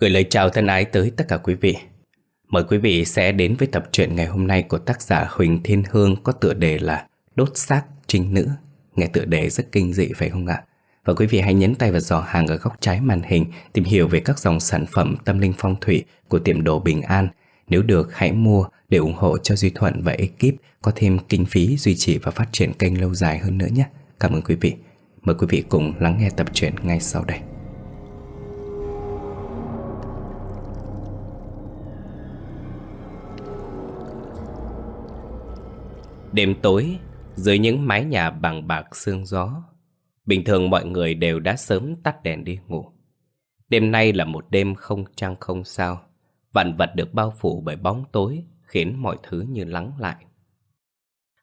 Gửi lời chào thân ái tới tất cả quý vị. Mời quý vị sẽ đến với tập truyện ngày hôm nay của tác giả Huỳnh Thiên Hương có tựa đề là Đốt xác trinh nữ. Nghe tựa đề rất kinh dị phải không ạ? Và quý vị hãy nhấn tay vào giỏ hàng ở góc trái màn hình, tìm hiểu về các dòng sản phẩm tâm linh phong thủy của tiệm đồ Bình An. Nếu được, hãy mua để ủng hộ cho Duy Thuận và ekip có thêm kinh phí duy trì và phát triển kênh lâu dài hơn nữa nhé. Cảm ơn quý vị. Mời quý vị cùng lắng nghe tập truyện ngay sau đây. Đêm tối, dưới những mái nhà bằng bạc sương gió, bình thường mọi người đều đã sớm tắt đèn đi ngủ. Đêm nay là một đêm không trăng không sao, vạn vật được bao phủ bởi bóng tối, khiến mọi thứ như lắng lại.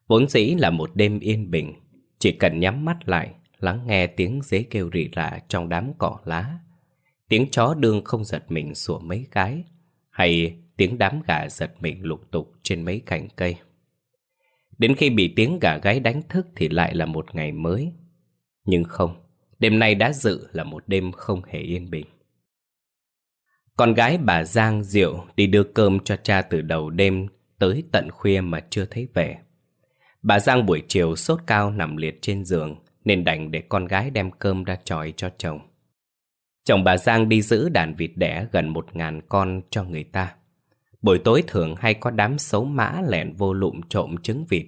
Vốn dĩ là một đêm yên bình, chỉ cần nhắm mắt lại, lắng nghe tiếng dế kêu rỉ rả trong đám cỏ lá. Tiếng chó đương không giật mình sủa mấy cái, hay tiếng đám gà giật mình lục tục trên mấy cành cây. Đến khi bị tiếng gà gáy đánh thức thì lại là một ngày mới. Nhưng không, đêm nay đã dự là một đêm không hề yên bình. Con gái bà Giang Diệu đi đưa cơm cho cha từ đầu đêm tới tận khuya mà chưa thấy về. Bà Giang buổi chiều sốt cao nằm liệt trên giường nên đành để con gái đem cơm ra tròi cho chồng. Chồng bà Giang đi giữ đàn vịt đẻ gần một ngàn con cho người ta. Buổi tối thường hay có đám xấu mã lẻn vô lụm trộm trứng vịt.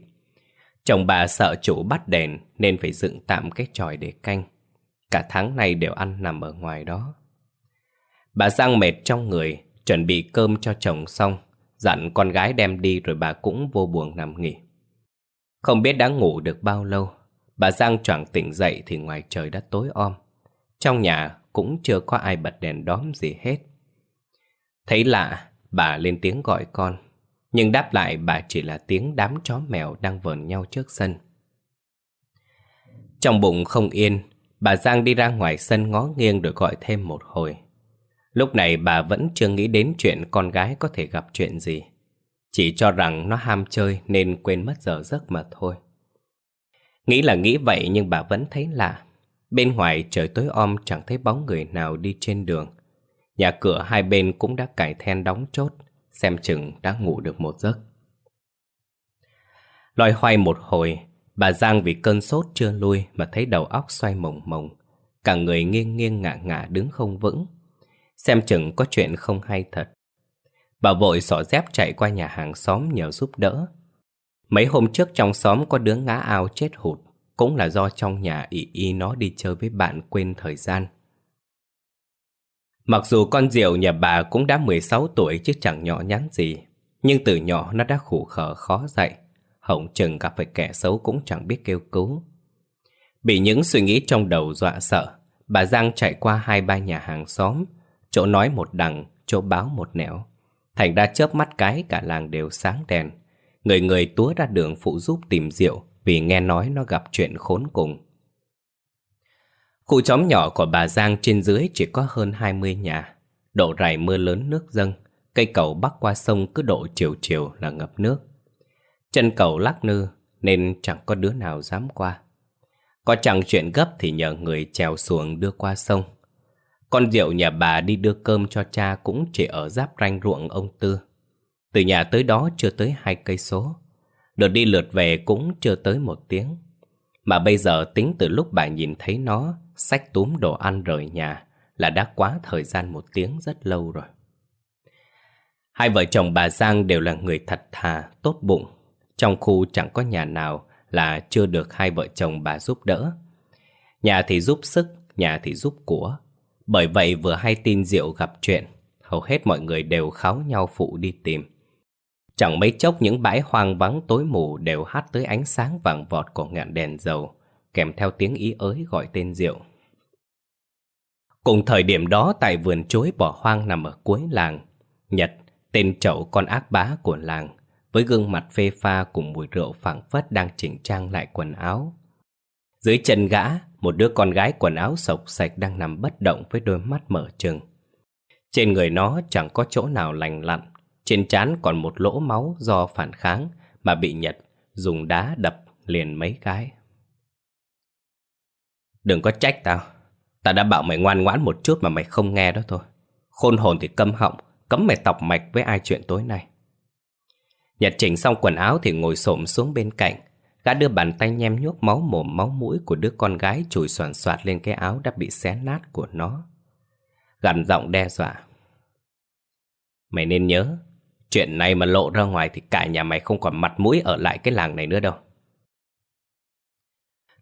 Chồng bà sợ chủ bắt đèn nên phải dựng tạm cái tròi để canh. Cả tháng nay đều ăn nằm ở ngoài đó. Bà Giang mệt trong người, chuẩn bị cơm cho chồng xong, dặn con gái đem đi rồi bà cũng vô buồn nằm nghỉ. Không biết đã ngủ được bao lâu, bà Giang choàng tỉnh dậy thì ngoài trời đã tối om. Trong nhà cũng chưa có ai bật đèn đóm gì hết. Thấy lạ, Bà lên tiếng gọi con, Nhưng đáp lại bà chỉ là tiếng đám chó mèo đang vờn nhau trước sân. Trong bụng không yên, Bà Giang đi ra ngoài sân ngó nghiêng rồi gọi thêm một hồi. Lúc này bà vẫn chưa nghĩ đến chuyện con gái có thể gặp chuyện gì, Chỉ cho rằng nó ham chơi nên quên mất giờ giấc mà thôi. Nghĩ là nghĩ vậy nhưng bà vẫn thấy lạ. Bên ngoài trời tối om chẳng thấy bóng người nào đi trên đường Nhà cửa hai bên cũng đã cải then đóng chốt, xem chừng đã ngủ được một giấc. Lòi hoay một hồi, bà Giang vì cơn sốt chưa lui mà thấy đầu óc xoay mồng mồng. Cả người nghiêng nghiêng ngả ngả đứng không vững. Xem chừng có chuyện không hay thật. Bà vội xỏ dép chạy qua nhà hàng xóm nhờ giúp đỡ. Mấy hôm trước trong xóm có đứa ngã ao chết hụt, cũng là do trong nhà ị y nó đi chơi với bạn quên thời gian. Mặc dù con Diệu nhà bà cũng đã 16 tuổi chứ chẳng nhỏ nhắn gì, nhưng từ nhỏ nó đã khủ khở khó dạy. Hổng chừng gặp phải kẻ xấu cũng chẳng biết kêu cứu. Bị những suy nghĩ trong đầu dọa sợ, bà Giang chạy qua hai ba nhà hàng xóm, chỗ nói một đằng, chỗ báo một nẻo. Thành ra chớp mắt cái cả làng đều sáng đèn. Người người túa ra đường phụ giúp tìm Diệu vì nghe nói nó gặp chuyện khốn cùng. Khu chóm nhỏ của bà Giang trên dưới chỉ có hơn 20 nhà. Độ rải mưa lớn nước dâng, cây cầu bắc qua sông cứ độ chiều chiều là ngập nước. Chân cầu lắc nư nên chẳng có đứa nào dám qua. Có chẳng chuyện gấp thì nhờ người trèo xuồng đưa qua sông. Con rượu nhà bà đi đưa cơm cho cha cũng chỉ ở giáp ranh ruộng ông Tư. Từ nhà tới đó chưa tới hai cây số. Đợt đi lượt về cũng chưa tới một tiếng. Mà bây giờ tính từ lúc bà nhìn thấy nó Xách túm đồ ăn rời nhà là đã quá thời gian một tiếng rất lâu rồi. Hai vợ chồng bà Giang đều là người thật thà, tốt bụng. Trong khu chẳng có nhà nào là chưa được hai vợ chồng bà giúp đỡ. Nhà thì giúp sức, nhà thì giúp của. Bởi vậy vừa hay tin Diệu gặp chuyện, hầu hết mọi người đều kháo nhau phụ đi tìm. Chẳng mấy chốc những bãi hoang vắng tối mù đều hát tới ánh sáng vàng vọt của ngọn đèn dầu, kèm theo tiếng ý ới gọi tên rượu Cùng thời điểm đó tại vườn chuối bỏ hoang nằm ở cuối làng, Nhật, tên chậu con ác bá của làng, với gương mặt phê pha cùng mùi rượu phảng phất đang chỉnh trang lại quần áo. Dưới chân gã, một đứa con gái quần áo sộc sạch đang nằm bất động với đôi mắt mở trừng. Trên người nó chẳng có chỗ nào lành lặn, trên trán còn một lỗ máu do phản kháng mà bị Nhật dùng đá đập liền mấy cái. Đừng có trách tao, Tao đã bảo mày ngoan ngoãn một chút mà mày không nghe đó thôi. Khôn hồn thì câm họng, cấm mày tọc mạch với ai chuyện tối nay. Nhật chỉnh xong quần áo thì ngồi xổm xuống bên cạnh. Gã đưa bàn tay nhem nhuốc máu mồm máu mũi của đứa con gái chùi soàn soạt lên cái áo đã bị xé nát của nó. Gằn giọng đe dọa. Mày nên nhớ, chuyện này mà lộ ra ngoài thì cả nhà mày không còn mặt mũi ở lại cái làng này nữa đâu.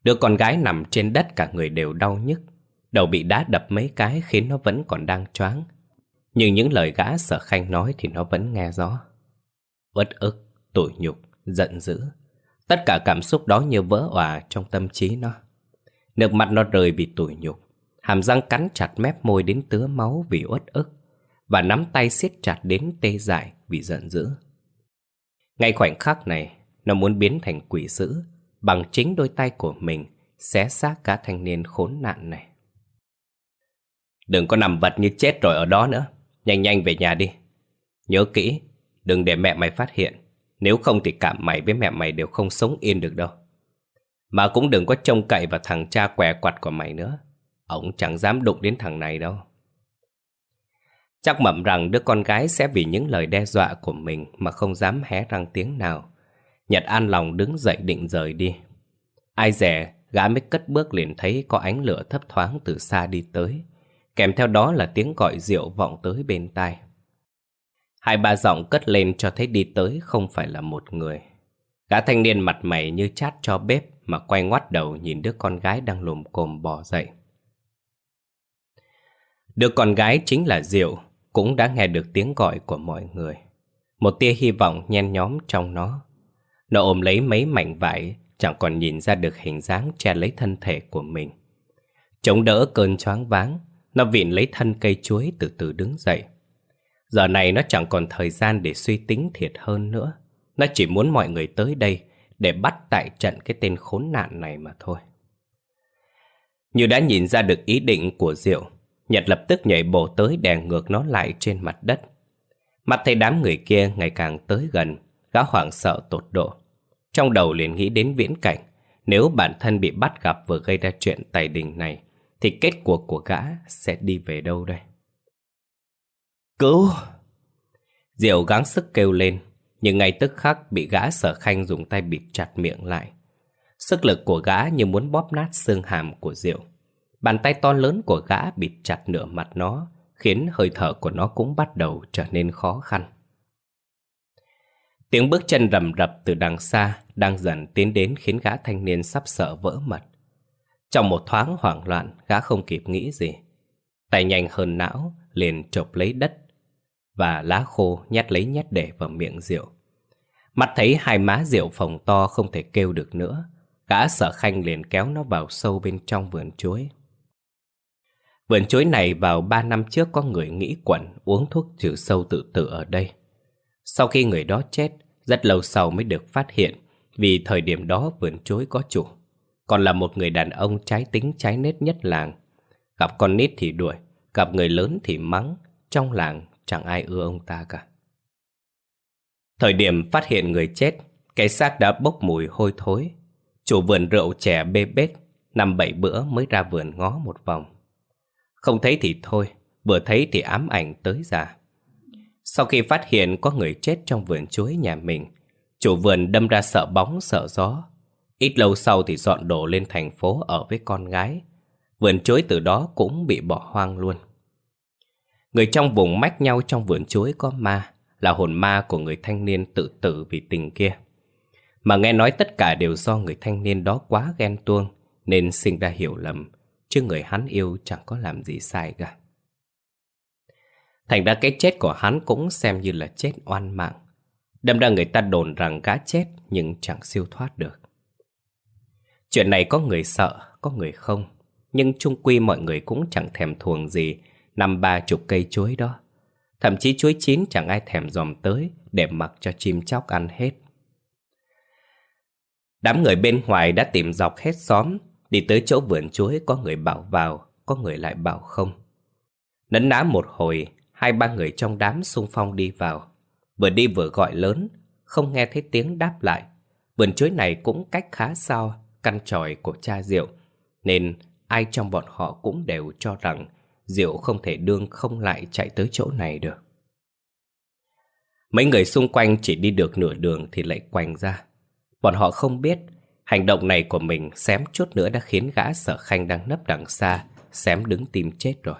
Đứa con gái nằm trên đất cả người đều đau nhức. Đầu bị đá đập mấy cái khiến nó vẫn còn đang choáng. Nhưng những lời gã sợ khanh nói thì nó vẫn nghe rõ. Uất ức, tủi nhục, giận dữ. Tất cả cảm xúc đó như vỡ òa trong tâm trí nó. Nước mặt nó rơi vì tủi nhục. Hàm răng cắn chặt mép môi đến tứa máu vì uất ức. Và nắm tay siết chặt đến tê dại vì giận dữ. Ngay khoảnh khắc này, nó muốn biến thành quỷ dữ bằng chính đôi tay của mình xé xác cả thanh niên khốn nạn này. Đừng có nằm vật như chết rồi ở đó nữa. Nhanh nhanh về nhà đi. Nhớ kỹ, đừng để mẹ mày phát hiện. Nếu không thì cả mày với mẹ mày đều không sống yên được đâu. Mà cũng đừng có trông cậy vào thằng cha què quặt của mày nữa. Ông chẳng dám đụng đến thằng này đâu. Chắc mậm rằng đứa con gái sẽ vì những lời đe dọa của mình mà không dám hé răng tiếng nào. Nhật an lòng đứng dậy định rời đi. Ai dè, gã mới cất bước liền thấy có ánh lửa thấp thoáng từ xa đi tới. Kèm theo đó là tiếng gọi rượu vọng tới bên tai. Hai ba giọng cất lên cho thấy đi tới không phải là một người. Gã thanh niên mặt mày như chát cho bếp mà quay ngoắt đầu nhìn đứa con gái đang lùm cồm bò dậy. Đứa con gái chính là Diệu, cũng đã nghe được tiếng gọi của mọi người. Một tia hy vọng nhen nhóm trong nó. Nó ôm lấy mấy mảnh vải, chẳng còn nhìn ra được hình dáng che lấy thân thể của mình. Chống đỡ cơn choáng váng, nó vịn lấy thân cây chuối từ từ đứng dậy. Giờ này nó chẳng còn thời gian để suy tính thiệt hơn nữa. Nó chỉ muốn mọi người tới đây để bắt tại trận cái tên khốn nạn này mà thôi. Như đã nhìn ra được ý định của Diệu, Nhật lập tức nhảy bổ tới đè ngược nó lại trên mặt đất. Mặt thấy đám người kia ngày càng tới gần, gã hoảng sợ tột độ. Trong đầu liền nghĩ đến viễn cảnh, nếu bản thân bị bắt gặp vừa gây ra chuyện tài đình này, thì kết cuộc của gã sẽ đi về đâu đây? Cứu! Diệu gắng sức kêu lên, nhưng ngay tức khắc bị gã sở khanh dùng tay bịt chặt miệng lại. Sức lực của gã như muốn bóp nát xương hàm của Diệu. Bàn tay to lớn của gã bịt chặt nửa mặt nó, khiến hơi thở của nó cũng bắt đầu trở nên khó khăn. Tiếng bước chân rầm rập từ đằng xa đang dần tiến đến khiến gã thanh niên sắp sợ vỡ mật. Trong một thoáng hoảng loạn, gã không kịp nghĩ gì. Tay nhanh hơn não, liền chộp lấy đất và lá khô nhét lấy nhét để vào miệng rượu. Mặt thấy hai má rượu phồng to không thể kêu được nữa, gã sợ khanh liền kéo nó vào sâu bên trong vườn chuối. Vườn chuối này vào ba năm trước có người nghĩ quẩn uống thuốc trừ sâu tự tử ở đây. Sau khi người đó chết, rất lâu sau mới được phát hiện vì thời điểm đó vườn chuối có chủ. Còn là một người đàn ông trái tính trái nết nhất làng. Gặp con nít thì đuổi, gặp người lớn thì mắng. Trong làng chẳng ai ưa ông ta cả. Thời điểm phát hiện người chết, cái xác đã bốc mùi hôi thối. Chủ vườn rượu trẻ bê bết, năm bảy bữa mới ra vườn ngó một vòng. Không thấy thì thôi, vừa thấy thì ám ảnh tới già. Sau khi phát hiện có người chết trong vườn chuối nhà mình, chủ vườn đâm ra sợ bóng sợ gió. Ít lâu sau thì dọn đồ lên thành phố ở với con gái. Vườn chuối từ đó cũng bị bỏ hoang luôn. Người trong vùng mách nhau trong vườn chuối có ma, là hồn ma của người thanh niên tự tử vì tình kia. Mà nghe nói tất cả đều do người thanh niên đó quá ghen tuông, nên sinh ra hiểu lầm, chứ người hắn yêu chẳng có làm gì sai cả. Thành ra cái chết của hắn cũng xem như là chết oan mạng. Đâm ra người ta đồn rằng gã chết nhưng chẳng siêu thoát được. Chuyện này có người sợ, có người không. Nhưng chung quy mọi người cũng chẳng thèm thuồng gì năm ba chục cây chuối đó. Thậm chí chuối chín chẳng ai thèm dòm tới để mặc cho chim chóc ăn hết. Đám người bên ngoài đã tìm dọc hết xóm, đi tới chỗ vườn chuối có người bảo vào, có người lại bảo không. Nấn ná một hồi, hai ba người trong đám xung phong đi vào. Vừa đi vừa gọi lớn, không nghe thấy tiếng đáp lại. Vườn chuối này cũng cách khá xa căn tròi của cha Diệu, nên ai trong bọn họ cũng đều cho rằng Diệu không thể đương không lại chạy tới chỗ này được Mấy người xung quanh chỉ đi được nửa đường thì lại quành ra Bọn họ không biết Hành động này của mình xém chút nữa đã khiến gã sở khanh đang nấp đằng xa, Xém đứng tim chết rồi.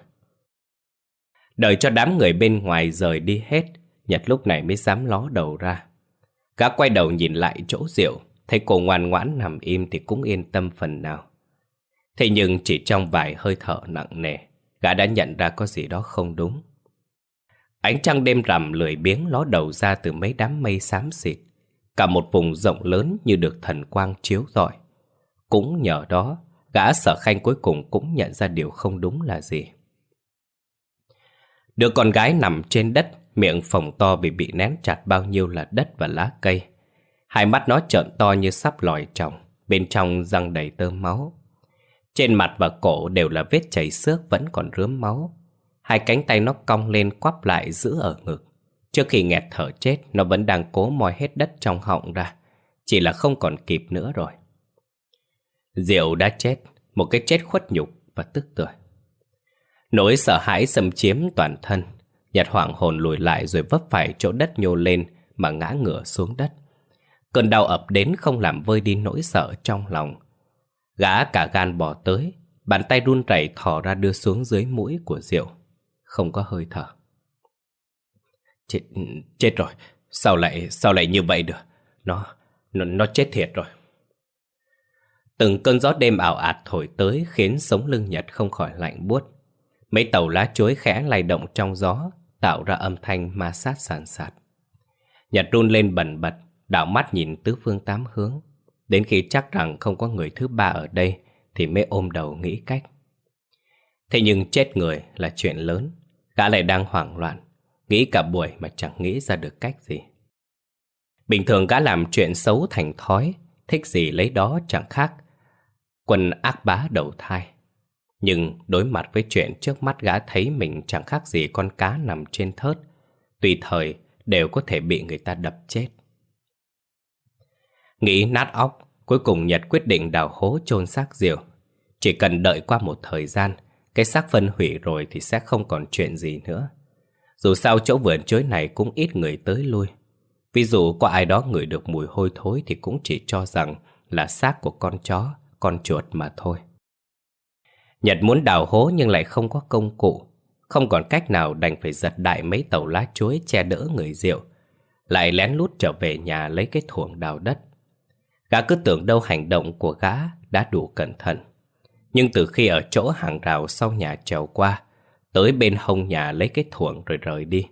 Đợi cho đám người bên ngoài rời đi hết, Nhật lúc này mới dám ló đầu ra. Gã quay đầu nhìn lại chỗ rượu, Thấy cô ngoan ngoãn nằm im thì cũng yên tâm phần nào. Thế nhưng chỉ trong vài hơi thở nặng nề, Gã đã nhận ra có gì đó không đúng. Ánh trăng đêm rằm lười biếng ló đầu ra từ mấy đám mây xám xịt. Cả một vùng rộng lớn như được thần quang chiếu rọi. Cũng nhờ đó, Gã sở khanh cuối cùng cũng nhận ra điều không đúng là gì. Đứa con gái nằm trên đất, Miệng phồng to vì bị nén chặt bao nhiêu là đất và lá cây. Hai mắt nó trợn to như sắp lòi tròng, Bên trong răng đầy tơ máu. Trên mặt và cổ đều là vết chảy xước vẫn còn rướm máu. Hai cánh tay nó cong lên quắp lại giữ ở ngực. Trước khi nghẹt thở chết, Nó vẫn đang cố moi hết đất trong họng ra. Chỉ là không còn kịp nữa rồi. Diệu đã chết, Một cái chết khuất nhục và tức tưởi. Nỗi sợ hãi xâm chiếm toàn thân Nhật hoảng hồn lùi lại rồi vấp phải chỗ đất nhô lên Mà ngã ngửa xuống đất. Cơn đau ập đến không làm vơi đi nỗi sợ trong lòng. Gã cả gan bỏ tới, Bàn tay run rẩy thò ra đưa xuống dưới mũi của Diệu. Không có hơi thở. Chết, chết rồi. Sao lại sao lại như vậy được? Nó nó, nó chết thiệt rồi. Từng cơn gió đêm ảo ạt thổi tới Khiến sống lưng Nhật không khỏi lạnh buốt. Mấy tàu lá chuối khẽ lay động trong gió Tạo ra âm thanh ma sát sàn sạt. Nhật run lên bần bật Đảo mắt nhìn tứ phương tám hướng. Đến khi chắc rằng không có người thứ ba ở đây Thì mới ôm đầu nghĩ cách. Thế nhưng chết người là chuyện lớn Gã lại đang hoảng loạn. Nghĩ cả buổi mà chẳng nghĩ ra được cách gì. Bình thường gã làm chuyện xấu thành thói, Thích gì lấy đó chẳng khác. Quân ác bá đầu thai. Nhưng đối mặt với chuyện trước mắt gã thấy mình chẳng khác gì con cá nằm trên thớt. Tùy thời đều có thể bị người ta đập chết. Nghĩ nát óc, Cuối cùng Nhật quyết định đào hố chôn xác diều. Chỉ cần đợi qua một thời gian, Cái xác phân hủy rồi thì sẽ không còn chuyện gì nữa. Dù sao chỗ vườn chuối này cũng ít người tới lui. Ví dụ có ai đó ngửi được mùi hôi thối Thì cũng chỉ cho rằng là xác của con chó, con chuột mà thôi. Nhật muốn đào hố nhưng lại không có công cụ. Không còn cách nào đành phải giật đại mấy tàu lá chuối che đỡ người Diệu Lại lén lút trở về nhà lấy cái thuồng đào đất. Gã cứ tưởng đâu hành động của gã đã đủ cẩn thận. Nhưng từ khi ở chỗ hàng rào sau nhà trèo qua, tới bên hông nhà lấy cái thuộng rồi rời đi.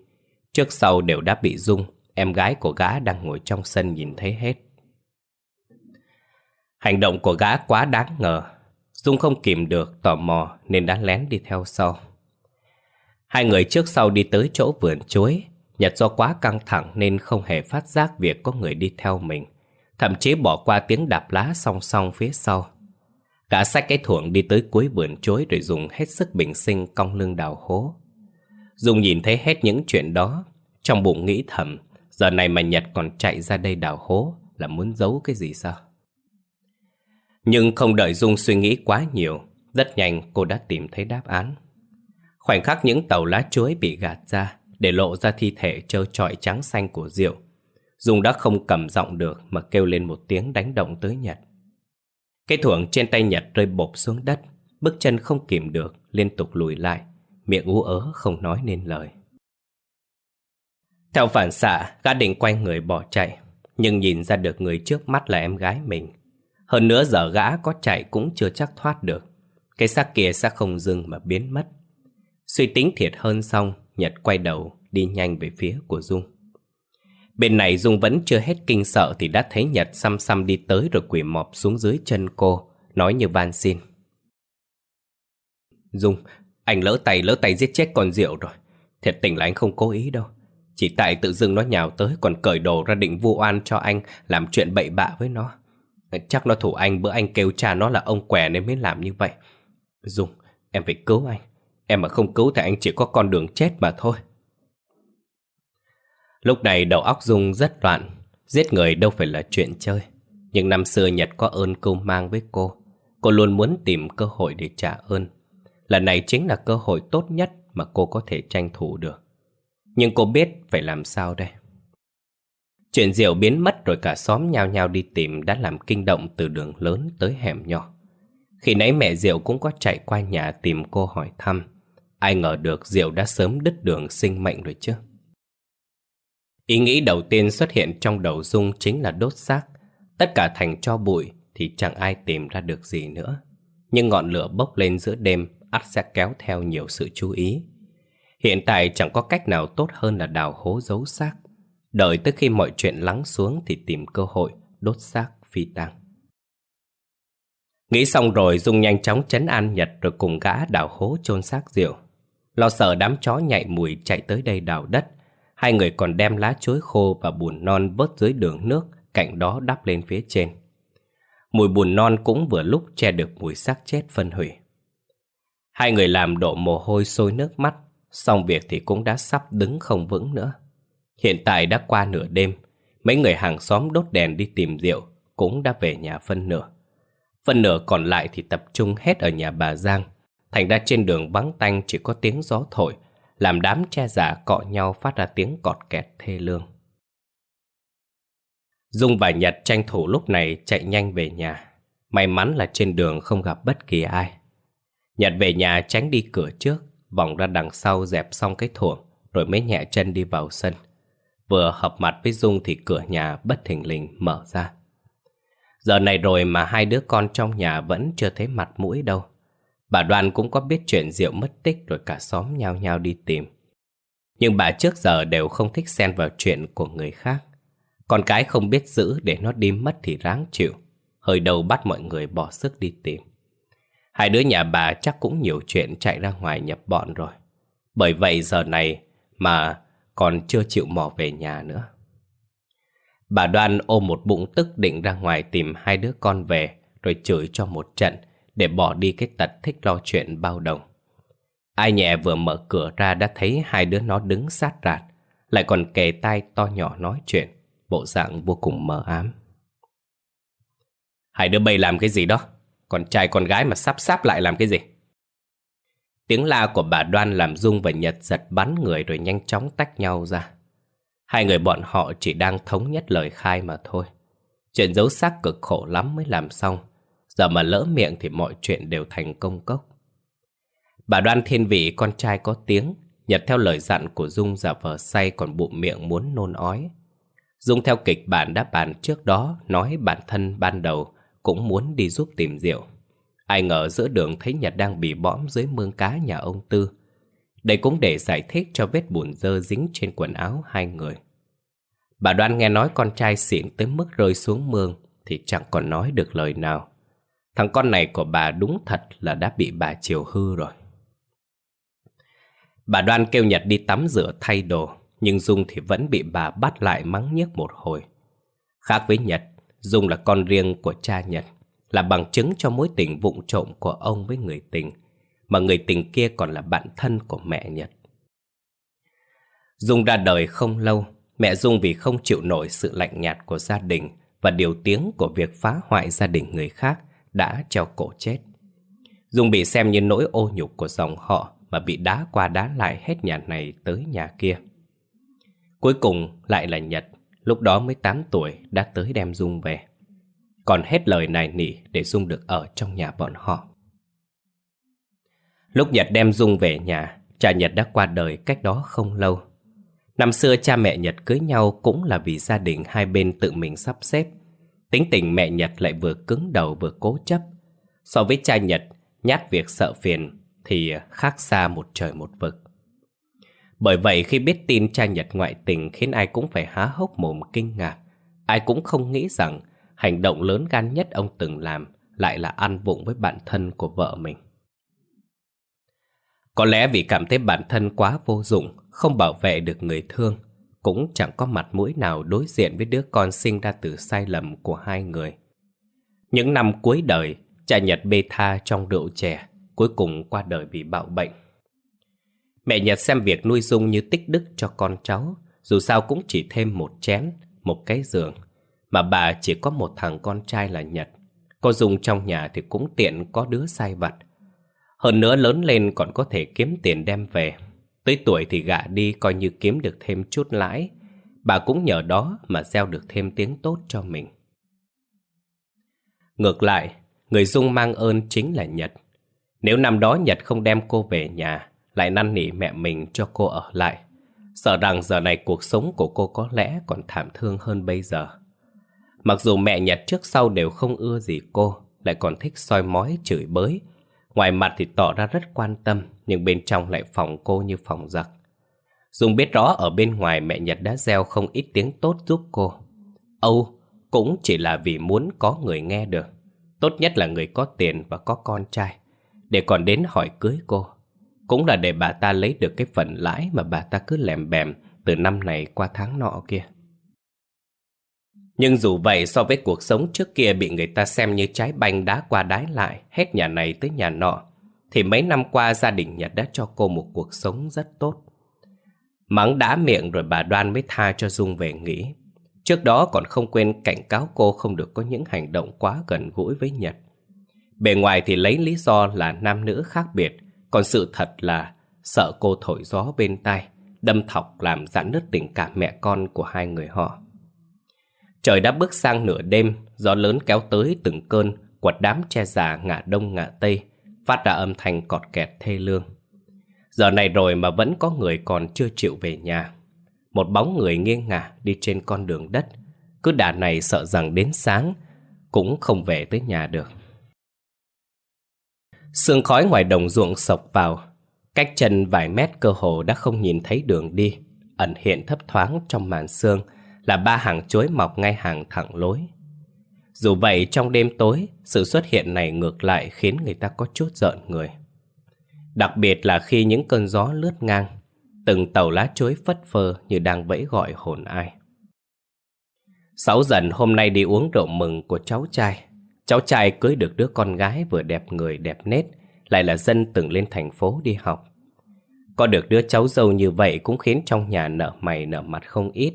Trước sau đều đã bị Dung, em gái của gã đang ngồi trong sân nhìn thấy hết. Hành động của gã quá đáng ngờ. Dung không kìm được tò mò nên đã lén đi theo sau. Hai người trước sau đi tới chỗ vườn chuối. Nhật do quá căng thẳng nên không hề phát giác việc có người đi theo mình. Thậm chí bỏ qua tiếng đạp lá song song phía sau Gã xách cái thuộng đi tới cuối vườn chối Rồi dùng hết sức bình sinh cong lưng đào hố. Dùng nhìn thấy hết những chuyện đó, Trong bụng nghĩ thầm, Giờ này mà Nhật còn chạy ra đây đào hố Là muốn giấu cái gì sao? Nhưng không đợi Dung suy nghĩ quá nhiều, Rất nhanh cô đã tìm thấy đáp án. Khoảnh khắc những tàu lá chuối bị gạt ra Để lộ ra thi thể trơ trọi trắng xanh của Diệu Dung đã không cầm giọng được mà kêu lên một tiếng đánh động tới Nhật. Cái thuộng trên tay Nhật rơi bộp xuống đất, bước chân không kìm được, liên tục lùi lại, miệng ú ớ không nói nên lời. Theo phản xạ, gã định quay người bỏ chạy, nhưng nhìn ra được người trước mắt là em gái mình. Hơn nữa giờ gã có chạy cũng chưa chắc thoát được. Cái xác kia sẽ không dừng mà biến mất. Suy tính thiệt hơn xong, Nhật quay đầu đi nhanh về phía của Dung. Bên này Dung vẫn chưa hết kinh sợ thì đã thấy Nhật xăm xăm đi tới rồi quỳ mọp xuống dưới chân cô, nói như van xin. Dung, anh lỡ tay lỡ tay giết chết con rượu rồi. Thiệt tình là anh không cố ý đâu. Chỉ tại tự dưng nó nhào tới còn cởi đồ ra định vu oan cho anh làm chuyện bậy bạ với nó. Chắc nó thủ anh bữa anh kêu cha nó là ông què nên mới làm như vậy. Dung, em phải cứu anh. Em mà không cứu thì anh chỉ có con đường chết mà thôi. Lúc này đầu óc Dung rất loạn, Giết người đâu phải là chuyện chơi Nhưng năm xưa Nhật có ơn câu mang với cô Cô luôn muốn tìm cơ hội để trả ơn Lần này chính là cơ hội tốt nhất mà cô có thể tranh thủ được. Nhưng cô biết phải làm sao đây? Chuyện rượu biến mất rồi cả xóm nhao nhao đi tìm đã làm kinh động từ đường lớn tới hẻm nhỏ. Khi nãy mẹ Diệu cũng có chạy qua nhà tìm cô hỏi thăm. Ai ngờ được Diệu đã sớm đứt đường sinh mệnh rồi chứ. Ý nghĩ đầu tiên xuất hiện trong đầu Dung chính là đốt xác. Tất cả thành cho bụi thì chẳng ai tìm ra được gì nữa. Nhưng ngọn lửa bốc lên giữa đêm, ắt sẽ kéo theo nhiều sự chú ý. Hiện tại chẳng có cách nào tốt hơn là đào hố giấu xác. Đợi tới khi mọi chuyện lắng xuống thì tìm cơ hội đốt xác phi tang. Nghĩ xong rồi, Dung nhanh chóng chấn an Nhật rồi cùng gã đào hố chôn xác rượu. Lo sợ đám chó nhạy mùi chạy tới đây đào đất. Hai người còn đem lá chuối khô và bùn non vớt dưới đường nước cạnh đó đắp lên phía trên. Mùi bùn non cũng vừa lúc che được mùi xác chết phân hủy. Hai người làm đổ mồ hôi sôi nước mắt, xong việc thì cũng đã sắp đứng không vững nữa. Hiện tại đã qua nửa đêm, mấy người hàng xóm đốt đèn đi tìm rượu cũng đã về nhà phân nửa. phân nửa còn lại thì tập trung hết ở nhà bà Giang. Thành ra trên đường vắng tanh chỉ có tiếng gió thổi, làm đám che giả cọ nhau phát ra tiếng cọt kẹt thê lương. Dung và Nhật tranh thủ lúc này chạy nhanh về nhà. May mắn là trên đường không gặp bất kỳ ai. Nhật về nhà tránh đi cửa trước, vòng ra đằng sau dẹp xong cái thuồng, rồi mới nhẹ chân đi vào sân. Vừa hợp mặt với Dung thì cửa nhà bất thình lình mở ra. Giờ này rồi mà hai đứa con trong nhà vẫn chưa thấy mặt mũi đâu. Bà Đoan cũng có biết chuyện Diệu mất tích rồi cả xóm nhau nhau đi tìm. Nhưng bà trước giờ đều không thích xen vào chuyện của người khác. Con cái không biết giữ để nó đi mất thì ráng chịu. Hơi đầu bắt mọi người bỏ sức đi tìm. Hai đứa nhà bà chắc cũng nhiều chuyện chạy ra ngoài nhập bọn rồi. Bởi vậy giờ này mà còn chưa chịu mò về nhà nữa. Bà Đoan ôm một bụng tức định ra ngoài tìm hai đứa con về, rồi chửi cho một trận để bỏ đi cái tật thích lo chuyện bao đồng. Ai nhẹ vừa mở cửa ra đã thấy hai đứa nó đứng sát rạt, lại còn kề tai to nhỏ nói chuyện, bộ dạng vô cùng mờ ám. Hai đứa bay làm cái gì đó? Con trai con gái mà sắp sáp lại làm cái gì? Tiếng la của bà Đoan làm Dung và Nhật giật bắn người rồi nhanh chóng tách nhau ra. Hai người bọn họ chỉ đang thống nhất lời khai mà thôi. Chuyện giấu xác cực khổ lắm mới làm xong. Giờ mà lỡ miệng thì mọi chuyện đều thành công cốc. Bà đoan thiên vị con trai có tiếng, nhật theo lời dặn của Dung giả vờ say còn bụng miệng muốn nôn ói. Dung theo kịch bản đã bàn trước đó nói bản thân ban đầu cũng muốn đi giúp tìm rượu. Ai ngờ giữa đường thấy Nhật đang bị bõm dưới mương cá nhà ông Tư. Đây cũng để giải thích cho vết bùn dơ dính trên quần áo hai người. Bà đoan nghe nói con trai xỉn tới mức rơi xuống mương thì chẳng còn nói được lời nào. Thằng con này của bà đúng thật là đã bị bà chiều hư rồi. Bà đoan kêu Nhật đi tắm rửa thay đồ, nhưng Dung thì vẫn bị bà bắt lại mắng nhiếc một hồi. Khác với Nhật, Dung là con riêng của cha Nhật, là bằng chứng cho mối tình vụng trộm của ông với người tình mà người tình kia còn là bạn thân của mẹ Nhật. Dung ra đời không lâu, mẹ Dung vì không chịu nổi sự lạnh nhạt của gia đình và điều tiếng của việc phá hoại gia đình người khác đã treo cổ chết. Dung bị xem như nỗi ô nhục của dòng họ mà bị đá qua đá lại hết nhà này tới nhà kia. Cuối cùng lại là Nhật, lúc đó mới 8 tuổi đã tới đem Dung về. Còn hết lời này nỉ để Dung được ở trong nhà bọn họ. Lúc Nhật đem Dung về nhà, cha Nhật đã qua đời cách đó không lâu. Năm xưa cha mẹ Nhật cưới nhau cũng là vì gia đình hai bên tự mình sắp xếp. Tính tình mẹ Nhật lại vừa cứng đầu vừa cố chấp. So với cha Nhật, nhát việc sợ phiền thì khác xa một trời một vực. Bởi vậy khi biết tin cha Nhật ngoại tình khiến ai cũng phải há hốc mồm kinh ngạc. Ai cũng không nghĩ rằng hành động lớn gan nhất ông từng làm lại là ăn vụng với bạn thân của vợ mình. Có lẽ vì cảm thấy bản thân quá vô dụng, không bảo vệ được người thương, cũng chẳng có mặt mũi nào đối diện với đứa con sinh ra từ sai lầm của hai người. Những năm cuối đời, cha Nhật bê tha trong rượu chè, cuối cùng qua đời vì bạo bệnh. Mẹ Nhật xem việc nuôi Dung như tích đức cho con cháu, dù sao cũng chỉ thêm một chén, một cái giường, mà bà chỉ có một thằng con trai là Nhật. Có Dung trong nhà thì cũng tiện có đứa sai vặt, Hơn nữa lớn lên còn có thể kiếm tiền đem về. Tới tuổi thì gạ đi coi như kiếm được thêm chút lãi. Bà cũng nhờ đó mà gieo được thêm tiếng tốt cho mình. Ngược lại, người Dung mang ơn chính là Nhật. Nếu năm đó Nhật không đem cô về nhà, lại năn nỉ mẹ mình cho cô ở lại, sợ rằng giờ này cuộc sống của cô có lẽ còn thảm thương hơn bây giờ. Mặc dù mẹ Nhật trước sau đều không ưa gì cô, lại còn thích soi mói chửi bới. Ngoài mặt thì tỏ ra rất quan tâm, nhưng bên trong lại phòng cô như phòng giặc. Dung biết rõ ở bên ngoài mẹ Nhật đã gieo không ít tiếng tốt giúp cô. Âu cũng chỉ là vì muốn có người nghe được. Tốt nhất là người có tiền và có con trai. Để còn đến hỏi cưới cô. Cũng là để bà ta lấy được cái phần lãi mà bà ta cứ lèm bèm từ năm này qua tháng nọ kia. Nhưng dù vậy so với cuộc sống trước kia bị người ta xem như trái banh đá qua đái lại, hết nhà này tới nhà nọ, thì mấy năm qua gia đình Nhật đã cho cô một cuộc sống rất tốt. Mắng đá miệng rồi bà Đoan mới tha cho Dung về nghỉ. Trước đó còn không quên cảnh cáo cô không được có những hành động quá gần gũi với Nhật. Bề ngoài thì lấy lý do là nam nữ khác biệt, còn sự thật là sợ cô thổi gió bên tai, đâm thọc làm giãn nứt tình cảm mẹ con của hai người họ. Trời đã bước sang nửa đêm, gió lớn kéo tới từng cơn, quật đám che già ngả đông ngả tây, phát ra âm thanh cọt kẹt thê lương. Giờ này rồi mà vẫn có người còn chưa chịu về nhà. Một bóng người nghiêng ngả đi trên con đường đất, cứ đà này sợ rằng đến sáng cũng không về tới nhà được. Sương khói ngoài đồng ruộng sộc vào, cách chân vài mét cơ hồ đã không nhìn thấy đường đi, ẩn hiện thấp thoáng trong màn sương, là ba hàng chuối mọc ngay hàng thẳng lối. Dù vậy trong đêm tối, sự xuất hiện này ngược lại khiến người ta có chút giận người. Đặc biệt là khi những cơn gió lướt ngang, từng tàu lá chuối phất phơ như đang vẫy gọi hồn ai. Sáu dần hôm nay đi uống rượu mừng của cháu trai. Cháu trai cưới được đứa con gái vừa đẹp người đẹp nết, lại là dân từng lên thành phố đi học. Có được đứa cháu dâu như vậy cũng khiến trong nhà nở mày nở mặt không ít.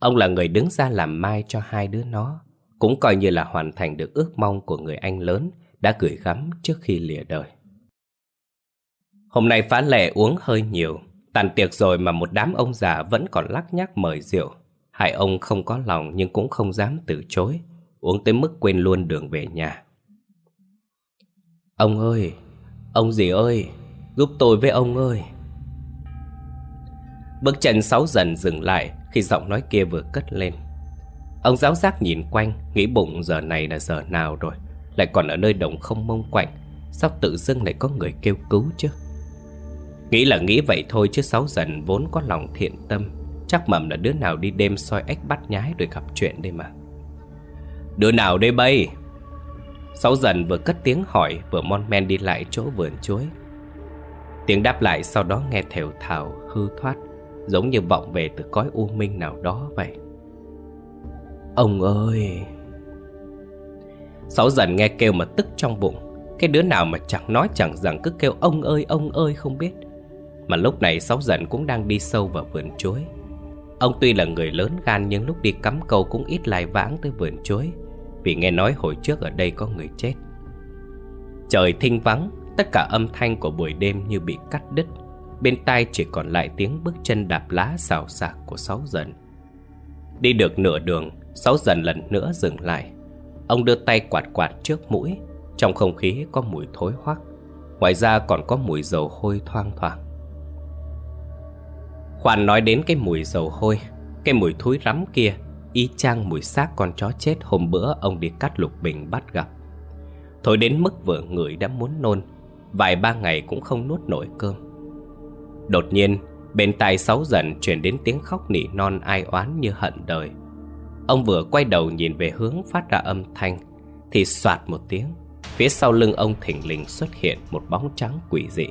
Ông là người đứng ra làm mai cho hai đứa nó, cũng coi như là hoàn thành được ước mong của người anh lớn đã gửi gắm trước khi lìa đời. Hôm nay phá lệ uống hơi nhiều, tàn tiệc rồi mà một đám ông già vẫn còn lắc nhắc mời rượu. Hai ông không có lòng nhưng cũng không dám từ chối, uống tới mức quên luôn đường về nhà. Ông ơi, ông gì ơi, giúp tôi với ông ơi. Bước chân sáu dần dừng lại khi giọng nói kia vừa cất lên. Ông giáo giác nhìn quanh, nghĩ bụng giờ này là giờ nào rồi, lại còn ở nơi đồng không mông quạnh, sao tự dưng lại có người kêu cứu chứ? Nghĩ là nghĩ vậy thôi chứ sáu dần vốn có lòng thiện tâm, chắc mầm là đứa nào đi đêm soi ếch bắt nhái rồi gặp chuyện đây mà. Đứa nào đây bay? Sáu dần vừa cất tiếng hỏi vừa mon men đi lại chỗ vườn chuối. Tiếng đáp lại sau đó nghe thều thào hư thoát Giống như vọng về từ cõi u minh nào đó vậy. Ông ơi! Sáu dần nghe kêu mà tức trong bụng. Cái đứa nào mà chẳng nói chẳng rằng cứ kêu ông ơi ông ơi không biết. Mà lúc này sáu dần cũng đang đi sâu vào vườn chuối. Ông tuy là người lớn gan nhưng lúc đi cắm câu cũng ít lai vãng tới vườn chuối. Vì nghe nói hồi trước ở đây có người chết. Trời thinh vắng, Tất cả âm thanh của buổi đêm như bị cắt đứt. Bên tai chỉ còn lại tiếng bước chân đạp lá xào xạc của Sáu Dần. Đi được nửa đường, Sáu Dần lần nữa dừng lại. Ông đưa tay quạt quạt trước mũi, Trong không khí có mùi thối hoắc. Ngoài ra còn có mùi dầu hôi thoang thoảng. Khoan nói đến cái mùi dầu hôi, Cái mùi thối rắm kia, Y chang mùi xác con chó chết hôm bữa ông đi cắt lục bình bắt gặp. Thôi đến mức vừa người đã muốn nôn, Vài ba ngày cũng không nuốt nổi cơm. Đột nhiên, Bên tai sáu dần chuyển đến tiếng khóc nỉ non ai oán như hận đời. Ông vừa quay đầu nhìn về hướng phát ra âm thanh, Thì soạt một tiếng, Phía sau lưng ông thỉnh lình xuất hiện một bóng trắng quỷ dị.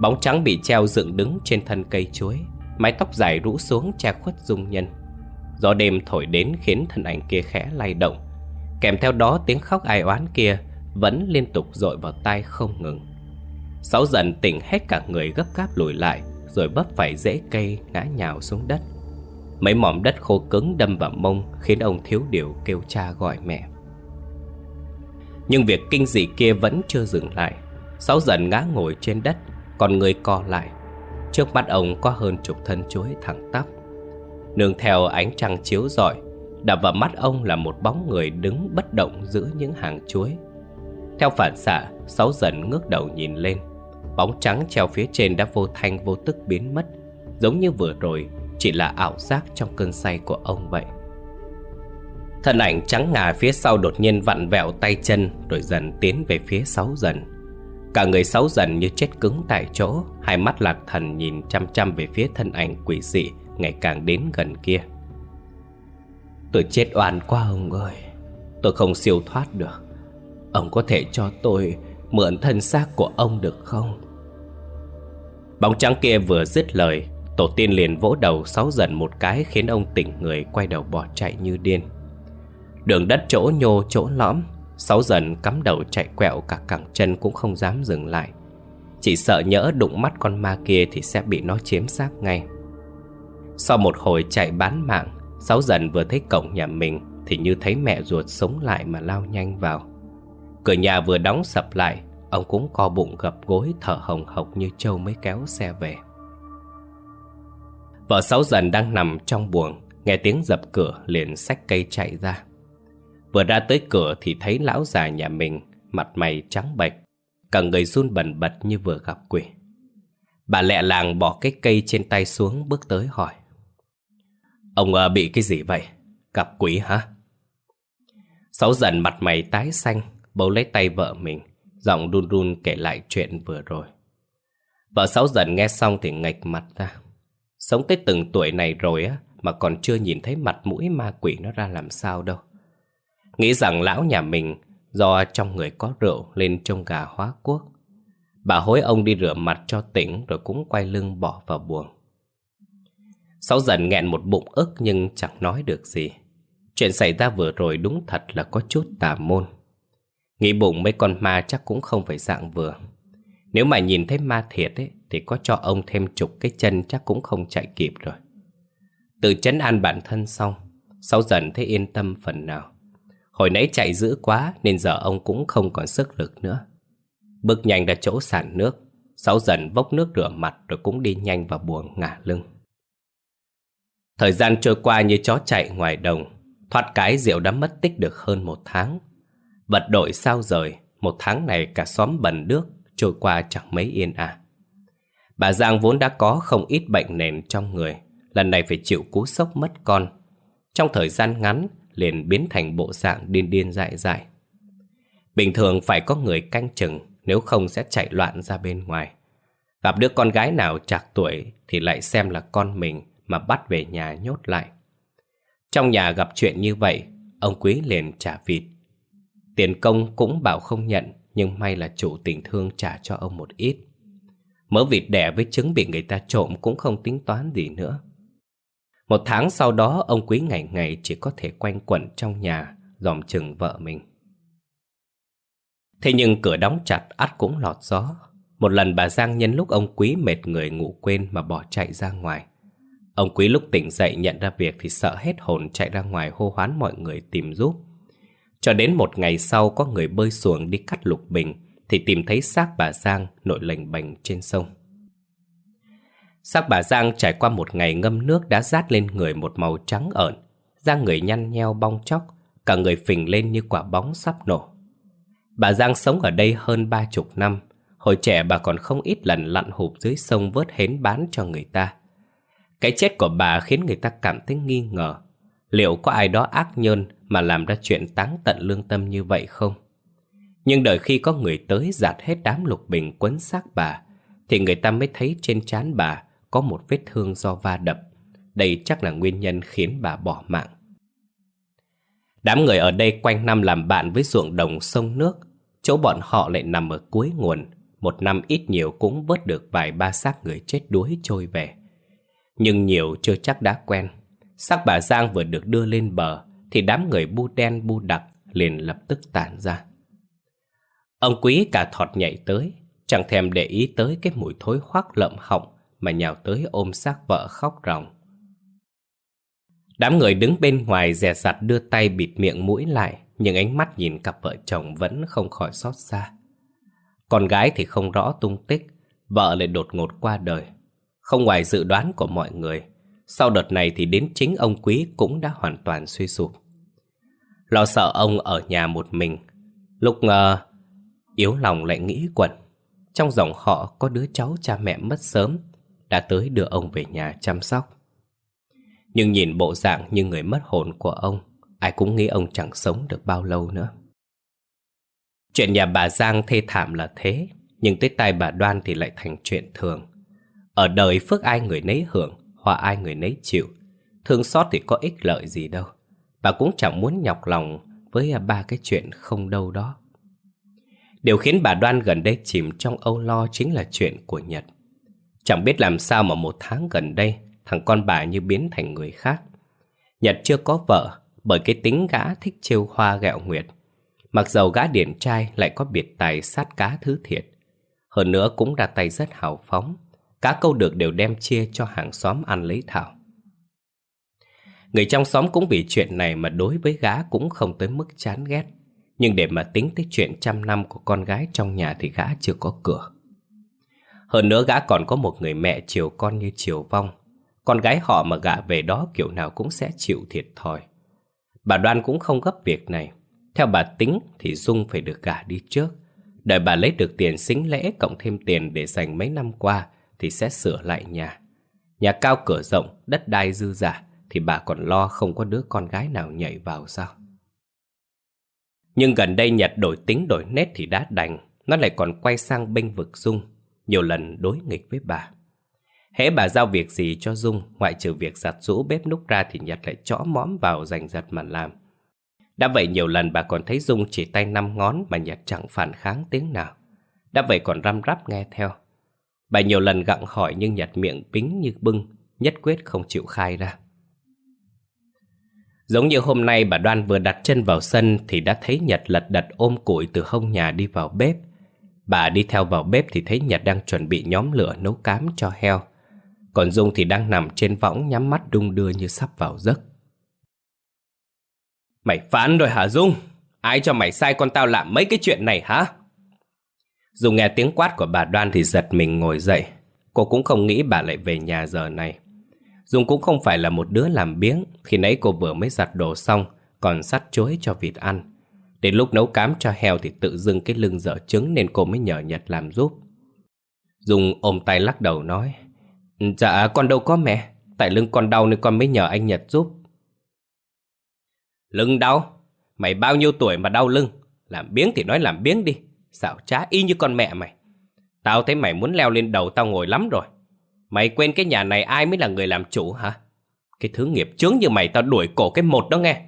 Bóng trắng bị treo dựng đứng trên thân cây chuối, Mái tóc dài rũ xuống che khuất dung nhân. Gió đêm thổi đến khiến thân ảnh kia khẽ lay động, Kèm theo đó tiếng khóc ai oán kia Vẫn liên tục dội vào tai không ngừng. Sáu dần tỉnh hết cả người gấp gáp lùi lại Rồi bấp phải rễ cây ngã nhào xuống đất. Mấy mỏm đất khô cứng đâm vào mông Khiến ông thiếu điều kêu cha gọi mẹ. Nhưng việc kinh dị kia vẫn chưa dừng lại. Sáu dần ngã ngồi trên đất Còn người co lại. Trước mắt ông có hơn chục thân chuối thẳng tắp. Nương theo ánh trăng chiếu rọi Đập vào mắt ông là một bóng người đứng bất động giữa những hàng chuối. Theo phản xạ, Sáu dần ngước đầu nhìn lên. Bóng trắng treo phía trên đã vô thanh vô tức biến mất, Giống như vừa rồi, Chỉ là ảo giác trong cơn say của ông vậy. Thân ảnh trắng ngà phía sau đột nhiên vặn vẹo tay chân Rồi dần tiến về phía sáu dần. Cả người sáu dần như chết cứng tại chỗ, Hai mắt lạc thần nhìn chăm chăm về phía thân ảnh quỷ dị Ngày càng đến gần kia. Tôi chết oan quá ông ơi, Tôi không siêu thoát được. Ông có thể cho tôi mượn thân xác của ông được không? Bóng trắng kia vừa dứt lời, Tổ tiên liền vỗ đầu sáu dần một cái Khiến ông tỉnh người quay đầu bỏ chạy như điên. Đường đất chỗ nhô chỗ lõm, Sáu dần cắm đầu chạy quẹo cả cẳng chân cũng không dám dừng lại. Chỉ sợ nhỡ đụng mắt con ma kia thì sẽ bị nó chiếm xác ngay. Sau một hồi chạy bán mạng, Sáu dần vừa thấy cổng nhà mình Thì như thấy mẹ ruột sống lại mà lao nhanh vào. Cửa nhà vừa đóng sập lại Ông cũng co bụng gập gối thở hồng hộc như trâu mới kéo xe về. Vợ Sáu dần đang nằm trong buồng Nghe tiếng dập cửa liền xách cây chạy ra. Vừa ra tới cửa thì thấy lão già nhà mình Mặt mày trắng bệch Cả người run bần bật như vừa gặp quỷ. Bà lẹ làng bỏ cái cây trên tay xuống bước tới hỏi. Ông à, bị cái gì vậy? Gặp quỷ hả? Sáu dần mặt mày tái xanh Bấu lấy tay vợ mình. Giọng run run kể lại chuyện vừa rồi Vợ Sáu dần nghe xong thì ngạch mặt ra Sống tới từng tuổi này rồi á, Mà còn chưa nhìn thấy mặt mũi ma quỷ nó ra làm sao đâu Nghĩ rằng lão nhà mình do trong người có rượu lên trông gà hóa quốc. Bà hối ông đi rửa mặt cho tỉnh rồi cũng quay lưng bỏ vào buồng. Sáu dần nghẹn một bụng ức nhưng chẳng nói được gì. Chuyện xảy ra vừa rồi đúng thật là có chút tà môn. Nghĩ bụng mấy con ma chắc cũng không phải dạng vừa. Nếu mà nhìn thấy ma thiệt ấy, thì có cho ông thêm chục cái chân chắc cũng không chạy kịp rồi. Từ chấn an bản thân xong, Sáu dần thấy yên tâm phần nào. Hồi nãy chạy dữ quá nên giờ ông cũng không còn sức lực nữa. Bước nhanh ra chỗ sàn nước, Sáu dần vốc nước rửa mặt rồi cũng đi nhanh vào buồng ngả lưng. Thời gian trôi qua như chó chạy ngoài đồng, thoát cái rượu đã mất tích được hơn một tháng. Vật đội sao rời, một tháng này cả xóm bần nước, trôi qua chẳng mấy yên à. Bà Giang vốn đã có không ít bệnh nền trong người, lần này phải chịu cú sốc mất con. Trong thời gian ngắn, liền biến thành bộ dạng điên điên dại dại. Bình thường phải có người canh chừng, nếu không sẽ chạy loạn ra bên ngoài. Gặp đứa con gái nào chạc tuổi thì lại xem là con mình mà bắt về nhà nhốt lại. Trong nhà gặp chuyện như vậy, ông Quý liền trả vịt. Tiền công cũng bảo không nhận, nhưng may là chủ tình thương trả cho ông một ít. mỡ vịt đẻ với trứng bị người ta trộm cũng không tính toán gì nữa. Một tháng sau đó ông Quý ngày ngày chỉ có thể quanh quẩn trong nhà, dòm chừng vợ mình. Thế nhưng cửa đóng chặt ắt cũng lọt gió. Một lần bà Giang nhân lúc ông Quý mệt người ngủ quên mà bỏ chạy ra ngoài. Ông Quý lúc tỉnh dậy nhận ra việc thì sợ hết hồn chạy ra ngoài hô hoán mọi người tìm giúp. Cho đến một ngày sau có người bơi xuồng đi cắt lục bình thì tìm thấy xác bà Giang nội lềnh bềnh trên sông. Xác bà Giang trải qua một ngày ngâm nước đã rát lên người một màu trắng ợn, da người nhăn nheo bong chóc, cả người phình lên như quả bóng sắp nổ. Bà Giang sống ở đây hơn ba chục năm, hồi trẻ bà còn không ít lần lặn hụp dưới sông vớt hến bán cho người ta. Cái chết của bà khiến người ta cảm thấy nghi ngờ, liệu có ai đó ác nhân mà làm ra chuyện táng tận lương tâm như vậy không? Nhưng đợi khi có người tới giạt hết đám lục bình quấn xác bà, thì người ta mới thấy trên trán bà có một vết thương do va đập. Đây chắc là nguyên nhân khiến bà bỏ mạng. Đám người ở đây quanh năm làm bạn với ruộng đồng sông nước, chỗ bọn họ lại nằm ở cuối nguồn, một năm ít nhiều cũng vớt được vài ba xác người chết đuối trôi về. Nhưng nhiều chưa chắc đã quen. Xác bà Giang vừa được đưa lên bờ, thì đám người bu đen bu đặc liền lập tức tản ra. Ông quý cả thọt nhảy tới, chẳng thèm để ý tới cái mùi thối khoác lợm họng mà nhào tới ôm xác vợ khóc ròng. Đám người đứng bên ngoài dè dặt đưa tay bịt miệng mũi lại, nhưng ánh mắt nhìn cặp vợ chồng vẫn không khỏi xót xa. Con gái thì không rõ tung tích, vợ lại đột ngột qua đời. Không ngoài dự đoán của mọi người, sau đợt này thì đến chính ông Quý cũng đã hoàn toàn suy sụp. Lo sợ ông ở nhà một mình, lúc uh, yếu lòng lại nghĩ quẩn. Trong dòng họ có đứa cháu cha mẹ mất sớm, đã tới đưa ông về nhà chăm sóc. Nhưng nhìn bộ dạng như người mất hồn của ông, ai cũng nghĩ ông chẳng sống được bao lâu nữa. Chuyện nhà bà Giang thê thảm là thế, nhưng tới tay bà Đoan thì lại thành chuyện thường. Ở đời phước ai người nấy hưởng, hoa ai người nấy chịu. Thương xót thì có ích lợi gì đâu. Bà cũng chẳng muốn nhọc lòng với ba cái chuyện không đâu đó. Điều khiến bà Đoan gần đây chìm trong âu lo chính là chuyện của Nhật. Chẳng biết làm sao mà một tháng gần đây, thằng con bà như biến thành người khác. Nhật chưa có vợ, bởi cái tính gã thích trêu hoa gẹo nguyệt. Mặc dầu gã điển trai lại có biệt tài sát cá thứ thiệt. Hơn nữa cũng ra tay rất hào phóng. Cá câu được đều đem chia cho hàng xóm ăn lấy thảo. Người trong xóm cũng vì chuyện này mà đối với gã cũng không tới mức chán ghét. Nhưng để mà tính tới chuyện trăm năm của con gái trong nhà thì gã chưa có cửa. Hơn nữa gã còn có một người mẹ chiều con như chiều vong. Con gái họ mà gã về đó kiểu nào cũng sẽ chịu thiệt thòi. Bà Đoan cũng không gấp việc này. Theo bà tính thì Dung phải được gả đi trước. Đợi bà lấy được tiền xính lễ cộng thêm tiền để dành mấy năm qua thì sẽ sửa lại nhà. Nhà cao cửa rộng, đất đai dư giả thì bà còn lo không có đứa con gái nào nhảy vào sao. Nhưng gần đây Nhật đổi tính đổi nét thì đã đành, nó lại còn quay sang bênh vực Dung, nhiều lần đối nghịch với bà. Hễ bà giao việc gì cho Dung, ngoại trừ việc giặt rũ bếp núc ra thì Nhật lại chõ mõm vào giành giật mà làm. Đã vậy nhiều lần bà còn thấy Dung chỉ tay năm ngón mà Nhật chẳng phản kháng tiếng nào. Đã vậy còn răm rắp nghe theo. Bà nhiều lần gặng hỏi nhưng nhặt miệng bính như bưng, nhất quyết không chịu khai ra. Giống như hôm nay bà Đoan vừa đặt chân vào sân thì đã thấy Nhật lật đật ôm củi từ hông nhà đi vào bếp. Bà đi theo vào bếp thì thấy Nhật đang chuẩn bị nhóm lửa nấu cám cho heo. Còn Dung thì đang nằm trên võng nhắm mắt đung đưa như sắp vào giấc. Mày phán rồi hả Dung? Ai cho mày sai con tao làm mấy cái chuyện này hả? Dù nghe tiếng quát của bà Đoan thì giật mình ngồi dậy. Cô cũng không nghĩ bà lại về nhà giờ này. Dung cũng không phải là một đứa làm biếng, Khi nãy cô vừa mới giặt đồ xong, Còn sắt chối cho vịt ăn Đến lúc nấu cám cho heo thì tự dưng cái lưng dở trứng Nên cô mới nhờ Nhật làm giúp Dung ôm tay lắc đầu nói Dạ con đâu có mẹ Tại lưng con đau nên con mới nhờ anh Nhật giúp Lưng đau? Mày bao nhiêu tuổi mà đau lưng? Làm biếng thì nói làm biếng đi Xảo trá y như con mẹ mày Tao thấy mày muốn leo lên đầu tao ngồi lắm rồi Mày quên cái nhà này ai mới là người làm chủ hả? Cái thứ nghiệp chướng như mày tao đuổi cổ cái một đó nghe.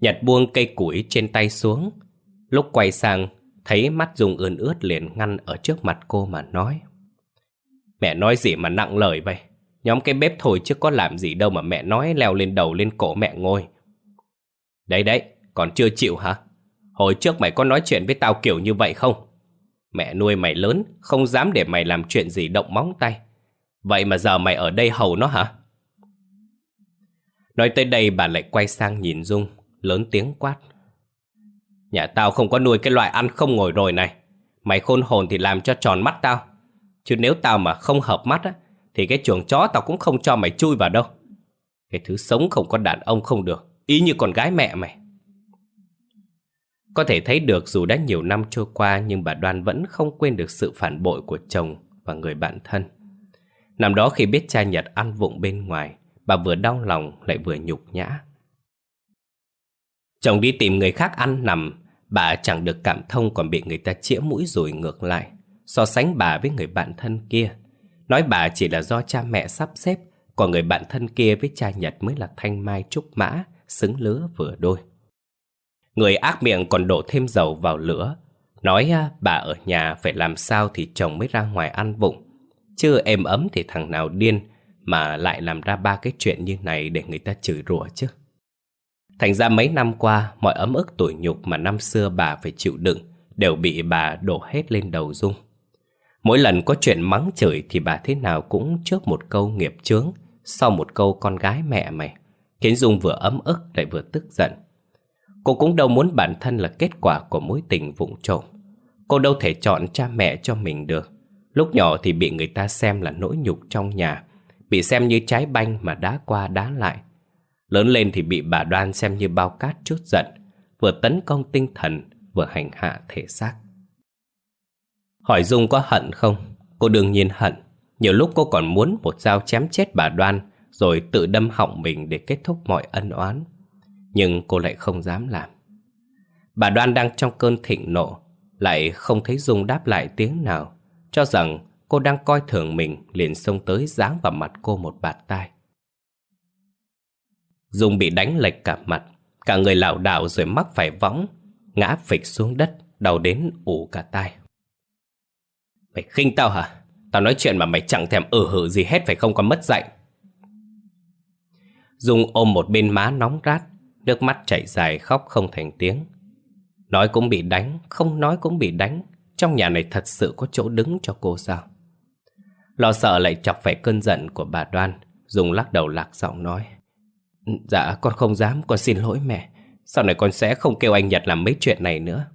Nhật buông cây củi trên tay xuống. Lúc quay sang, thấy mắt Dung ươn ướt liền ngăn ở trước mặt cô mà nói. Mẹ nói gì mà nặng lời vậy? Nhóm cái bếp thôi chứ có làm gì đâu mà mẹ nói leo lên đầu lên cổ mẹ ngồi. Đấy đấy, còn chưa chịu hả? Hồi trước mày có nói chuyện với tao kiểu như vậy không? Mẹ nuôi mày lớn, không dám để mày làm chuyện gì động móng tay. Vậy mà giờ mày ở đây hầu nó hả? Nói tới đây bà lại quay sang nhìn Dung, lớn tiếng quát. Nhà tao không có nuôi cái loại ăn không ngồi rồi này. Mày khôn hồn thì làm cho tròn mắt tao. Chứ nếu tao mà không hợp mắt á, thì cái chuồng chó tao cũng không cho mày chui vào đâu. Cái thứ sống không có đàn ông không được, ý như con gái mẹ mày. Có thể thấy được dù đã nhiều năm trôi qua nhưng bà Đoan vẫn không quên được sự phản bội của chồng và người bạn thân. Năm đó khi biết cha Nhật ăn vụng bên ngoài, bà vừa đau lòng lại vừa nhục nhã. Chồng đi tìm người khác ăn nằm, bà chẳng được cảm thông còn bị người ta chĩa mũi rồi ngược lại, so sánh bà với người bạn thân kia. Nói bà chỉ là do cha mẹ sắp xếp, còn người bạn thân kia với cha Nhật mới là thanh mai trúc mã, xứng lứa vừa đôi. Người ác miệng còn đổ thêm dầu vào lửa. Nói à, bà ở nhà phải làm sao thì chồng mới ra ngoài ăn vụng. Chứ êm ấm thì thằng nào điên Mà lại làm ra ba cái chuyện như này để người ta chửi rủa chứ? Thành ra mấy năm qua, Mọi ấm ức tủi nhục mà năm xưa bà phải chịu đựng Đều bị bà đổ hết lên đầu Dung Mỗi lần có chuyện mắng chửi Thì bà thế nào cũng trước một câu nghiệp chướng Sau một câu con gái mẹ mày. Khiến Dung vừa ấm ức lại vừa tức giận. Cô cũng đâu muốn bản thân là kết quả của mối tình vụng trộm. Cô đâu thể chọn cha mẹ cho mình được. Lúc nhỏ thì bị người ta xem là nỗi nhục trong nhà, Bị xem như trái banh mà đá qua đá lại. Lớn lên thì bị bà đoan xem như bao cát chút giận, Vừa tấn công tinh thần, Vừa hành hạ thể xác. Hỏi Dung có hận không? Cô đương nhiên hận. Nhiều lúc cô còn muốn một dao chém chết bà đoan, Rồi tự đâm họng mình để kết thúc mọi ân oán. Nhưng cô lại không dám làm. Bà đoan đang trong cơn thịnh nộ, Lại không thấy Dung đáp lại tiếng nào, Cho rằng cô đang coi thường mình Liền xông tới giáng vào mặt cô một bạt tai. Dung bị đánh lệch cả mặt, Cả người lảo đảo rồi mắc phải võng, Ngã phịch xuống đất, Đau đến ủ cả tai. Mày khinh tao hả? Tao nói chuyện mà mày chẳng thèm ừ hử gì hết, Phải không có mất dạy? Dung ôm một bên má nóng rát Nước mắt chảy dài khóc không thành tiếng. Nói cũng bị đánh, Không nói cũng bị đánh. Trong nhà này thật sự có chỗ đứng cho cô sao? Lo sợ lại chọc phải cơn giận của bà Đoan, dùng lắc đầu lạc giọng nói. Dạ con không dám, Con xin lỗi mẹ. Sau này con sẽ không kêu anh Nhật làm mấy chuyện này nữa.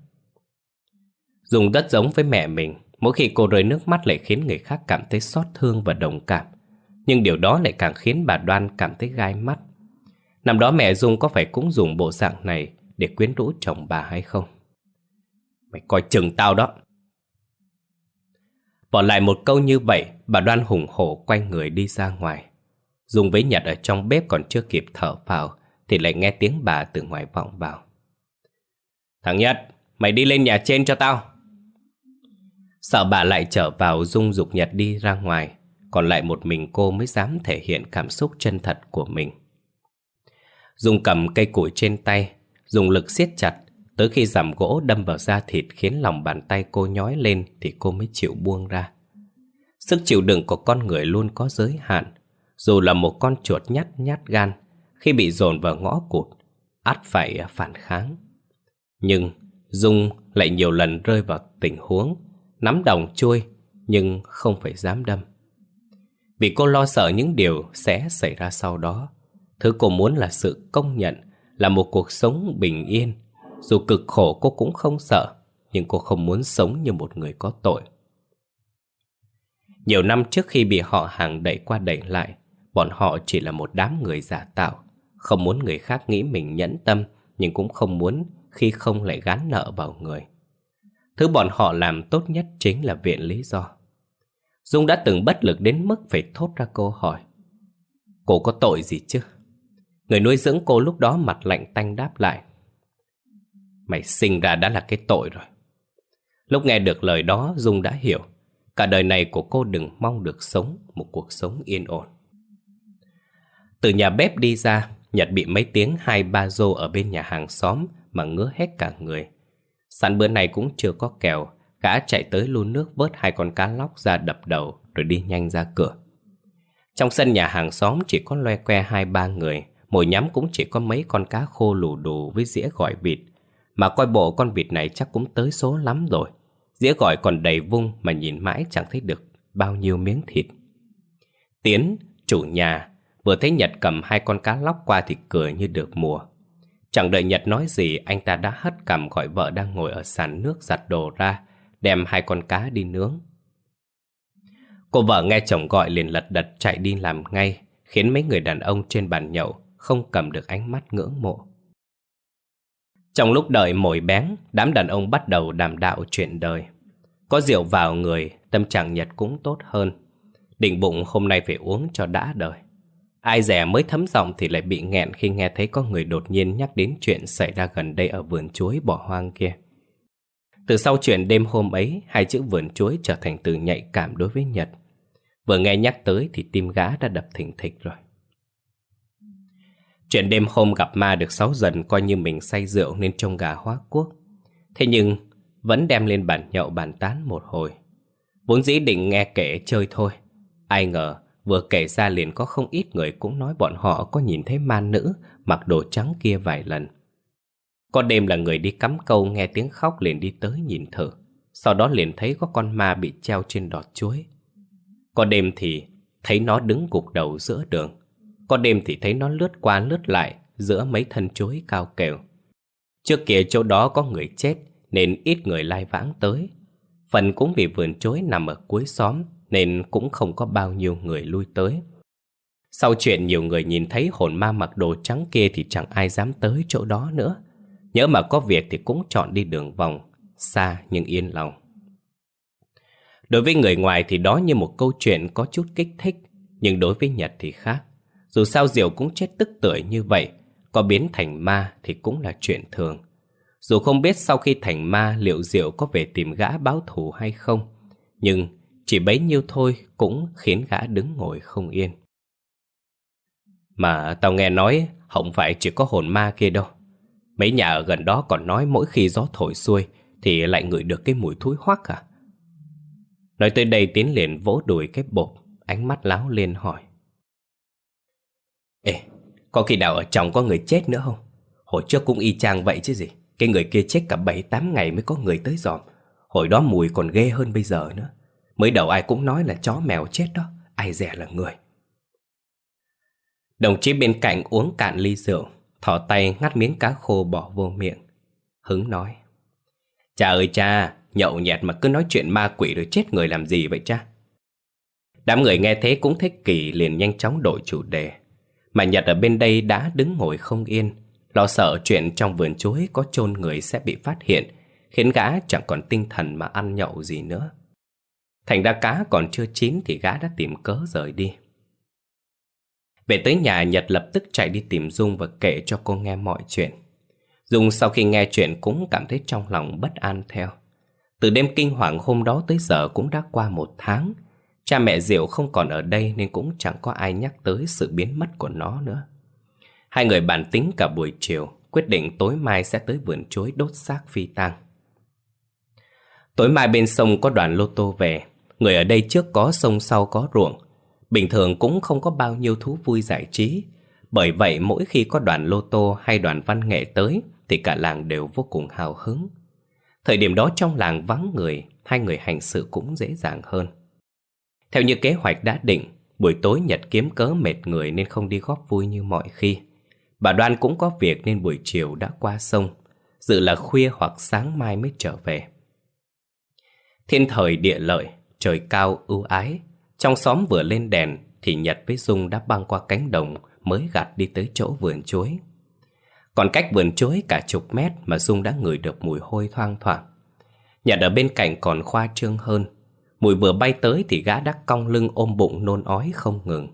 Dùng đất giống với mẹ mình, Mỗi khi cô rơi nước mắt lại khiến người khác cảm thấy xót thương và đồng cảm. Nhưng điều đó lại càng khiến bà Đoan cảm thấy gai mắt. Năm đó mẹ Dung có phải cũng dùng bộ dạng này Để quyến rũ chồng bà hay không? Mày coi chừng tao đó. Bỏ lại một câu như vậy, Bà Đoan hùng hổ quay người đi ra ngoài. Dung với Nhật ở trong bếp còn chưa kịp thở vào Thì lại nghe tiếng bà từ ngoài vọng vào. Thằng Nhật, Mày đi lên nhà trên cho tao. Sợ bà lại trở vào, Dung dục Nhật đi ra ngoài. Còn lại một mình cô mới dám thể hiện cảm xúc chân thật của mình. Dung cầm cây củi trên tay, Dùng lực siết chặt Tới khi giảm gỗ đâm vào da thịt Khiến lòng bàn tay cô nhói lên Thì cô mới chịu buông ra Sức chịu đựng của con người luôn có giới hạn, Dù là một con chuột nhát nhát gan, Khi bị dồn vào ngõ cụt, ắt phải phản kháng Nhưng Dung lại nhiều lần rơi vào tình huống nắm đồng chui nhưng không phải dám đâm. Vì cô lo sợ những điều sẽ xảy ra sau đó. Thứ cô muốn là sự công nhận, là một cuộc sống bình yên. Dù cực khổ cô cũng không sợ, nhưng cô không muốn sống như một người có tội. Nhiều năm trước khi bị họ hàng đẩy qua đẩy lại, bọn họ chỉ là một đám người giả tạo, không muốn người khác nghĩ mình nhẫn tâm, nhưng cũng không muốn khi không lại gán nợ vào người. Thứ bọn họ làm tốt nhất chính là viện lý do. Dung đã từng bất lực đến mức phải thốt ra câu hỏi. Cô có tội gì chứ? Người nuôi dưỡng cô lúc đó mặt lạnh tanh đáp lại. Mày sinh ra đã là cái tội rồi. Lúc nghe được lời đó Dung đã hiểu. Cả đời này của cô đừng mong được sống một cuộc sống yên ổn. Từ nhà bếp đi ra, Nhật bị mấy tiếng hai ba rô ở bên nhà hàng xóm mà ngứa hết cả người. Sẵn bữa này cũng chưa có kèo Gã chạy tới luôn nước vớt hai con cá lóc ra đập đầu Rồi đi nhanh ra cửa Trong sân nhà hàng xóm chỉ có loe que hai ba người Mồi nhắm cũng chỉ có mấy con cá khô lù đù với dĩa gỏi vịt. Mà coi bộ con vịt này chắc cũng tới số lắm rồi. Dĩa gỏi còn đầy vung mà nhìn mãi chẳng thấy được bao nhiêu miếng thịt. Tiến, chủ nhà, vừa thấy Nhật cầm hai con cá lóc qua thì cười như được mùa. Chẳng đợi Nhật nói gì, anh ta đã hất cằm gọi vợ đang ngồi ở sàn nước giặt đồ ra, đem hai con cá đi nướng. Cô vợ nghe chồng gọi liền lật đật chạy đi làm ngay, khiến mấy người đàn ông trên bàn nhậu không cầm được ánh mắt ngưỡng mộ. Trong lúc đợi mồi bén, đám đàn ông bắt đầu đàm đạo chuyện đời. Có rượu vào người, tâm trạng Nhật cũng tốt hơn. Định bụng hôm nay phải uống cho đã đời. Ai rẻ mới thấm giọng thì lại bị nghẹn khi nghe thấy có người đột nhiên nhắc đến chuyện xảy ra gần đây ở vườn chuối bỏ hoang kia. Từ sau chuyện đêm hôm ấy, hai chữ vườn chuối trở thành từ nhạy cảm đối với Nhật. Vừa nghe nhắc tới thì tim gã đã đập thình thịch rồi. Chuyện đêm hôm gặp ma được sáu dần coi như mình say rượu nên trông gà hóa quốc. Thế nhưng, vẫn đem lên bàn nhậu bàn tán một hồi. Vốn dĩ định nghe kể chơi thôi. Ai ngờ, Vừa kể ra liền có không ít người cũng nói bọn họ có nhìn thấy ma nữ mặc đồ trắng kia vài lần. Có đêm là người đi cắm câu nghe tiếng khóc liền đi tới nhìn thử. Sau đó liền thấy có con ma bị treo trên đọt chuối. Có đêm thì thấy nó đứng gục đầu giữa đường. Có đêm thì thấy nó lướt qua lướt lại giữa mấy thân chuối cao kèo. Trước kia chỗ đó có người chết nên ít người lai vãng tới. Phần cũng vì vườn chuối nằm ở cuối xóm Nên cũng không có bao nhiêu người lui tới Sau chuyện nhiều người nhìn thấy hồn ma mặc đồ trắng kia Thì chẳng ai dám tới chỗ đó nữa Nhớ mà có việc thì cũng chọn đi đường vòng, Xa nhưng yên lòng Đối với người ngoài thì đó như một câu chuyện có chút kích thích, Nhưng đối với Nhật thì khác dù sao diều cũng chết tức tưởi như vậy, Có biến thành ma thì cũng là chuyện thường. Dù không biết sau khi thành ma liệu Diệu có về tìm gã báo thù hay không, Nhưng chỉ bấy nhiêu thôi cũng khiến gã đứng ngồi không yên. Mà tao nghe nói không phải chỉ có hồn ma kia đâu. Mấy nhà ở gần đó còn nói mỗi khi gió thổi xuôi Thì lại ngửi được cái mùi thúi hoắc à? Nói tới đây Tiến liền vỗ đùi cái bột Ánh mắt láo lên hỏi. Ê, có khi nào ở trong có người chết nữa không? Hồi trước cũng y chang vậy chứ gì. Cái người kia chết cả 7-8 ngày mới có người tới dòm. Hồi đó mùi còn ghê hơn bây giờ nữa. Mới đầu ai cũng nói là chó mèo chết đó Ai dè là người. Đồng chí bên cạnh uống cạn ly rượu Thỏ tay ngắt miếng cá khô bỏ vô miệng. Hứng nói Cha ơi cha Nhậu nhẹt mà cứ nói chuyện ma quỷ rồi chết người làm gì vậy cha? Đám người nghe thế cũng thích kỳ liền nhanh chóng đổi chủ đề. Mà Nhật ở bên đây đã đứng ngồi không yên. Lo sợ chuyện trong vườn chuối có chôn người sẽ bị phát hiện, Khiến gã chẳng còn tinh thần mà ăn nhậu gì nữa. Thành ra cá còn chưa chín thì gã đã tìm cớ rời đi. Về tới nhà, Nhật lập tức chạy đi tìm Dung và kể cho cô nghe mọi chuyện. Dung sau khi nghe chuyện cũng cảm thấy trong lòng bất an theo. Từ đêm kinh hoàng hôm đó tới giờ cũng đã qua một tháng Cha mẹ Diệu không còn ở đây nên cũng chẳng có ai nhắc tới sự biến mất của nó nữa. Hai người bàn tính cả buổi chiều Quyết định tối mai sẽ tới vườn chuối đốt xác phi tang. Tối mai bên sông có đoàn lô tô về. Người ở đây trước có sông sau có ruộng. Bình thường cũng không có bao nhiêu thú vui giải trí. Bởi vậy mỗi khi có đoàn lô tô hay đoàn văn nghệ tới Thì cả làng đều vô cùng hào hứng. Thời điểm đó trong làng vắng người, hai người hành sự cũng dễ dàng hơn. Theo như kế hoạch đã định, buổi tối Nhật kiếm cớ mệt người nên không đi góp vui như mọi khi. Bà Đoan cũng có việc nên buổi chiều đã qua sông, dự là khuya hoặc sáng mai mới trở về. Thiên thời địa lợi, trời cao ưu ái, trong xóm vừa lên đèn thì Nhật với Dung đã băng qua cánh đồng mới gạt đi tới chỗ vườn chuối. Còn cách vườn chuối cả chục mét mà Dung đã ngửi được mùi hôi thoang thoảng. Nhật ở bên cạnh còn khoa trương hơn. Mùi vừa bay tới thì gã đắc cong lưng ôm bụng nôn ói không ngừng.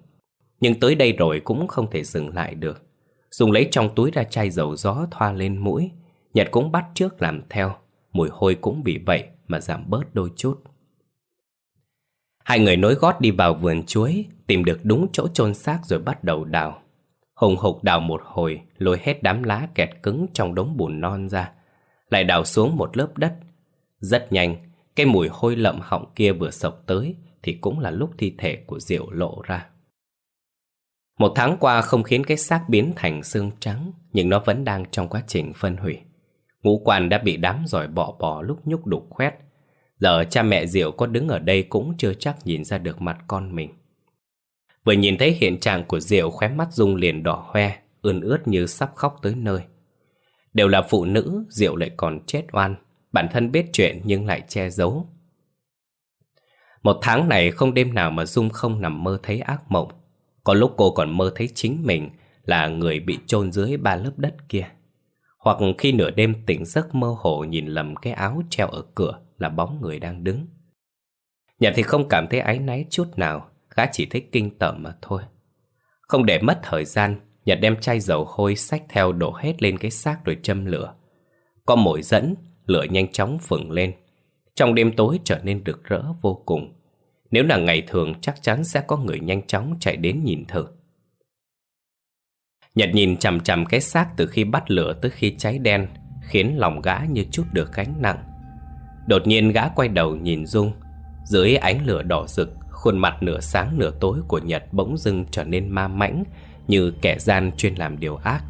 Nhưng tới đây rồi cũng không thể dừng lại được. Dùng lấy trong túi ra chai dầu gió thoa lên mũi. Nhật cũng bắt trước làm theo. Mùi hôi cũng vì vậy mà giảm bớt đôi chút. Hai người nối gót đi vào vườn chuối, tìm được đúng chỗ chôn xác rồi bắt đầu đào. Hùng hục đào một hồi, lôi hết đám lá kẹt cứng trong đống bùn non ra. Lại đào xuống một lớp đất. Rất nhanh, cái mùi hôi lậm họng kia vừa sộc tới thì cũng là lúc thi thể của Diệu lộ ra. Một tháng qua không khiến cái xác biến thành xương trắng, nhưng nó vẫn đang trong quá trình phân hủy. Ngũ quan đã bị đám giỏi bọ bò lúc nhúc đục khoét. Giờ cha mẹ Diệu có đứng ở đây cũng chưa chắc nhìn ra được mặt con mình. Vừa nhìn thấy hiện trạng của Diệu khóe mắt Dung liền đỏ hoe, ươn ướt như sắp khóc tới nơi. Đều là phụ nữ, Diệu lại còn chết oan, bản thân biết chuyện nhưng lại che giấu. Một tháng này không đêm nào mà Dung không nằm mơ thấy ác mộng. Có lúc cô còn mơ thấy chính mình là người bị chôn dưới ba lớp đất kia. Hoặc khi nửa đêm tỉnh giấc mơ hồ nhìn lầm cái áo treo ở cửa là bóng người đang đứng. Nhật thì không cảm thấy áy náy chút nào, Gã chỉ thấy kinh tởm mà thôi Không để mất thời gian, Nhật đem chai dầu hôi xách theo đổ hết lên cái xác rồi châm lửa Có mồi dẫn Lửa nhanh chóng phừng lên. Trong đêm tối trở nên rực rỡ vô cùng. Nếu là ngày thường, chắc chắn sẽ có người nhanh chóng chạy đến nhìn thử. Nhật nhìn chằm chằm cái xác từ khi bắt lửa tới khi cháy đen, Khiến lòng gã như chút được gánh nặng. Đột nhiên gã quay đầu nhìn Dung. Dưới ánh lửa đỏ rực, Khuôn mặt nửa sáng nửa tối của Nhật bỗng dưng trở nên ma mãnh, Như kẻ gian chuyên làm điều ác.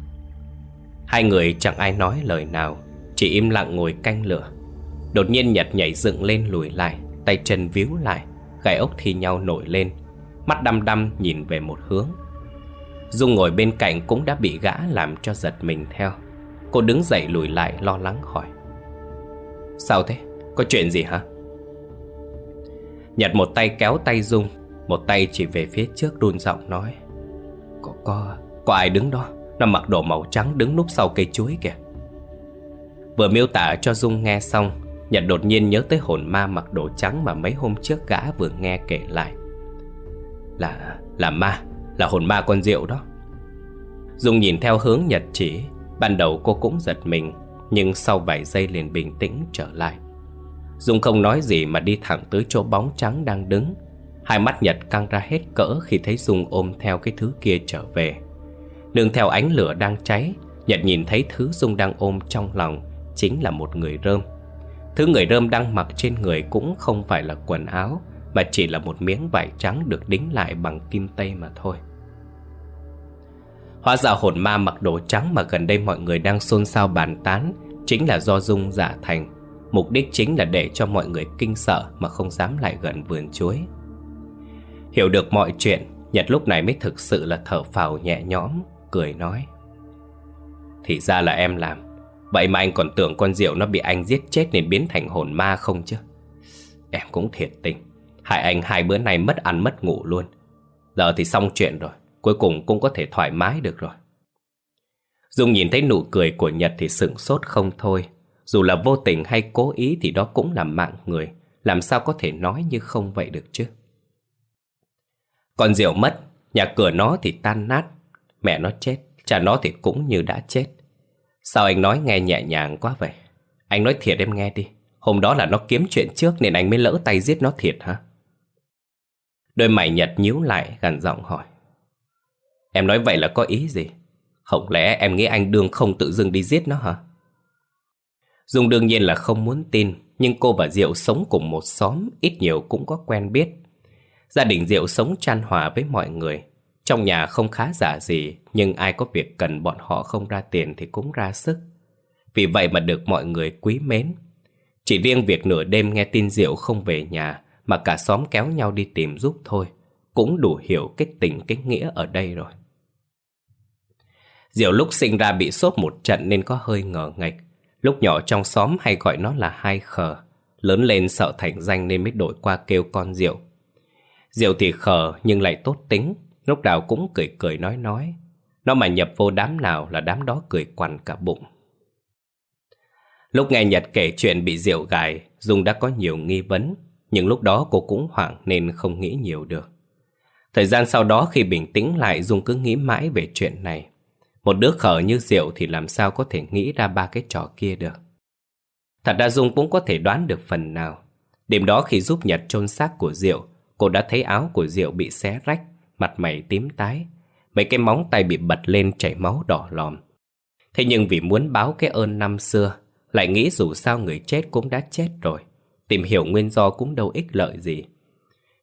Hai người chẳng ai nói lời nào. Chỉ im lặng ngồi canh lửa. Đột nhiên Nhật nhảy dựng lên lùi lại Tay chân víu lại Gai ốc thi nhau nổi lên Mắt đăm đăm nhìn về một hướng. Dung ngồi bên cạnh cũng đã bị gã làm cho giật mình theo. Cô đứng dậy lùi lại lo lắng hỏi. Sao thế? Có chuyện gì hả? Nhật một tay kéo tay Dung Một tay chỉ về phía trước đun giọng nói. Có, có, có ai đứng đó? Nó mặc đồ màu trắng đứng núp sau cây chuối kìa. Vừa miêu tả cho Dung nghe xong Nhật đột nhiên nhớ tới hồn ma mặc đồ trắng Mà mấy hôm trước gã vừa nghe kể lại. Là, là ma Là hồn ma con rượu đó. Dung nhìn theo hướng Nhật chỉ Ban đầu cô cũng giật mình Nhưng sau vài giây liền bình tĩnh trở lại. Dung không nói gì mà đi thẳng tới chỗ bóng trắng đang đứng. Hai mắt Nhật căng ra hết cỡ khi thấy Dung ôm theo cái thứ kia trở về. Nương theo ánh lửa đang cháy Nhật nhìn thấy thứ Dung đang ôm trong lòng. Chính là một người rơm. Thứ người rơm đang mặc trên người cũng không phải là quần áo, Mà chỉ là một miếng vải trắng được đính lại bằng kim tây mà thôi. Hóa ra hồn ma mặc đồ trắng mà gần đây mọi người đang xôn xao bàn tán Chính là do Dung giả thành. Mục đích chính là để cho mọi người kinh sợ mà không dám lại gần vườn chuối. Hiểu được mọi chuyện, Nhật lúc này mới thực sự là thở phào nhẹ nhõm, Cười nói. Thì ra là em làm. Vậy mà anh còn tưởng con rượu nó bị anh giết chết nên biến thành hồn ma không chứ? Em cũng thiệt tình. Hại anh hai bữa nay mất ăn mất ngủ luôn. Giờ thì xong chuyện rồi, Cuối cùng cũng có thể thoải mái được rồi. Dung nhìn thấy nụ cười của Nhật thì sững sốt không thôi. Dù là vô tình hay cố ý thì đó cũng là mạng người. Làm sao có thể nói như không vậy được chứ? Con rượu mất, Nhà cửa nó thì tan nát, Mẹ nó chết, Cha nó thì cũng như đã chết. Sao anh nói nghe nhẹ nhàng quá vậy? Anh nói thiệt em nghe đi. Hôm đó là nó kiếm chuyện trước nên anh mới lỡ tay giết nó thiệt hả? Đôi mày Nhật nhíu lại, gằn giọng hỏi. Em nói vậy là có ý gì? Không lẽ em nghĩ anh Đương không tự dưng đi giết nó hả? Dung đương nhiên là không muốn tin, Nhưng cô và Diệu sống cùng một xóm, Ít nhiều cũng có quen biết. Gia đình Diệu sống chan hòa với mọi người. Trong nhà không khá giả gì Nhưng ai có việc cần bọn họ không ra tiền Thì cũng ra sức Vì vậy mà được mọi người quý mến Chỉ riêng việc nửa đêm nghe tin Diệu không về nhà Mà cả xóm kéo nhau đi tìm giúp thôi Cũng đủ hiểu cái tình cái nghĩa ở đây rồi Diệu lúc sinh ra bị sốt một trận nên có hơi ngờ ngạch. Lúc nhỏ trong xóm hay gọi nó là hai khờ. Lớn lên sợ thành danh nên mới đổi qua kêu con Diệu. Diệu thì khờ nhưng lại tốt tính, lúc nào cũng cười cười nói nói. Nó mà nhập vô đám nào là đám đó cười quằn cả bụng. Lúc nghe Nhật kể chuyện bị Diệu gài, Dung đã có nhiều nghi vấn, nhưng lúc đó cô cũng hoảng nên không nghĩ nhiều được. Thời gian sau đó khi bình tĩnh lại Dung cứ nghĩ mãi về chuyện này. Một đứa khờ như Diệu thì làm sao có thể nghĩ ra ba cái trò kia được. Thật ra Dung cũng có thể đoán được phần nào. Đêm đó khi giúp Nhật chôn xác của Diệu, cô đã thấy áo của Diệu bị xé rách, mặt mày tím tái. Mấy cái móng tay bị bật lên chảy máu đỏ lòm. Thế nhưng vì muốn báo cái ơn năm xưa, lại nghĩ dù sao người chết cũng đã chết rồi. Tìm hiểu nguyên do cũng đâu ích lợi gì.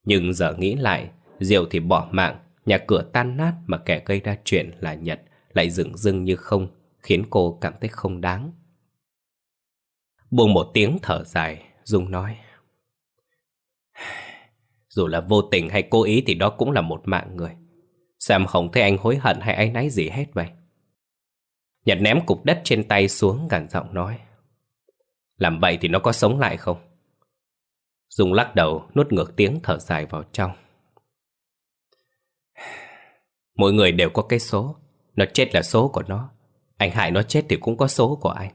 Nhưng giờ nghĩ lại, Diệu thì bỏ mạng, nhà cửa tan nát mà kẻ gây ra chuyện là Nhật lại dừng dưng như không, khiến cô cảm thấy không đáng. Buông một tiếng thở dài, Dung nói. Dù là vô tình hay cố ý thì đó cũng là một mạng người. Sam không thấy anh hối hận hay áy náy gì hết vậy? Nhật ném cục đất trên tay xuống gằn giọng nói. Làm vậy thì nó có sống lại không? Dung lắc đầu, nuốt ngược tiếng thở dài vào trong. Mỗi người đều có cái số. Nó chết là số của nó Anh hại nó chết thì cũng có số của anh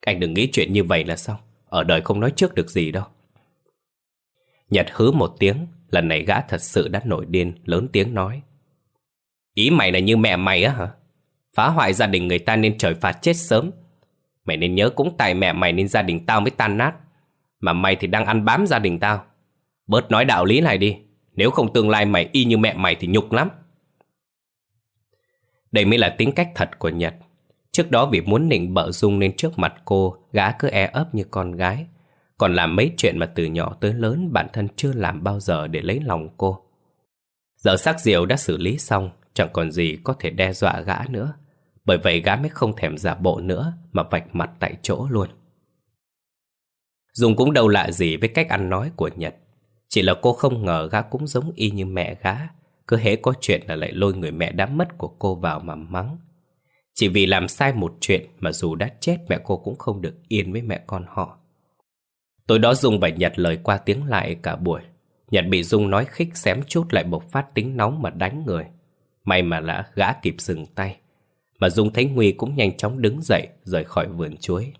Anh đừng nghĩ chuyện như vậy là xong Ở đời không nói trước được gì đâu Nhật hứ một tiếng Lần này gã thật sự đã nổi điên Lớn tiếng nói. Ý mày là như mẹ mày á hả? Phá hoại gia đình người ta nên trời phạt chết sớm. Mày nên nhớ cũng tại mẹ mày nên gia đình tao mới tan nát. Mà mày thì đang ăn bám gia đình tao. Bớt nói đạo lý này đi. Nếu không tương lai mày y như mẹ mày thì nhục lắm. Đây mới là tính cách thật của Nhật. Trước đó vì muốn nịnh bợ Dung nên trước mặt cô, gã cứ e ấp như con gái. Còn làm mấy chuyện mà từ nhỏ tới lớn bản thân chưa làm bao giờ để lấy lòng cô. Giờ sắc diệu đã xử lý xong, chẳng còn gì có thể đe dọa gã nữa. Bởi vậy gã mới không thèm giả bộ nữa mà vạch mặt tại chỗ luôn. Dung cũng đâu lạ gì với cách ăn nói của Nhật. Chỉ là cô không ngờ gã cũng giống y như mẹ gã, cứ hễ có chuyện là lại lôi người mẹ đã mất của cô vào mà mắng Chỉ vì làm sai một chuyện mà dù đã chết mẹ cô cũng không được yên với mẹ con họ Tối đó Dung và Nhật lời qua tiếng lại cả buổi Nhật bị Dung nói khích xém chút lại bộc phát tính nóng mà đánh người. May mà đã gã kịp dừng tay. Mà Dung thấy Nguy cũng nhanh chóng đứng dậy rời khỏi vườn chuối.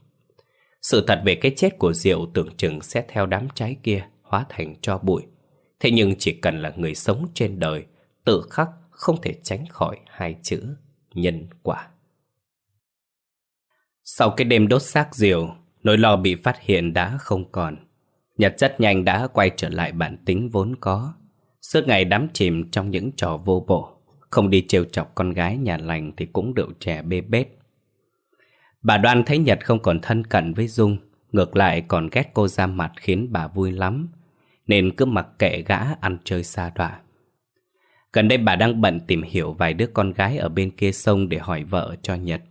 Sự thật về cái chết của Diệu tưởng chừng sẽ theo đám trái kia hóa thành cho bụi. Thế nhưng chỉ cần là người sống trên đời, tự khắc không thể tránh khỏi hai chữ nhân quả. Sau cái đêm đốt xác Diệu, nỗi lo bị phát hiện đã không còn. Nhật rất nhanh đã quay trở lại bản tính vốn có. Suốt ngày đắm chìm trong những trò vô bổ Không đi trêu chọc con gái nhà lành thì cũng rượu trẻ bê bết. Bà đoan thấy Nhật không còn thân cận với Dung, ngược lại còn ghét cô ra mặt khiến bà vui lắm, nên cứ mặc kệ gã ăn chơi xa đọa. Gần đây bà đang bận tìm hiểu vài đứa con gái ở bên kia sông để hỏi vợ cho Nhật.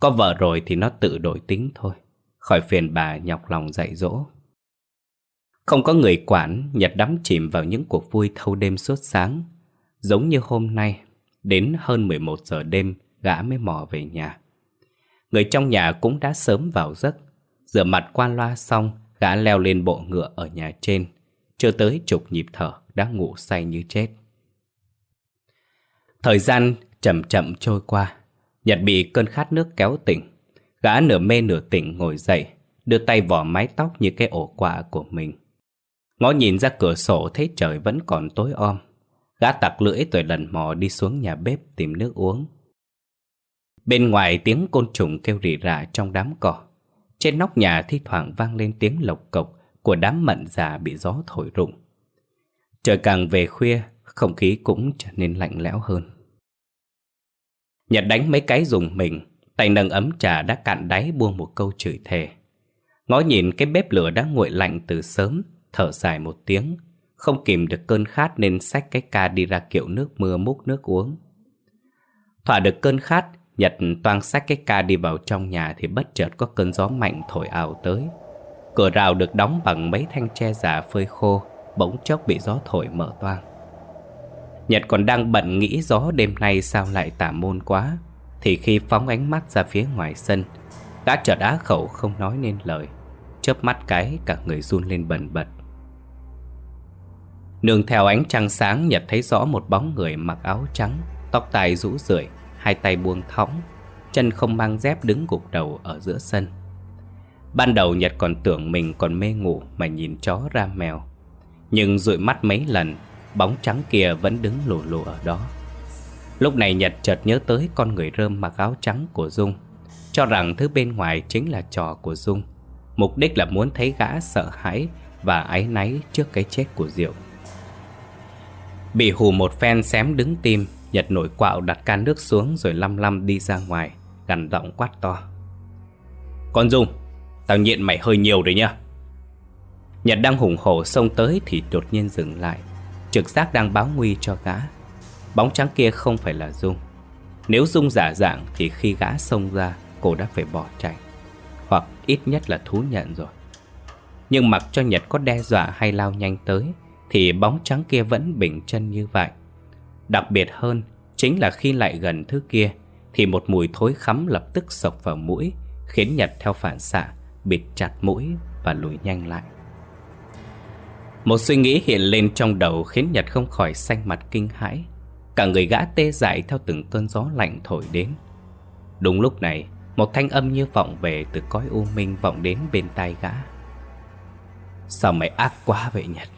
Có vợ rồi thì nó tự đổi tính thôi, khỏi phiền bà nhọc lòng dạy dỗ. Không có người quản, Nhật đắm chìm vào những cuộc vui thâu đêm suốt sáng. Giống như hôm nay, đến hơn 11 giờ đêm, gã mới mò về nhà. Người trong nhà cũng đã sớm vào giấc. Rửa mặt qua loa xong, gã leo lên bộ ngựa ở nhà trên. Chưa tới chục nhịp thở, đã ngủ say như chết. Thời gian chậm chậm trôi qua. Nhật bị cơn khát nước kéo tỉnh. Gã nửa mê nửa tỉnh ngồi dậy, đưa tay vỏ mái tóc như cái ổ quả của mình. Ngó nhìn ra cửa sổ thấy trời vẫn còn tối om. Gã tặc lưỡi tuổi lần mò đi xuống nhà bếp tìm nước uống. Bên ngoài tiếng côn trùng kêu rỉ rả trong đám cỏ. Trên nóc nhà thi thoảng vang lên tiếng lộc cộc của đám mận già bị gió thổi rụng. Trời càng về khuya, không khí cũng trở nên lạnh lẽo hơn. Nhật đánh mấy cái dùng mình, tay nâng ấm trà đã cạn đáy buông một câu chửi thề. Ngó nhìn cái bếp lửa đã nguội lạnh từ sớm, thở dài một tiếng, không kìm được cơn khát nên xách cái ca đi ra kiệu nước mưa múc nước uống. Thỏa được cơn khát, Nhật toang xách cái ca đi vào trong nhà thì bất chợt có cơn gió mạnh thổi ảo tới. Cửa rào được đóng bằng mấy thanh tre giả phơi khô, bỗng chốc bị gió thổi mở toang. Nhật còn đang bận nghĩ gió đêm nay sao lại tả môn quá, thì khi phóng ánh mắt ra phía ngoài sân, gã chợt á khẩu không nói nên lời. Chớp mắt cái cả người run lên bần bật. Nương theo ánh trăng sáng Nhật thấy rõ một bóng người mặc áo trắng, tóc tai rũ rượi, hai tay buông thõng, chân không mang dép đứng gục đầu ở giữa sân. Ban đầu Nhật còn tưởng mình còn mê ngủ mà nhìn chó ra mèo. Nhưng dụi mắt mấy lần, bóng trắng kia vẫn đứng lù lù ở đó. Lúc này Nhật chợt nhớ tới con người rơm mặc áo trắng của Dung, cho rằng thứ bên ngoài chính là trò của Dung. Mục đích là muốn thấy gã sợ hãi và áy náy trước cái chết của Diệu. Bị hù một phen xém đứng tim, Nhật nổi quạo đặt can nước xuống rồi lăm lăm đi ra ngoài, gằn giọng quát to. Con Dung, tao nhịn mày hơi nhiều rồi nha. Nhật đang hùng hổ xông tới thì đột nhiên dừng lại. Trực giác đang báo nguy cho gã. Bóng trắng kia không phải là Dung. Nếu Dung giả dạng thì khi gã xông ra, cô đã phải bỏ chạy. Hoặc ít nhất là thú nhận rồi. Nhưng mặc cho Nhật có đe dọa hay lao nhanh tới, thì bóng trắng kia vẫn bình chân như vậy. Đặc biệt hơn chính là khi lại gần thứ kia thì một mùi thối khắm lập tức sộc vào mũi khiến Nhật theo phản xạ bịt chặt mũi và lùi nhanh lại. Một suy nghĩ hiện lên trong đầu khiến Nhật không khỏi xanh mặt kinh hãi. Cả người gã tê dại theo từng cơn gió lạnh thổi đến. Đúng lúc này, một thanh âm như vọng về từ cõi u minh vọng đến bên tai gã. Sao mày ác quá vậy Nhật?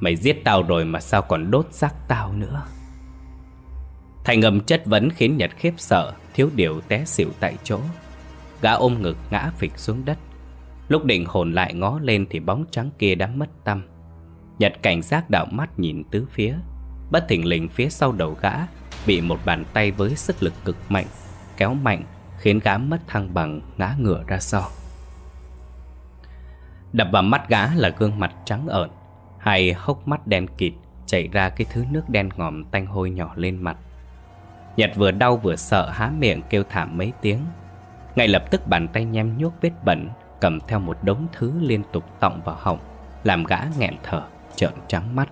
Mày giết tao rồi mà sao còn đốt xác tao nữa? thanh âm chất vấn khiến Nhật khiếp sợ, thiếu điều té xỉu tại chỗ. Gã ôm ngực ngã phịch xuống đất. Lúc định hồn lại ngó lên thì bóng trắng kia đã mất tâm. Nhật cảnh giác đảo mắt nhìn tứ phía. Bất thình lình phía sau đầu gã bị một bàn tay với sức lực cực mạnh, kéo mạnh khiến gã mất thăng bằng ngã ngửa ra sau. Đập vào mắt gã là gương mặt trắng ợn, hai hốc mắt đen kịt chảy ra cái thứ nước đen ngòm tanh hôi nhỏ lên mặt. Nhật vừa đau vừa sợ há miệng kêu thảm mấy tiếng Ngay lập tức bàn tay nhem nhuốc vết bẩn Cầm theo một đống thứ liên tục tọng vào họng Làm gã nghẹn thở, trợn trắng mắt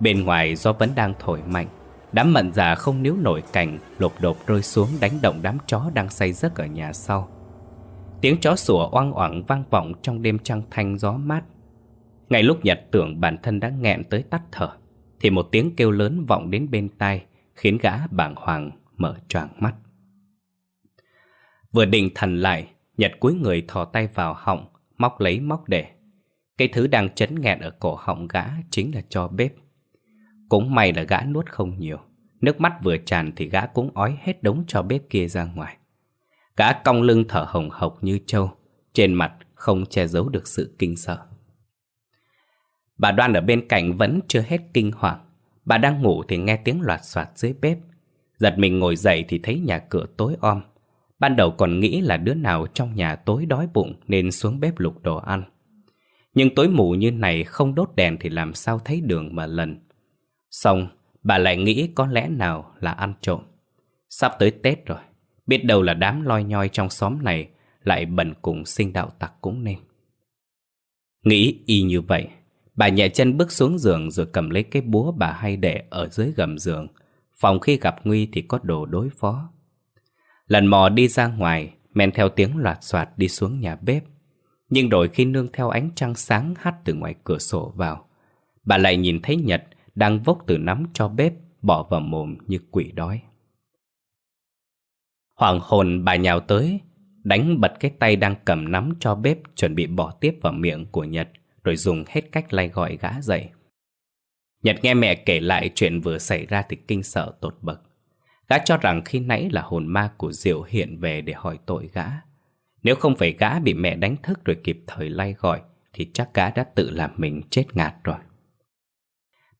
Bên ngoài do vẫn đang thổi mạnh. Đám mận già không níu nổi cảnh Lột đột rơi xuống đánh động đám chó đang say giấc ở nhà sau. Tiếng chó sủa oang oảng vang vọng trong đêm trăng thanh gió mát. Ngay lúc Nhật tưởng bản thân đã nghẹn tới tắt thở, Thì một tiếng kêu lớn vọng đến bên tai, Khiến gã bàng hoàng mở choàng mắt. Vừa định thần lại, Nhật cúi người thò tay vào họng, Móc lấy móc để. Cái thứ đang chấn nghẹn ở cổ họng gã Chính là cho bếp. Cũng may là gã nuốt không nhiều. Nước mắt vừa tràn thì gã cũng ói hết đống cho bếp kia ra ngoài. Gã cong lưng thở hồng hộc như trâu, Trên mặt không che giấu được sự kinh sợ. Bà Đoan ở bên cạnh vẫn chưa hết kinh hoàng. Bà đang ngủ thì nghe tiếng loạt soạt dưới bếp. Giật mình ngồi dậy thì thấy nhà cửa tối om. Ban đầu còn nghĩ là đứa nào trong nhà tối đói bụng Nên xuống bếp lục đồ ăn. Nhưng tối mù như này không đốt đèn thì làm sao thấy đường mà lần. Xong bà lại nghĩ có lẽ nào là ăn trộm Sắp tới Tết rồi Biết đâu là đám loi nhoi trong xóm này Lại bẩn cùng sinh đạo tặc cũng nên Nghĩ y như vậy Bà nhẹ chân bước xuống giường rồi cầm lấy cái búa bà hay để ở dưới gầm giường. Phòng khi gặp nguy thì có đồ đối phó. Lần mò đi ra ngoài, men theo tiếng loạt soạt đi xuống nhà bếp. Nhưng rồi khi nương theo ánh trăng sáng hắt từ ngoài cửa sổ vào, bà lại nhìn thấy Nhật đang vốc từ nắm cho bếp bỏ vào mồm như quỷ đói. Hoàng hồn bà nhào tới, đánh bật cái tay đang cầm nắm cho bếp chuẩn bị bỏ tiếp vào miệng của Nhật rồi dùng hết cách lay gọi gã dậy. Nhật nghe mẹ kể lại chuyện vừa xảy ra thì kinh sợ tột bậc. Gã cho rằng khi nãy là hồn ma của Diệu hiện về để hỏi tội gã. Nếu không phải gã bị mẹ đánh thức rồi kịp thời lay gọi thì chắc gã đã tự làm mình chết ngạt rồi.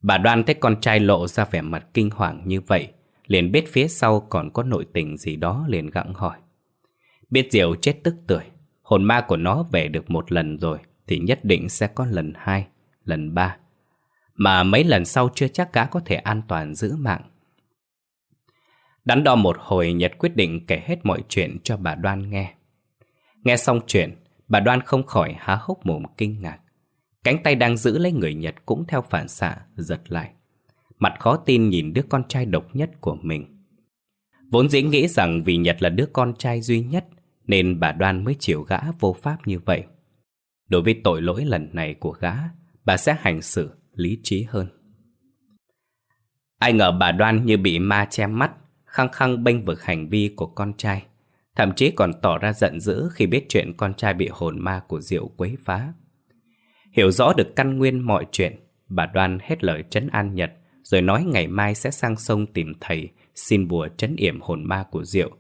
Bà đoan thấy con trai lộ ra vẻ mặt kinh hoàng như vậy liền biết phía sau còn có nội tình gì đó liền gặng hỏi. Biết Diệu chết tức tuổi, hồn ma của nó về được một lần rồi thì nhất định sẽ có lần hai, lần ba. Mà mấy lần sau chưa chắc cá có thể an toàn giữ mạng. Đắn đo một hồi Nhật quyết định kể hết mọi chuyện cho bà Đoan nghe. Nghe xong chuyện, bà Đoan không khỏi há hốc mồm kinh ngạc. Cánh tay đang giữ lấy người Nhật cũng theo phản xạ giật lại. Mặt khó tin nhìn đứa con trai độc nhất của mình. Vốn dĩ nghĩ rằng vì Nhật là đứa con trai duy nhất nên bà Đoan mới chịu gã vô pháp như vậy. Đối với tội lỗi lần này của gã, bà sẽ hành xử lý trí hơn. Ai ngờ bà đoan như bị ma che mắt, khăng khăng bênh vực hành vi của con trai. Thậm chí còn tỏ ra giận dữ khi biết chuyện con trai bị hồn ma của Diệu quấy phá. Hiểu rõ được căn nguyên mọi chuyện, bà đoan hết lời trấn an Nhật, rồi nói ngày mai sẽ sang sông tìm thầy xin bùa trấn yểm hồn ma của Diệu,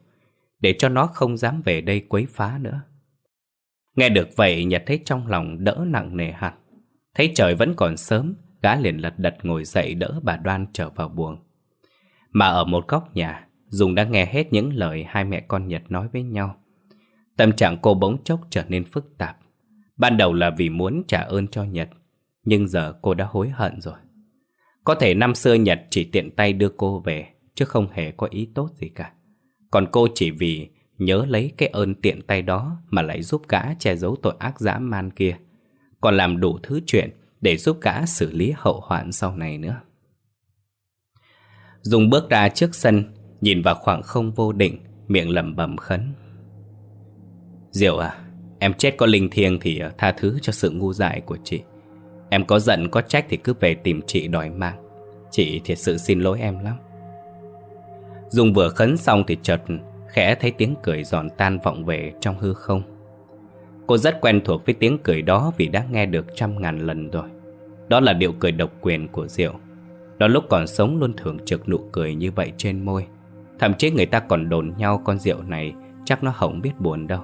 để cho nó không dám về đây quấy phá nữa. Nghe được vậy Nhật thấy trong lòng đỡ nặng nề hẳn. Thấy trời vẫn còn sớm Gã liền lật đật ngồi dậy đỡ bà Đoan trở vào buồng. Mà ở một góc nhà Dung đã nghe hết những lời hai mẹ con Nhật nói với nhau. Tâm trạng cô bỗng chốc trở nên phức tạp. Ban đầu là vì muốn trả ơn cho Nhật Nhưng giờ cô đã hối hận rồi Có thể năm xưa Nhật chỉ tiện tay đưa cô về Chứ không hề có ý tốt gì cả Còn cô chỉ vì Nhớ lấy cái ơn tiện tay đó mà lại giúp gã che giấu tội ác dã man kia. Còn làm đủ thứ chuyện để giúp gã xử lý hậu hoạn sau này nữa. Dùng bước ra trước sân, nhìn vào khoảng không vô định, miệng lẩm bẩm khấn. Diệu à, em chết có linh thiêng thì ờ, tha thứ cho sự ngu dại của chị. Em có giận, có trách thì cứ về tìm chị đòi mạng. Chị thiệt sự xin lỗi em lắm. Dùng vừa khấn xong thì chợt khẽ thấy tiếng cười giòn tan vọng về trong hư không. Cô rất quen thuộc với tiếng cười đó vì đã nghe được trăm ngàn lần rồi. Đó là điệu cười độc quyền của Diệu. Đó lúc còn sống luôn thường trực nụ cười như vậy trên môi. Thậm chí người ta còn đồn nhau con Diệu này chắc nó không biết buồn đâu.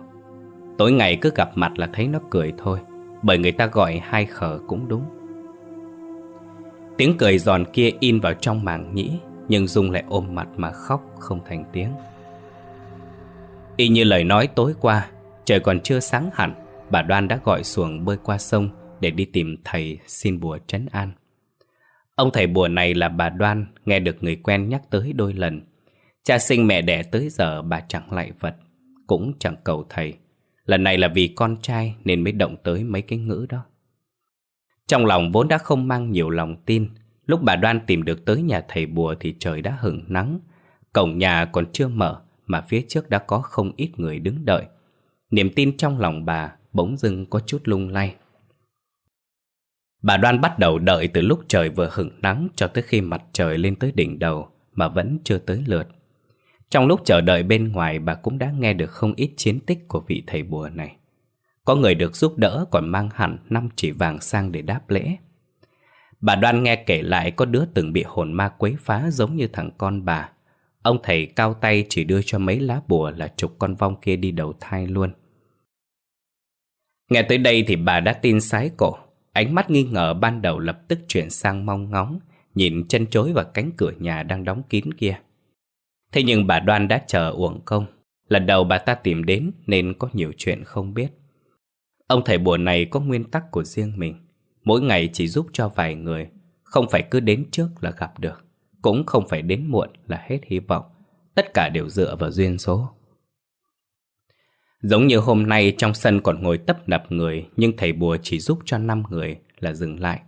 Tối ngày cứ gặp mặt là thấy nó cười thôi, bởi người ta gọi hai khờ cũng đúng. Tiếng cười giòn kia in vào trong màng nhĩ, nhưng Dung lại ôm mặt mà khóc không thành tiếng. Y như lời nói tối qua Trời còn chưa sáng hẳn Bà Đoan đã gọi xuồng bơi qua sông Để đi tìm thầy xin bùa trấn an Ông thầy bùa này là bà Đoan Nghe được người quen nhắc tới đôi lần Cha sinh mẹ đẻ tới giờ bà chẳng lại vật Cũng chẳng cầu thầy Lần này là vì con trai Nên mới động tới mấy cái ngữ đó Trong lòng vốn đã không mang nhiều lòng tin, Lúc bà Đoan tìm được tới nhà thầy bùa Thì trời đã hửng nắng Cổng nhà còn chưa mở mà phía trước đã có không ít người đứng đợi. Niềm tin trong lòng bà bỗng dưng có chút lung lay. Bà Đoan bắt đầu đợi từ lúc trời vừa hửng nắng cho tới khi mặt trời lên tới đỉnh đầu mà vẫn chưa tới lượt. Trong lúc chờ đợi bên ngoài bà cũng đã nghe được không ít chiến tích của vị thầy bùa này. Có người được giúp đỡ còn mang hẳn năm chỉ vàng sang để đáp lễ. Bà Đoan nghe kể lại có đứa từng bị hồn ma quấy phá giống như thằng con bà. Ông thầy cao tay chỉ đưa cho mấy lá bùa là chục con vong kia đi đầu thai luôn. Nghe tới đây thì bà đã tin sái cổ. Ánh mắt nghi ngờ ban đầu lập tức chuyển sang mong ngóng, nhìn chân chối vào cánh cửa nhà đang đóng kín kia. Thế nhưng bà Đoan đã chờ uổng công. Lần đầu bà ta tìm đến nên có nhiều chuyện không biết. Ông thầy bùa này có nguyên tắc của riêng mình. Mỗi ngày chỉ giúp cho vài người, không phải cứ đến trước là gặp được, cũng không phải đến muộn là hết hy vọng. Tất cả đều dựa vào duyên số. Giống như hôm nay trong sân còn ngồi tấp nập người nhưng thầy bùa chỉ giúp cho 5 người là dừng lại.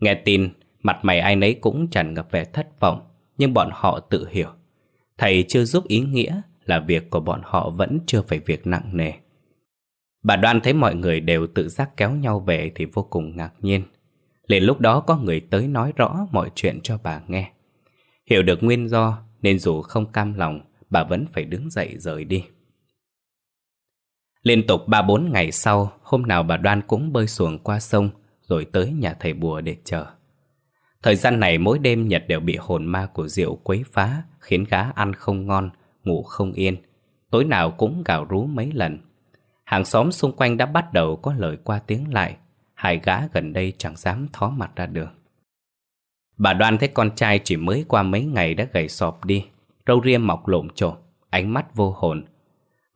Nghe tin, mặt mày ai nấy cũng tràn ngập vẻ thất vọng nhưng bọn họ tự hiểu. Thầy chưa giúp ý nghĩa là việc của bọn họ vẫn chưa phải việc nặng nề. Bà đoan thấy mọi người đều tự giác kéo nhau về thì vô cùng ngạc nhiên. Liền lúc đó có người tới nói rõ mọi chuyện cho bà nghe. Hiểu được nguyên do nên dù không cam lòng, bà vẫn phải đứng dậy rời đi. Liên tục 3-4 ngày sau, hôm nào bà Đoan cũng bơi xuồng qua sông rồi tới nhà thầy bùa để chờ. Thời gian này mỗi đêm Nhật đều bị hồn ma của rượu quấy phá, khiến gá ăn không ngon, ngủ không yên. Tối nào cũng gào rú mấy lần. Hàng xóm xung quanh đã bắt đầu có lời qua tiếng lại, hai gã gần đây chẳng dám thó mặt ra đường. Bà đoan thấy con trai chỉ mới qua mấy ngày đã gầy sọp đi, râu ria mọc lộm trộn ánh mắt vô hồn.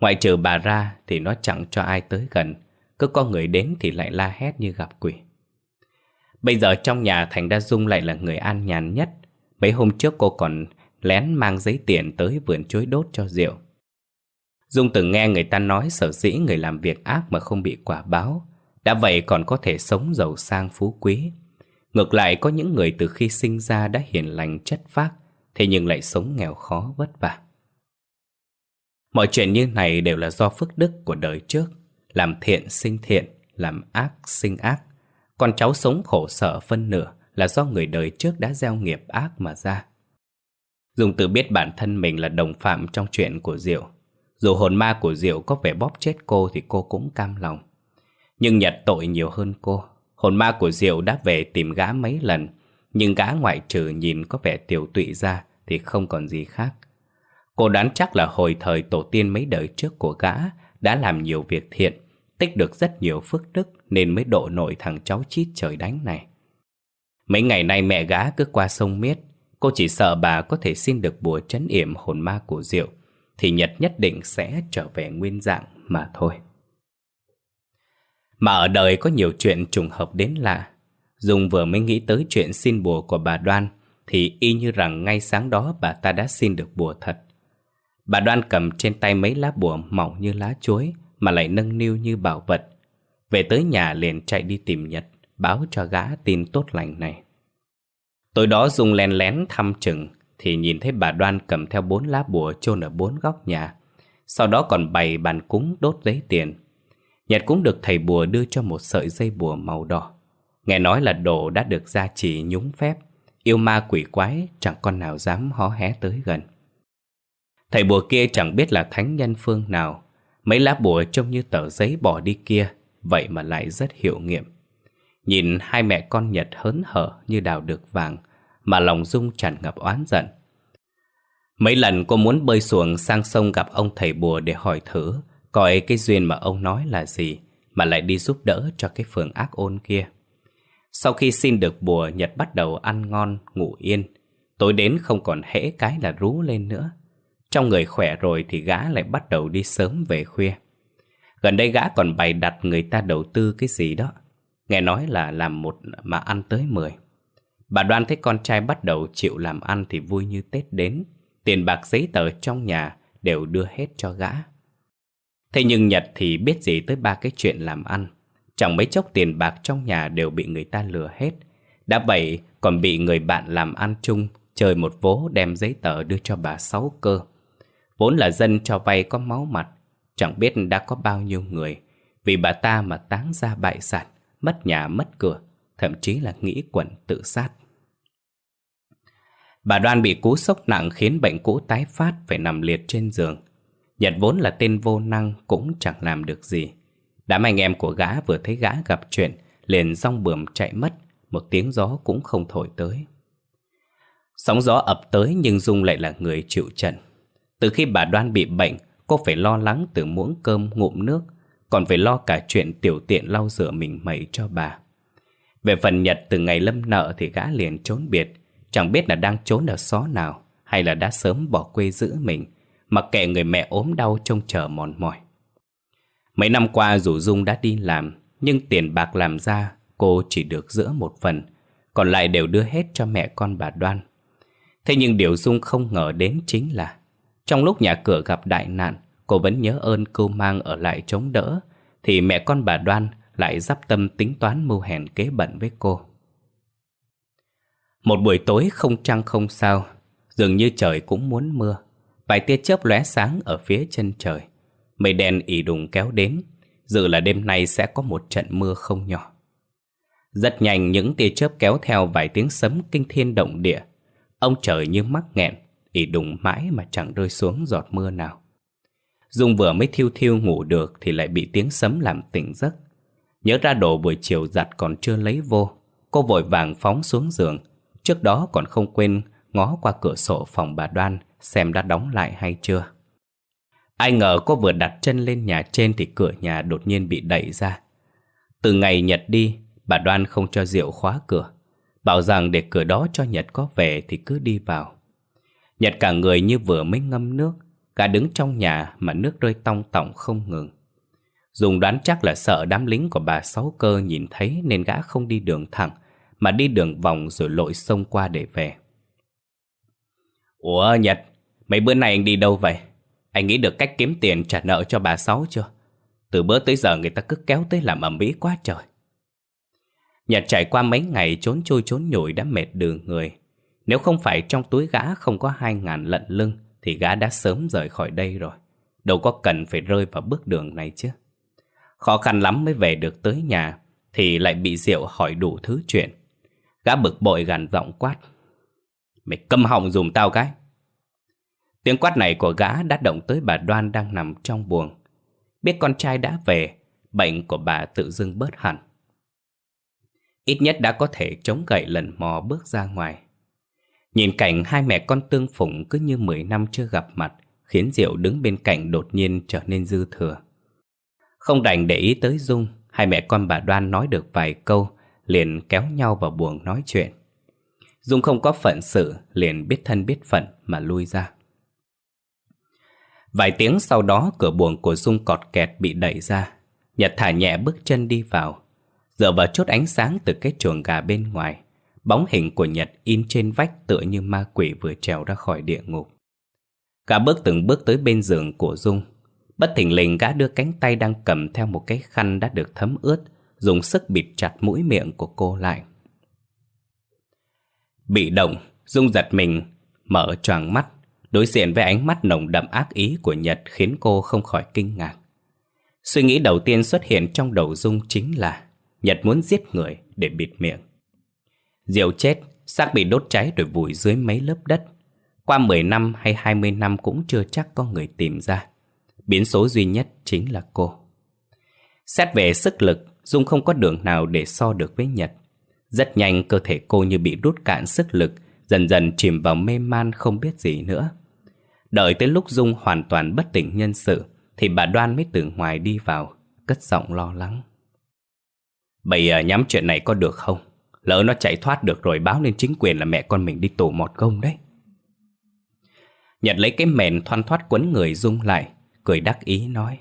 Ngoại trừ bà ra thì nó chẳng cho ai tới gần, cứ có người đến thì lại la hét như gặp quỷ. Bây giờ trong nhà Thành Đa Dung lại là người an nhàn nhất. Mấy hôm trước cô còn lén mang giấy tiền tới vườn chuối đốt cho rượu. Dung từng nghe người ta nói sở dĩ người làm việc ác mà không bị quả báo. Đã vậy còn có thể sống giàu sang phú quý. Ngược lại có những người từ khi sinh ra đã hiền lành chất phác, thế nhưng lại sống nghèo khó vất vả. Mọi chuyện như này đều là do phước đức của đời trước. Làm thiện sinh thiện, làm ác sinh ác. Con cháu sống khổ sở phân nửa là do người đời trước đã gieo nghiệp ác mà ra. dùng tự biết bản thân mình là đồng phạm trong chuyện của Diệu. Dù hồn ma của Diệu có vẻ bóp chết cô thì cô cũng cam lòng. Nhưng Nhật tội nhiều hơn cô. Hồn ma của Diệu đã về tìm gã mấy lần, nhưng gã ngoại trừ nhìn có vẻ tiểu tụy ra thì không còn gì khác. Cô đoán chắc là hồi thời tổ tiên mấy đời trước của gã đã làm nhiều việc thiện, tích được rất nhiều phước đức nên mới độ nổi thằng cháu chít trời đánh này. Mấy ngày nay mẹ gã cứ qua sông miết, cô chỉ sợ bà có thể xin được bùa trấn yểm hồn ma của Diệu, thì Nhật nhất định sẽ trở về nguyên dạng mà thôi. Mà ở đời có nhiều chuyện trùng hợp đến lạ. Dung vừa mới nghĩ tới chuyện xin bùa của bà Đoan, thì y như rằng ngay sáng đó bà ta đã xin được bùa thật. Bà Đoan cầm trên tay mấy lá bùa mỏng như lá chuối mà lại nâng niu như bảo vật. Về tới nhà liền chạy đi tìm Nhật, báo cho gã tin tốt lành này. Tối đó Dung len lén thăm chừng thì nhìn thấy bà Đoan cầm theo bốn lá bùa chôn ở bốn góc nhà. Sau đó còn bày bàn cúng đốt giấy tiền. Nhật cũng được thầy bùa đưa cho một sợi dây bùa màu đỏ. Nghe nói là đồ đã được gia trì nhúng phép. Yêu ma quỷ quái chẳng con nào dám hó hé tới gần. Thầy bùa kia chẳng biết là thánh nhân phương nào Mấy lá bùa trông như tờ giấy bỏ đi kia Vậy mà lại rất hiệu nghiệm. Nhìn hai mẹ con Nhật hớn hở như đào được vàng Mà lòng Dung tràn ngập oán giận. Mấy lần cô muốn bơi xuồng sang sông gặp ông thầy bùa để hỏi thử Coi cái duyên mà ông nói là gì Mà lại đi giúp đỡ cho cái phường ác ôn kia. Sau khi xin được bùa Nhật bắt đầu ăn ngon, ngủ yên. Tối đến không còn hễ cái là rú lên nữa trong người khỏe rồi thì gã lại bắt đầu đi sớm về khuya. Gần đây gã còn bày đặt người ta đầu tư cái gì đó. Nghe nói là làm một mà ăn tới mười. Bà đoan thấy con trai bắt đầu chịu làm ăn thì vui như Tết đến. Tiền bạc, giấy tờ trong nhà đều đưa hết cho gã. Thế nhưng Nhật thì biết gì tới ba cái chuyện làm ăn. Chẳng mấy chốc tiền bạc trong nhà đều bị người ta lừa hết. Đã vậy còn bị người bạn làm ăn chung chơi một vố đem giấy tờ đưa cho bà Sáu cơ. Vốn là dân cho vay có máu mặt Chẳng biết đã có bao nhiêu người Vì bà ta mà táng ra bại sản Mất nhà mất cửa thậm chí là nghĩ quẩn tự sát. Bà Đoan bị cú sốc nặng khiến bệnh cũ tái phát phải nằm liệt trên giường. Nhật vốn là tên vô năng cũng chẳng làm được gì. Đám anh em của gã vừa thấy gã gặp chuyện, liền rong bườm chạy mất, một tiếng gió cũng không thổi tới. Sóng gió ập tới nhưng Dung lại là người chịu trận. Từ khi bà Đoan bị bệnh, cô phải lo lắng từ muỗng cơm ngụm nước, còn phải lo cả chuyện tiểu tiện lau rửa mình mẩy cho bà. Về phần Nhật từ ngày lâm nợ thì gã liền trốn biệt, chẳng biết là đang trốn ở xó nào hay là đã sớm bỏ quê giữ mình, mặc kệ người mẹ ốm đau trông chờ mòn mỏi. Mấy năm qua dù Dung đã đi làm, nhưng tiền bạc làm ra cô chỉ được giữa một phần, còn lại đều đưa hết cho mẹ con bà Đoan. Thế nhưng điều Dung không ngờ đến chính là trong lúc nhà cửa gặp đại nạn, cô vẫn nhớ ơn cô mang ở lại chống đỡ, thì mẹ con bà Đoan lại dắp tâm tính toán mưu hèn kế bận với cô. Một buổi tối không trăng không sao, dường như trời cũng muốn mưa. Vài tia chớp lóe sáng ở phía chân trời. Mây đen ỉ đùng kéo đến, dự là đêm nay sẽ có một trận mưa không nhỏ. Rất nhanh những tia chớp kéo theo vài tiếng sấm kinh thiên động địa. Ông trời như mắc nghẹn, thì đùng mãi mà chẳng rơi xuống giọt mưa nào. Dung vừa mới thiêu thiêu ngủ được thì lại bị tiếng sấm làm tỉnh giấc. Nhớ ra đồ buổi chiều giặt còn chưa lấy vô, cô vội vàng phóng xuống giường. Trước đó còn không quên ngó qua cửa sổ phòng bà Đoan xem đã đóng lại hay chưa. Ai ngờ cô vừa đặt chân lên nhà trên thì cửa nhà đột nhiên bị đẩy ra. Từ ngày Nhật đi, bà Đoan không cho Diệu khóa cửa. Bảo rằng để cửa đó cho Nhật có về thì cứ đi vào. Nhật cả người như vừa mới ngâm nước, cả đứng trong nhà mà nước rơi tong tỏng không ngừng. Dùng đoán chắc là sợ đám lính của bà Sáu Cơ nhìn thấy nên gã không đi đường thẳng, mà đi đường vòng rồi lội sông qua để về. Ủa Nhật, mấy bữa nay anh đi đâu vậy? Anh nghĩ được cách kiếm tiền trả nợ cho bà Sáu chưa? Từ bữa tới giờ người ta cứ kéo tới làm ẩm mỹ quá trời. Nhật trải qua mấy ngày trốn chui trốn nhủi đã mệt đường người. Nếu không phải trong túi gã không có hai ngàn lận lưng thì gã đã sớm rời khỏi đây rồi. Đâu có cần phải rơi vào bước đường này chứ. Khó khăn lắm mới về được tới nhà thì lại bị Diệu hỏi đủ thứ chuyện. Gã bực bội gằn giọng quát. Mày câm họng dùm tao cái. Tiếng quát này của gã đã động tới bà Đoan đang nằm trong buồng. Biết con trai đã về, bệnh của bà tự dưng bớt hẳn. Ít nhất đã có thể chống gậy lần mò bước ra ngoài. Nhìn cảnh hai mẹ con tương phụng cứ như 10 năm chưa gặp mặt, khiến Diệu đứng bên cạnh đột nhiên trở nên dư thừa. Không đành để ý tới Dung, hai mẹ con bà Đoan nói được vài câu, liền kéo nhau vào buồng nói chuyện. Dung không có phận sự, liền biết thân biết phận mà lui ra. Vài tiếng sau đó cửa buồng của Dung cọt kẹt bị đẩy ra. Nhật thả nhẹ bước chân đi vào. Dựa vào chốt ánh sáng từ cái chuồng gà bên ngoài. Bóng hình của Nhật in trên vách tựa như ma quỷ vừa trèo ra khỏi địa ngục. Gã bước từng bước tới bên giường của Dung. Bất thình lình gã đưa cánh tay đang cầm theo một cái khăn đã được thấm ướt, dùng sức bịt chặt mũi miệng của cô lại. Bị động, Dung giật mình, mở choàng mắt, đối diện với ánh mắt nồng đậm ác ý của Nhật khiến cô không khỏi kinh ngạc. Suy nghĩ đầu tiên xuất hiện trong đầu Dung chính là Nhật muốn giết người để bịt miệng. Diệu chết, xác bị đốt cháy rồi vùi dưới mấy lớp đất. Qua 10 năm hay 20 năm cũng chưa chắc có người tìm ra. Biến số duy nhất chính là cô. Xét về sức lực, Dung không có đường nào để so được với Nhật. Rất nhanh cơ thể cô như bị rút cạn sức lực, dần dần chìm vào mê man không biết gì nữa. Đợi tới lúc Dung hoàn toàn bất tỉnh nhân sự, thì bà Đoan mới từ ngoài đi vào, cất giọng lo lắng. Bây giờ nhắm chuyện này có được không? Lỡ nó chạy thoát được rồi báo lên chính quyền là mẹ con mình đi tù một công đấy. Nhật lấy cái mền thoăn thoát quấn người Dung lại, cười đắc ý nói.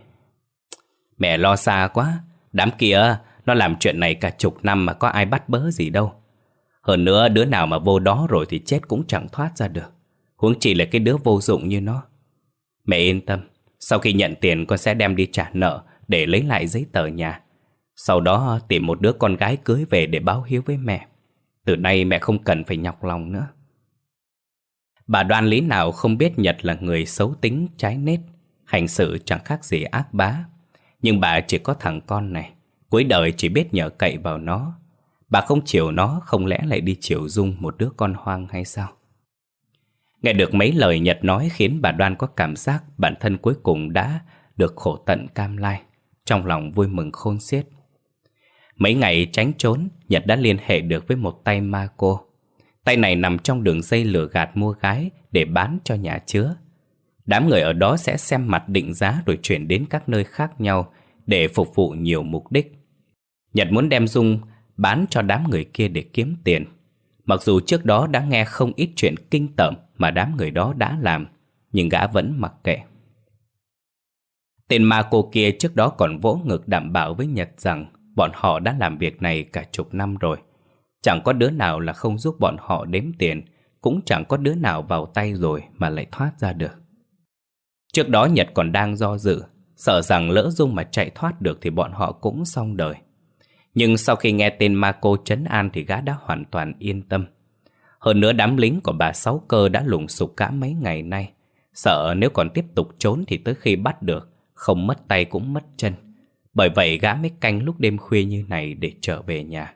Mẹ lo xa quá, đám kia nó làm chuyện này cả chục năm mà có ai bắt bớ gì đâu. Hơn nữa đứa nào mà vô đó rồi thì chết cũng chẳng thoát ra được. Huống chỉ là cái đứa vô dụng như nó. Mẹ yên tâm, sau khi nhận tiền con sẽ đem đi trả nợ để lấy lại giấy tờ nhà. Sau đó tìm một đứa con gái cưới về để báo hiếu với mẹ. Từ nay mẹ không cần phải nhọc lòng nữa. Bà đoan lý nào không biết Nhật là người xấu tính, trái nết, hành sự chẳng khác gì ác bá. Nhưng bà chỉ có thằng con này, cuối đời chỉ biết nhờ cậy vào nó. Bà không chiều nó không lẽ lại đi chiều Dung một đứa con hoang hay sao? Nghe được mấy lời Nhật nói khiến bà Đoan có cảm giác bản thân cuối cùng đã được khổ tận cam lai. Trong lòng vui mừng khôn xiết. Mấy ngày tránh trốn, Nhật đã liên hệ được với một tay ma cô. Tay này nằm trong đường dây lừa gạt mua gái để bán cho nhà chứa. Đám người ở đó sẽ xem mặt định giá rồi chuyển đến các nơi khác nhau để phục vụ nhiều mục đích. Nhật muốn đem Dung bán cho đám người kia để kiếm tiền. Mặc dù trước đó đã nghe không ít chuyện kinh tởm mà đám người đó đã làm, nhưng gã vẫn mặc kệ. Tên ma cô kia trước đó còn vỗ ngực đảm bảo với Nhật rằng bọn họ đã làm việc này cả chục năm rồi. Chẳng có đứa nào là không giúp bọn họ đếm tiền, cũng chẳng có đứa nào vào tay rồi mà lại thoát ra được. Trước đó Nhật còn đang do dự, sợ rằng lỡ Dung mà chạy thoát được thì bọn họ cũng xong đời. Nhưng sau khi nghe tên ma cô trấn an thì gã đã hoàn toàn yên tâm. Hơn nữa đám lính của bà Sáu Cơ đã lùng sục cả mấy ngày nay. Sợ nếu còn tiếp tục trốn thì tới khi bắt được, không mất tay cũng mất chân. Bởi vậy gã mới canh lúc đêm khuya như này để trở về nhà.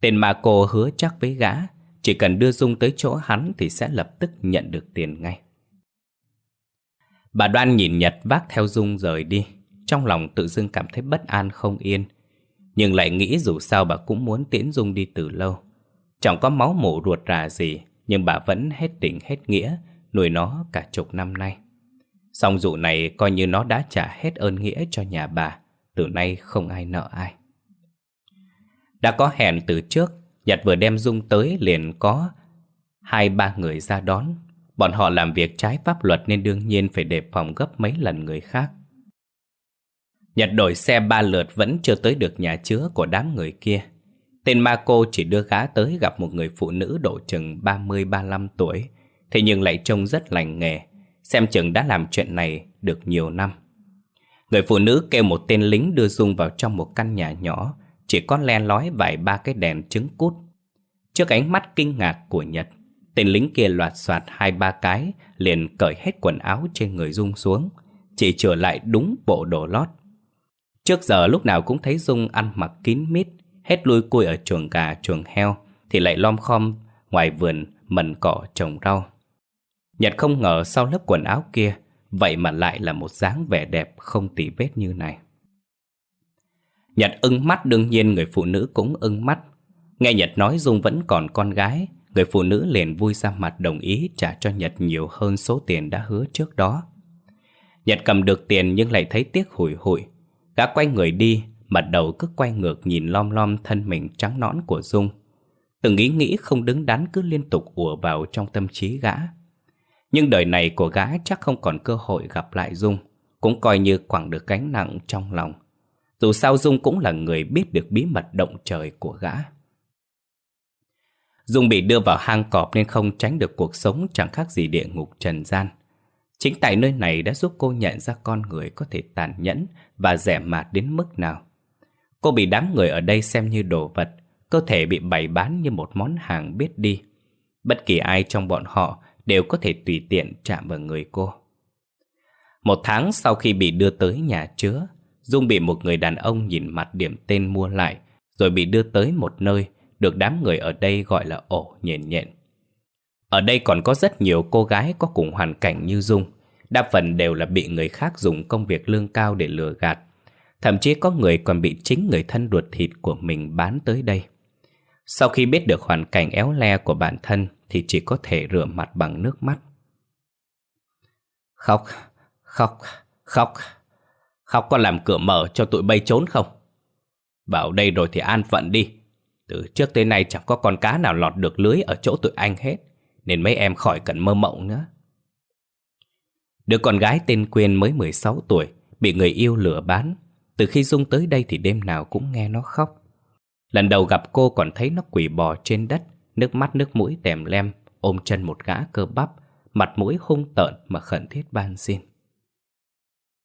Tên ma cô hứa chắc với gã, chỉ cần đưa Dung tới chỗ hắn thì sẽ lập tức nhận được tiền ngay. Bà Đoan nhìn Nhật vác theo Dung rời đi, trong lòng tự dưng cảm thấy bất an không yên. Nhưng lại nghĩ dù sao bà cũng muốn tiễn Dung đi từ lâu. Chẳng có máu mủ ruột rà gì, nhưng bà vẫn hết tình hết nghĩa, nuôi nó cả chục năm nay. Xong dụ này coi như nó đã trả hết ơn nghĩa cho nhà bà, từ nay không ai nợ ai. Đã có hẹn từ trước, Nhật vừa đem Dung tới liền có hai ba người ra đón. Bọn họ làm việc trái pháp luật nên đương nhiên phải đề phòng gấp mấy lần người khác. Nhật đổi xe ba lượt vẫn chưa tới được nhà chứa của đám người kia. Tên ma cô chỉ đưa gá tới gặp một người phụ nữ độ chừng 30-35 tuổi, thế nhưng lại trông rất lành nghề, xem chừng đã làm chuyện này được nhiều năm. Người phụ nữ kêu một tên lính đưa Dung vào trong một căn nhà nhỏ, chỉ có len lói vài ba cái đèn trứng cút. Trước ánh mắt kinh ngạc của Nhật, tên lính kia loạt soạt hai ba cái, liền cởi hết quần áo trên người Dung xuống, chỉ trở lại đúng bộ đồ lót. Trước giờ lúc nào cũng thấy Dung ăn mặc kín mít, hết lui cui ở chuồng gà, chuồng heo, thì lại lom khom ngoài vườn mần cỏ trồng rau. Nhật không ngờ sau lớp quần áo kia, vậy mà lại là một dáng vẻ đẹp không tỉ vết như này. Nhật ưng mắt đương nhiên người phụ nữ cũng ưng mắt. Nghe Nhật nói Dung vẫn còn con gái, người phụ nữ liền vui ra mặt đồng ý trả cho Nhật nhiều hơn số tiền đã hứa trước đó. Nhật cầm được tiền nhưng lại thấy tiếc hủi hụi. Gã quay người đi, mặt đầu cứ quay ngược nhìn lom lom thân mình trắng nõn của Dung. Từng ý nghĩ không đứng đắn cứ liên tục ùa vào trong tâm trí gã. Nhưng đời này của gã chắc không còn cơ hội gặp lại Dung, cũng coi như quẳng được gánh nặng trong lòng. Dù sao Dung cũng là người biết được bí mật động trời của gã. Dung bị đưa vào hang cọp nên không tránh được cuộc sống chẳng khác gì địa ngục trần gian. Chính tại nơi này đã giúp cô nhận ra con người có thể tàn nhẫn và rẻ mạt đến mức nào. Cô bị đám người ở đây xem như đồ vật, cơ thể bị bày bán như một món hàng biết đi. Bất kỳ ai trong bọn họ đều có thể tùy tiện chạm vào người cô. Một tháng sau khi bị đưa tới nhà chứa, Dung bị một người đàn ông nhìn mặt điểm tên mua lại, rồi bị đưa tới một nơi được đám người ở đây gọi là ổ nhện nhện. Ở đây còn có rất nhiều cô gái có cùng hoàn cảnh như Dung, đa phần đều là bị người khác dùng công việc lương cao để lừa gạt. Thậm chí có người còn bị chính người thân ruột thịt của mình bán tới đây. Sau khi biết được hoàn cảnh éo le của bản thân thì chỉ có thể rửa mặt bằng nước mắt. Khóc, khóc, khóc. Khóc có làm cửa mở cho tụi bay trốn không? Vào đây rồi thì an phận đi. Từ trước tới nay chẳng có con cá nào lọt được lưới ở chỗ tụi anh hết. Nên mấy em khỏi cần mơ mộng nữa. Đứa con gái tên Quyên mới 16 tuổi, bị người yêu lừa bán. Từ khi Dung tới đây thì đêm nào cũng nghe nó khóc. Lần đầu gặp cô còn thấy nó quỳ bò trên đất, nước mắt nước mũi tèm lem, ôm chân một gã cơ bắp, mặt mũi hung tợn mà khẩn thiết ban xin.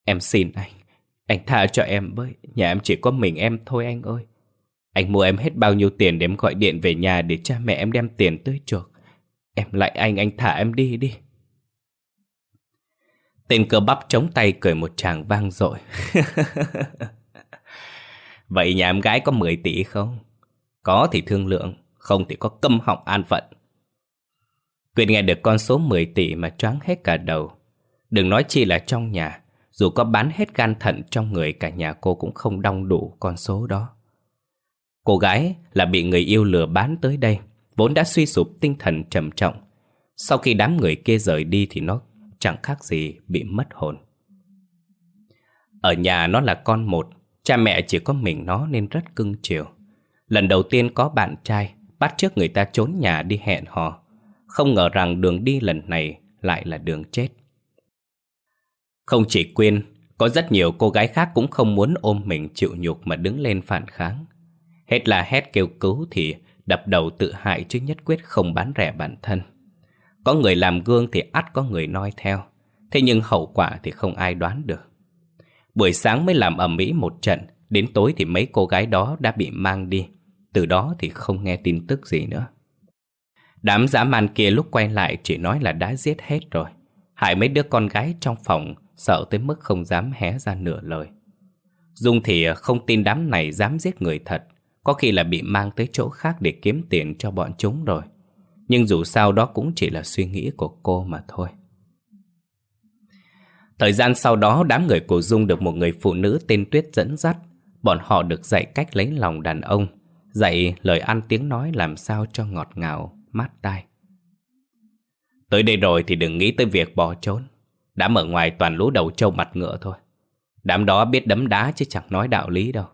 Em xin anh, anh tha cho em với, nhà em chỉ có mình em thôi anh ơi. Anh mua em hết bao nhiêu tiền để em gọi điện về nhà để cha mẹ em đem tiền tới chuộc. Em lại anh, anh thả em đi đi. Tên cơ bắp chống tay cười một tràng vang dội. Vậy nhà em gái có 10 tỷ không? Có thì thương lượng, không thì có câm họng an phận. Quyền nghe được con số 10 tỷ mà choáng hết cả đầu. Đừng nói chi là trong nhà, dù có bán hết gan thận trong người cả nhà cô cũng không đong đủ con số đó. Cô gái là bị người yêu lừa bán tới đây, vốn đã suy sụp tinh thần trầm trọng. Sau khi đám người kia rời đi thì nó chẳng khác gì bị mất hồn. Ở nhà nó là con một, cha mẹ chỉ có mình nó nên rất cưng chiều. Lần đầu tiên có bạn trai, bắt trước người ta trốn nhà đi hẹn hò. Không ngờ rằng đường đi lần này lại là đường chết. Không chỉ Quyên, có rất nhiều cô gái khác cũng không muốn ôm mình chịu nhục mà đứng lên phản kháng. Hết là hét kêu cứu thì đập đầu tự hại chứ nhất quyết không bán rẻ bản thân. Có người làm gương thì ắt có người noi theo. Thế nhưng hậu quả thì không ai đoán được. Buổi sáng mới làm ầm ĩ một trận, đến tối thì mấy cô gái đó đã bị mang đi. Từ đó thì không nghe tin tức gì nữa. Đám dã man kia lúc quay lại chỉ nói là đã giết hết rồi. Hại mấy đứa con gái trong phòng sợ tới mức không dám hé ra nửa lời. Dung thì không tin đám này dám giết người thật, có khi là bị mang tới chỗ khác để kiếm tiền cho bọn chúng rồi. Nhưng dù sao đó cũng chỉ là suy nghĩ của cô mà thôi. Thời gian sau đó đám người của Dung được một người phụ nữ tên Tuyết dẫn dắt. Bọn họ được dạy cách lấy lòng đàn ông, dạy lời ăn tiếng nói làm sao cho ngọt ngào, mát tai. Tới đây rồi thì đừng nghĩ tới việc bỏ trốn. Đám ở ngoài toàn lũ đầu trâu mặt ngựa thôi. Đám đó biết đấm đá chứ chẳng nói đạo lý đâu.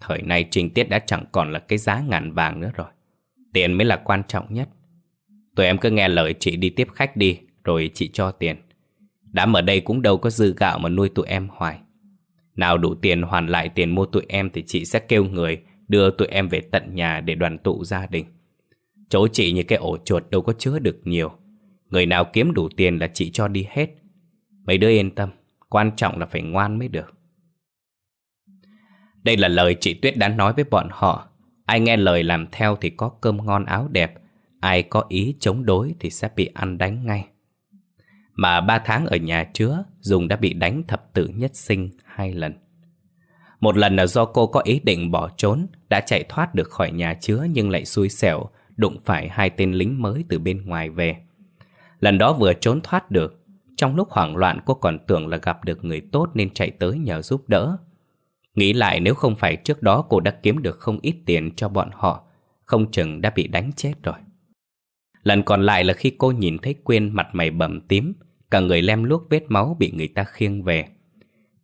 Thời nay trình tiết đã chẳng còn là cái giá ngàn vàng nữa rồi. Tiền mới là quan trọng nhất. Tụi em cứ nghe lời chị đi tiếp khách đi, rồi chị cho tiền. Đám ở đây cũng đâu có dư gạo mà nuôi tụi em hoài. Nào đủ tiền hoàn lại tiền mua tụi em thì chị sẽ kêu người đưa tụi em về tận nhà để đoàn tụ gia đình. Chỗ chị như cái ổ chuột đâu có chứa được nhiều. Người nào kiếm đủ tiền là chị cho đi hết. Mấy đứa yên tâm, quan trọng là phải ngoan mới được. Đây là lời chị Tuyết đã nói với bọn họ. Ai nghe lời làm theo thì có cơm ngon áo đẹp. Ai có ý chống đối thì sẽ bị ăn đánh ngay. Mà ba tháng ở nhà chứa, Dùng đã bị đánh thập tử nhất sinh hai lần. Một lần là do cô có ý định bỏ trốn, đã chạy thoát được khỏi nhà chứa nhưng lại xui xẻo, đụng phải hai tên lính mới từ bên ngoài về. Lần đó vừa trốn thoát được, trong lúc hoảng loạn cô còn tưởng là gặp được người tốt nên chạy tới nhờ giúp đỡ. Nghĩ lại nếu không phải trước đó cô đã kiếm được không ít tiền cho bọn họ, không chừng đã bị đánh chết rồi. Lần còn lại là khi cô nhìn thấy Quyên mặt mày bầm tím, cả người lem luốc vết máu bị người ta khiêng về.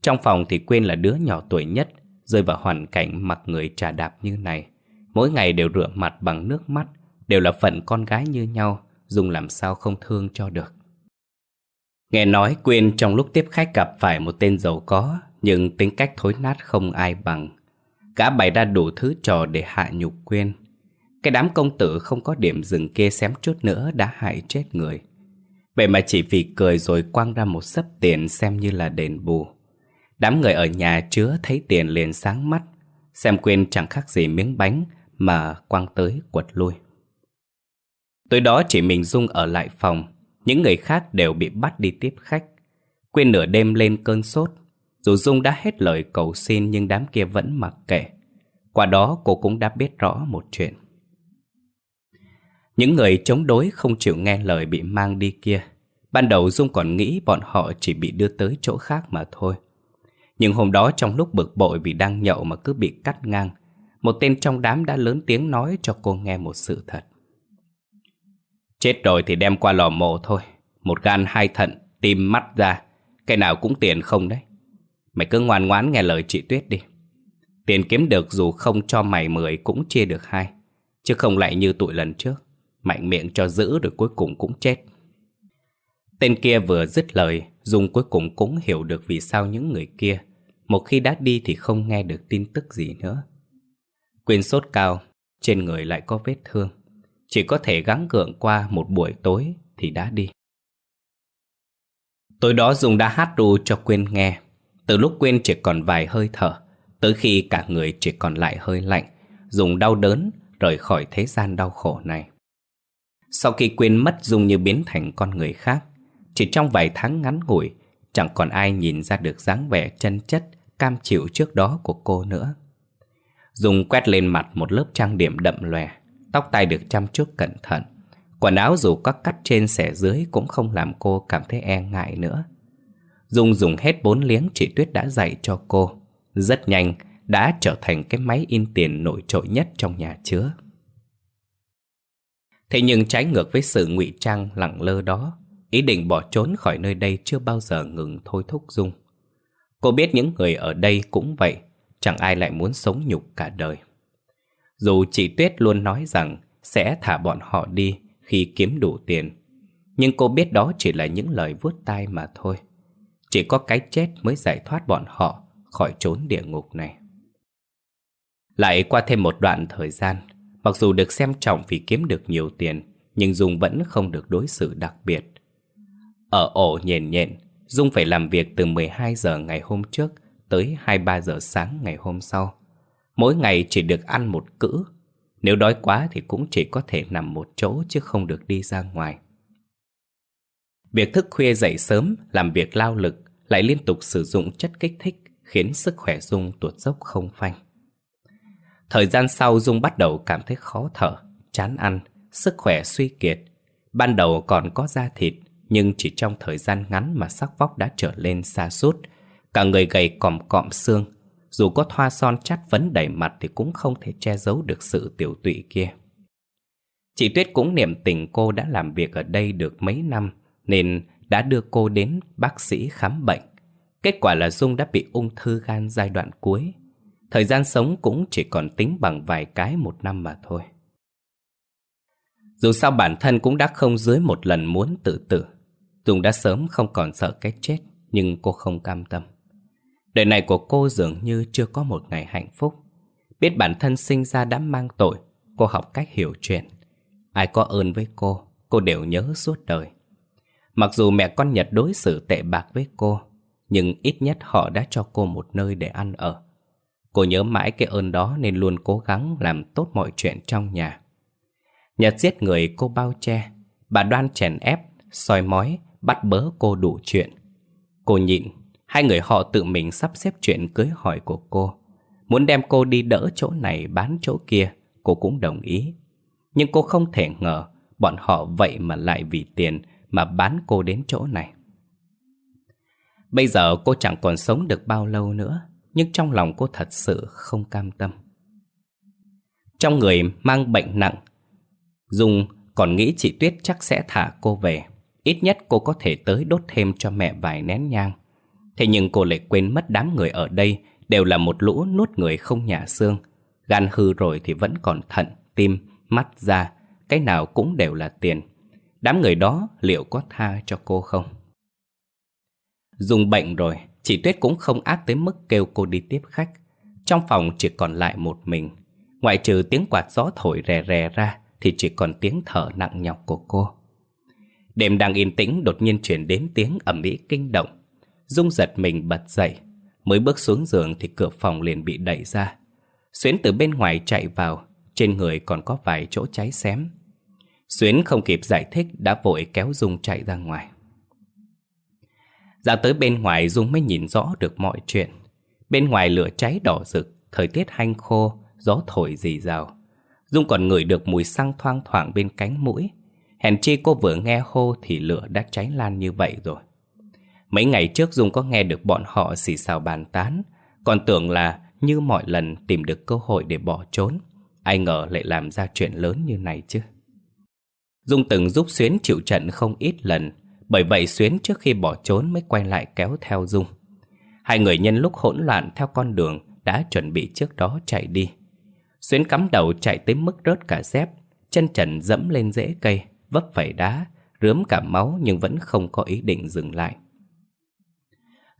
Trong phòng thì Quyên là đứa nhỏ tuổi nhất, rơi vào hoàn cảnh mặc người trà đạp như này. Mỗi ngày đều rửa mặt bằng nước mắt, đều là phận con gái như nhau, dùng làm sao không thương cho được. Nghe nói Quyên trong lúc tiếp khách gặp phải một tên giàu có, nhưng tính cách thối nát không ai bằng. Gã bày ra đủ thứ trò để hạ nhục Quyên. Cái đám công tử không có điểm dừng kia xém chút nữa đã hại chết người. Vậy mà chỉ vì cười rồi quăng ra một sấp tiền xem như là đền bù. Đám người ở nhà chứa thấy tiền liền sáng mắt, xem quên chẳng khác gì miếng bánh mà quăng tới quật lui. Tối đó chỉ mình Dung ở lại phòng, những người khác đều bị bắt đi tiếp khách. Quyên nửa đêm lên cơn sốt, dù Dung đã hết lời cầu xin nhưng đám kia vẫn mặc kệ. Qua đó cô cũng đã biết rõ một chuyện. Những người chống đối không chịu nghe lời bị mang đi kia. Ban đầu Dung còn nghĩ bọn họ chỉ bị đưa tới chỗ khác mà thôi. Nhưng hôm đó trong lúc bực bội vì đang nhậu mà cứ bị cắt ngang, một tên trong đám đã lớn tiếng nói cho cô nghe một sự thật. Chết rồi thì đem qua lò mộ thôi. Một gan hai thận, tim mắt ra. Cái nào cũng tiền không đấy. Mày cứ ngoan ngoãn nghe lời chị Tuyết đi. Tiền kiếm được dù không cho mày mười cũng chia được hai. Chứ không lại như tụi lần trước. Mạnh miệng cho giữ rồi cuối cùng cũng chết. Tên kia vừa dứt lời, Dung cuối cùng cũng hiểu được vì sao những người kia, một khi đã đi thì không nghe được tin tức gì nữa. Quyên sốt cao, trên người lại có vết thương. Chỉ có thể gắng gượng qua một buổi tối thì đã đi. Tối đó Dung đã hát ru cho Quyên nghe. Từ lúc Quyên chỉ còn vài hơi thở, tới khi cả người chỉ còn lại hơi lạnh, Dung đau đớn rời khỏi thế gian đau khổ này. Sau khi Quyên mất Dung như biến thành con người khác, chỉ trong vài tháng ngắn ngủi, chẳng còn ai nhìn ra được dáng vẻ chân chất, cam chịu trước đó của cô nữa. Dung quét lên mặt một lớp trang điểm đậm lòe, Tóc tai được chăm chút cẩn thận. Quần áo dù có cắt trên xẻ dưới Cũng không làm cô cảm thấy e ngại nữa. Dung dùng hết bốn liếng chị Tuyết đã dạy cho cô. Rất nhanh, đã trở thành cái máy in tiền nổi trội nhất trong nhà chứa. Thế nhưng trái ngược với sự ngụy trang lẳng lơ đó, Ý định bỏ trốn khỏi nơi đây chưa bao giờ ngừng thôi thúc Dung. Cô biết những người ở đây cũng vậy, Chẳng ai lại muốn sống nhục cả đời. Dù chị Tuyết luôn nói rằng Sẽ thả bọn họ đi khi kiếm đủ tiền, Nhưng cô biết đó chỉ là những lời vuốt tai mà thôi. Chỉ có cái chết mới giải thoát bọn họ Khỏi trốn địa ngục này. Lại qua thêm một đoạn thời gian, Mặc dù được xem trọng vì kiếm được nhiều tiền, Nhưng Dung vẫn không được đối xử đặc biệt. Ở ổ nhện nhện Dung phải làm việc từ 12 giờ ngày hôm trước tới 2-3 giờ sáng ngày hôm sau. Mỗi ngày chỉ được ăn một cữ. Nếu đói quá thì cũng chỉ có thể nằm một chỗ chứ không được đi ra ngoài. Việc thức khuya dậy sớm, làm việc lao lực, lại liên tục sử dụng chất kích thích khiến sức khỏe Dung tuột dốc không phanh. Thời gian sau Dung bắt đầu cảm thấy khó thở, chán ăn, sức khỏe suy kiệt. Ban đầu còn có da thịt, nhưng chỉ trong thời gian ngắn mà sắc vóc đã trở lên xa sút. Cả người gầy còm cọm xương. Dù có thoa son chát vấn đầy mặt Thì cũng không thể che giấu được sự tiểu tụy kia. Chị Tuyết cũng niệm tình cô đã làm việc ở đây được mấy năm, Nên đã đưa cô đến bác sĩ khám bệnh. Kết quả là Dung đã bị ung thư gan giai đoạn cuối. Thời gian sống cũng chỉ còn tính bằng vài cái một năm mà thôi. Dù sao bản thân cũng đã không dưới một lần muốn tự tử. Dung đã sớm không còn sợ cái chết Nhưng cô không cam tâm. Đời này của cô dường như chưa có một ngày hạnh phúc. Biết bản thân sinh ra đã mang tội Cô học cách hiểu chuyện. Ai có ơn với cô Cô đều nhớ suốt đời. Mặc dù mẹ con Nhật đối xử tệ bạc với cô Nhưng ít nhất họ đã cho cô một nơi để ăn ở. Cô nhớ mãi cái ơn đó nên luôn cố gắng làm tốt mọi chuyện trong nhà. Nhật giết người cô bao che Bà đoan chèn ép, soi mói, bắt bớ cô đủ chuyện. Cô nhịn, Hai người họ tự mình sắp xếp chuyện cưới hỏi của cô. Muốn đem cô đi đỡ chỗ này bán chỗ kia, Cô cũng đồng ý. Nhưng cô không thể ngờ, Bọn họ vậy mà lại vì tiền Mà bán cô đến chỗ này. Bây giờ cô chẳng còn sống được bao lâu nữa, Nhưng trong lòng cô thật sự không cam tâm. Trong người mang bệnh nặng, Dung còn nghĩ chị Tuyết chắc sẽ thả cô về. Ít nhất cô có thể tới đốt thêm cho mẹ vài nén nhang Thế nhưng cô lại quên mất đám người ở đây đều là một lũ nuốt người không nhả xương. Gan hư rồi thì vẫn còn thận, tim, mắt, da, cái nào cũng đều là tiền. Đám người đó liệu có tha cho cô không? Dùng bệnh rồi, chị Tuyết cũng không ác tới mức kêu cô đi tiếp khách. Trong phòng chỉ còn lại một mình. Ngoại trừ tiếng quạt gió thổi rè rè ra thì chỉ còn tiếng thở nặng nhọc của cô. Đêm đang yên tĩnh, đột nhiên chuyển đến tiếng ẩm ĩ kinh động. Dung giật mình bật dậy. Mới bước xuống giường thì cửa phòng liền bị đẩy ra. Xuyến từ bên ngoài chạy vào, Trên người còn có vài chỗ cháy xém. Xuyến không kịp giải thích, Đã vội kéo Dung chạy ra ngoài. Ra tới bên ngoài, Dung mới nhìn rõ được mọi chuyện. Bên ngoài lửa cháy đỏ rực, Thời tiết hanh khô, Gió thổi rì rào. Dung còn ngửi được mùi xăng thoang thoảng bên cánh mũi. Hèn chi cô vừa nghe hô Thì lửa đã cháy lan như vậy rồi. Mấy ngày trước Dung có nghe được bọn họ xì xào bàn tán Còn tưởng là như mọi lần tìm được cơ hội để bỏ trốn Ai ngờ lại làm ra chuyện lớn như này chứ. Dung từng giúp Xuyến chịu trận không ít lần Bởi vậy Xuyến trước khi bỏ trốn mới quay lại kéo theo Dung. Hai người nhân lúc hỗn loạn theo con đường đã chuẩn bị trước đó chạy đi. Xuyến cắm đầu chạy tới mức rớt cả dép Chân trần dẫm lên rễ cây, vấp phải đá, rướm cả máu nhưng vẫn không có ý định dừng lại.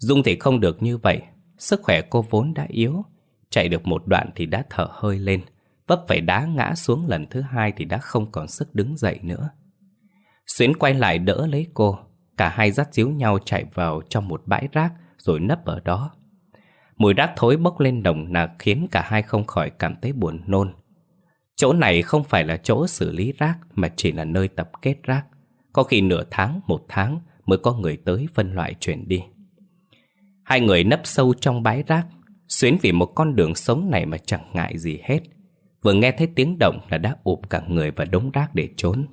Dung thì không được như vậy Sức khỏe cô vốn đã yếu Chạy được một đoạn thì đã thở hơi lên Vấp phải đá ngã xuống lần thứ hai Thì đã không còn sức đứng dậy nữa. Xuyến quay lại đỡ lấy cô Cả hai dắt díu nhau chạy vào trong một bãi rác Rồi nấp ở đó. Mùi rác thối bốc lên đồng nạc Khiến cả hai không khỏi cảm thấy buồn nôn. Chỗ này không phải là chỗ xử lý rác Mà chỉ là nơi tập kết rác. Có khi nửa tháng, một tháng Mới có người tới phân loại chuyển đi. Hai người nấp sâu trong bãi rác Xuyến vì một con đường sống này mà chẳng ngại gì hết. Vừa nghe thấy tiếng động là đã ụp cả người vào đống rác để trốn.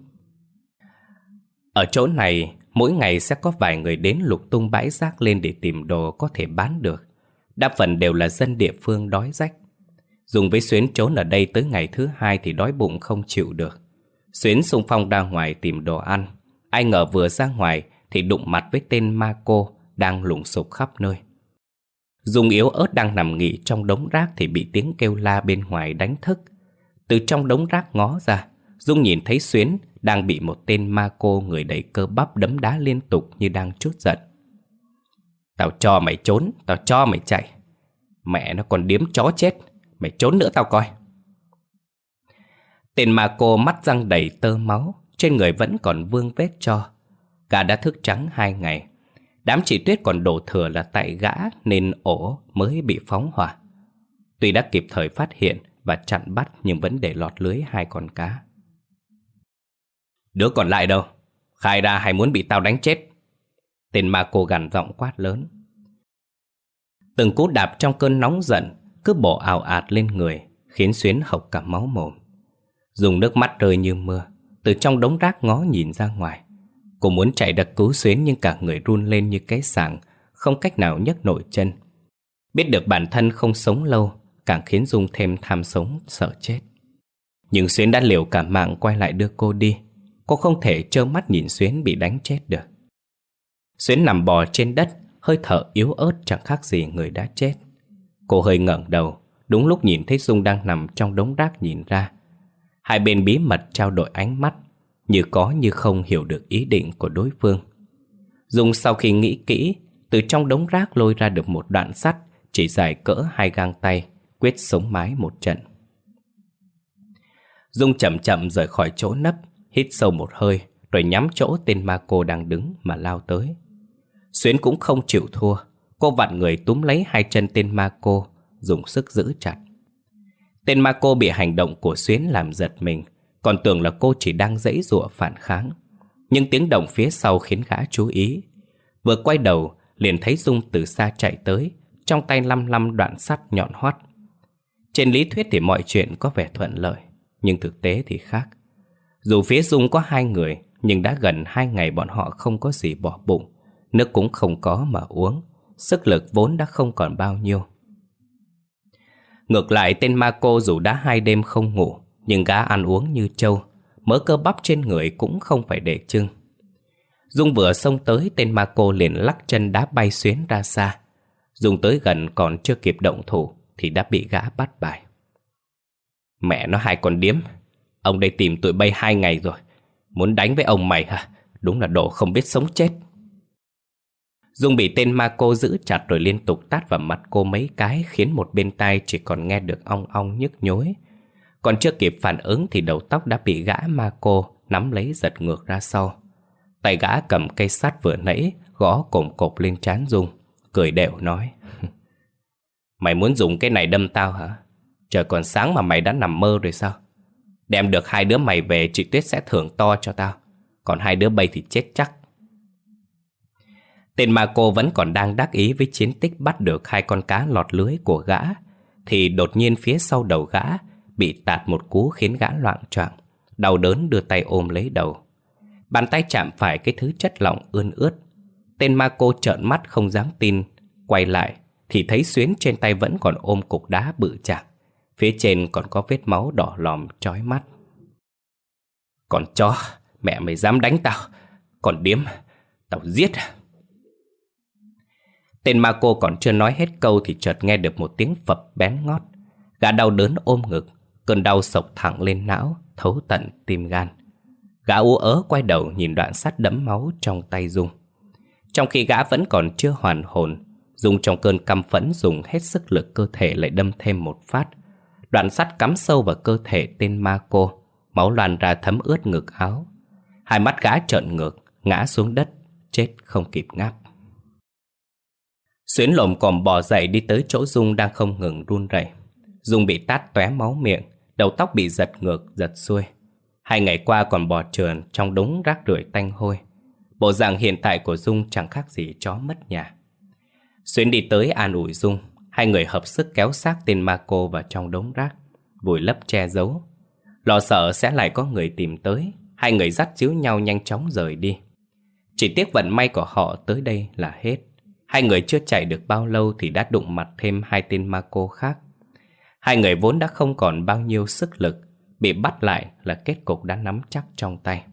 Ở chỗ này Mỗi ngày sẽ có vài người đến lục tung bãi rác lên để tìm đồ có thể bán được. Đa phần đều là dân địa phương đói rách. Dùng với Xuyến trốn ở đây tới ngày thứ hai thì đói bụng không chịu được Xuyến xung phong ra ngoài tìm đồ ăn Ai ngờ vừa ra ngoài thì đụng mặt với tên ma cô đang lùng sục khắp nơi Dung yếu ớt đang nằm nghỉ trong đống rác thì bị tiếng kêu la bên ngoài đánh thức. Từ trong đống rác ngó ra, Dung nhìn thấy Xuyến đang bị một tên ma cô người đầy cơ bắp đấm đá liên tục như đang chút giận. Tao cho mày trốn, tao cho mày chạy. Mẹ nó còn điếm chó chết, mày trốn nữa tao coi. Tên ma cô mắt răng đầy tơ máu, trên người vẫn còn vương vết cho. Gà đã thức trắng hai ngày, Đám chị Tuyết còn đổ thừa là tại gã nên ổ mới bị phóng hỏa. Tuy đã kịp thời phát hiện và chặn bắt nhưng vẫn để lọt lưới hai con cá. Đứa còn lại đâu? Khai ra hay muốn bị tao đánh chết? Tên ma cô gằn giọng quát lớn. Từng cú đạp trong cơn nóng giận cứ bỏ ảo ạt lên người khiến Xuyến hộc cả máu mồm. Dùng nước mắt rơi như mưa từ trong đống rác ngó nhìn ra ngoài. Cô muốn chạy ra cứu xuyến nhưng cả người run lên như cái sảng, không cách nào nhấc nổi chân. Biết được bản thân không sống lâu, càng khiến Dung thêm tham sống, sợ chết. Nhưng Xuyến đã liều cả mạng quay lại đưa cô đi. Cô không thể trơ mắt nhìn Xuyến bị đánh chết được. Xuyến nằm bò trên đất, hơi thở yếu ớt chẳng khác gì người đã chết. Cô hơi ngẩng đầu, đúng lúc nhìn thấy Dung đang nằm trong đống rác nhìn ra. Hai bên bí mật trao đổi ánh mắt, như có như không hiểu được ý định của đối phương. Dung sau khi nghĩ kỹ, từ trong đống rác lôi ra được một đoạn sắt chỉ dài cỡ hai gang tay, quyết sống mái một trận. Dung chậm chậm rời khỏi chỗ nấp, hít sâu một hơi, rồi nhắm chỗ tên ma cô đang đứng mà lao tới. Xuyến cũng không chịu thua, cô vặn người túm lấy hai chân tên ma cô, dùng sức giữ chặt. Tên ma cô bị hành động của Xuyến làm giật mình, còn tưởng là cô chỉ đang dãy giụa phản kháng. Nhưng tiếng động phía sau khiến gã chú ý. Vừa quay đầu liền thấy Dung từ xa chạy tới Trong tay lăm lăm đoạn sắt nhọn hoắt. Trên lý thuyết thì mọi chuyện có vẻ thuận lợi Nhưng thực tế thì khác. Dù phía Dung có hai người Nhưng đã gần hai ngày bọn họ không có gì bỏ bụng Nước cũng không có mà uống. Sức lực vốn đã không còn bao nhiêu. Ngược lại, tên ma cô dù đã hai đêm không ngủ, nhưng gã ăn uống như trâu Mỡ cơ bắp trên người cũng không phải để trưng Dung vừa xông tới, Tên ma cô liền lắc chân đá bay xuyến ra xa. Dung tới gần còn chưa kịp động thủ, Thì đã bị gã bắt bài. Mẹ nó, hai con điếm, Ông đây tìm tụi bay hai ngày rồi. Muốn đánh với ông mày hả? Đúng là đồ không biết sống chết. Dung bị tên ma cô giữ chặt rồi liên tục tát vào mặt cô mấy cái Khiến một bên tai chỉ còn nghe được ong ong nhức nhối còn chưa kịp phản ứng thì đầu tóc đã bị gã ma cô nắm lấy giật ngược ra sau. Tay gã cầm cây sắt vừa nãy gõ cồm cộp lên trán Dung, cười đều nói. Mày muốn dùng cái này đâm tao hả? Trời còn sáng mà mày đã nằm mơ rồi sao? Đem được hai đứa mày về chị Tuyết sẽ thưởng to cho tao. Còn hai đứa bay thì chết chắc. Tên ma cô vẫn còn đang đắc ý với chiến tích bắt được hai con cá lọt lưới của gã. Thì đột nhiên phía sau đầu gã Bị tạt một cú khiến gã loạn choạng Đau đớn đưa tay ôm lấy đầu. Bàn tay chạm phải cái thứ chất lỏng ươn ướt. Tên ma cô trợn mắt không dám tin, Quay lại Thì thấy Xuyến trên tay vẫn còn ôm cục đá bự chạc, Phía trên còn có vết máu đỏ lòm trói mắt. Còn chó, Mẹ mày dám đánh tao Còn điếm, Tao giết. Tên ma cô còn chưa nói hết câu Thì chợt nghe được một tiếng phập bén ngót Gã đau đớn ôm ngực Cơn đau sộc thẳng lên não, thấu tận tim gan. Gã ú ớ quay đầu nhìn đoạn sắt đẫm máu trong tay Dung. Trong khi gã vẫn còn chưa hoàn hồn, Dung trong cơn căm phẫn dùng hết sức lực cơ thể lại đâm thêm một phát. Đoạn sắt cắm sâu vào cơ thể tên ma cô, máu loàn ra thấm ướt ngực áo. Hai mắt gã trợn ngược, ngã xuống đất, chết không kịp ngáp. Xuyến lồm còm bò dậy đi tới chỗ Dung đang không ngừng run rẩy. Dung bị tát tóe máu miệng, Đầu tóc bị giật ngược, giật xuôi. Hai ngày qua còn bò trườn trong đống rác rưởi tanh hôi. Bộ dạng hiện tại của Dung chẳng khác gì chó mất nhà. Xuyến đi tới an ủi Dung Hai người hợp sức kéo xác tên ma cô vào trong đống rác Vùi lấp che giấu. Lo sợ sẽ lại có người tìm tới Hai người dắt chiếu nhau nhanh chóng rời đi. Chỉ tiếc vận may của họ tới đây là hết. Hai người chưa chạy được bao lâu thì đã đụng mặt thêm hai tên ma cô khác. Hai người vốn đã không còn bao nhiêu sức lực, Bị bắt lại là kết cục đã nắm chắc trong tay.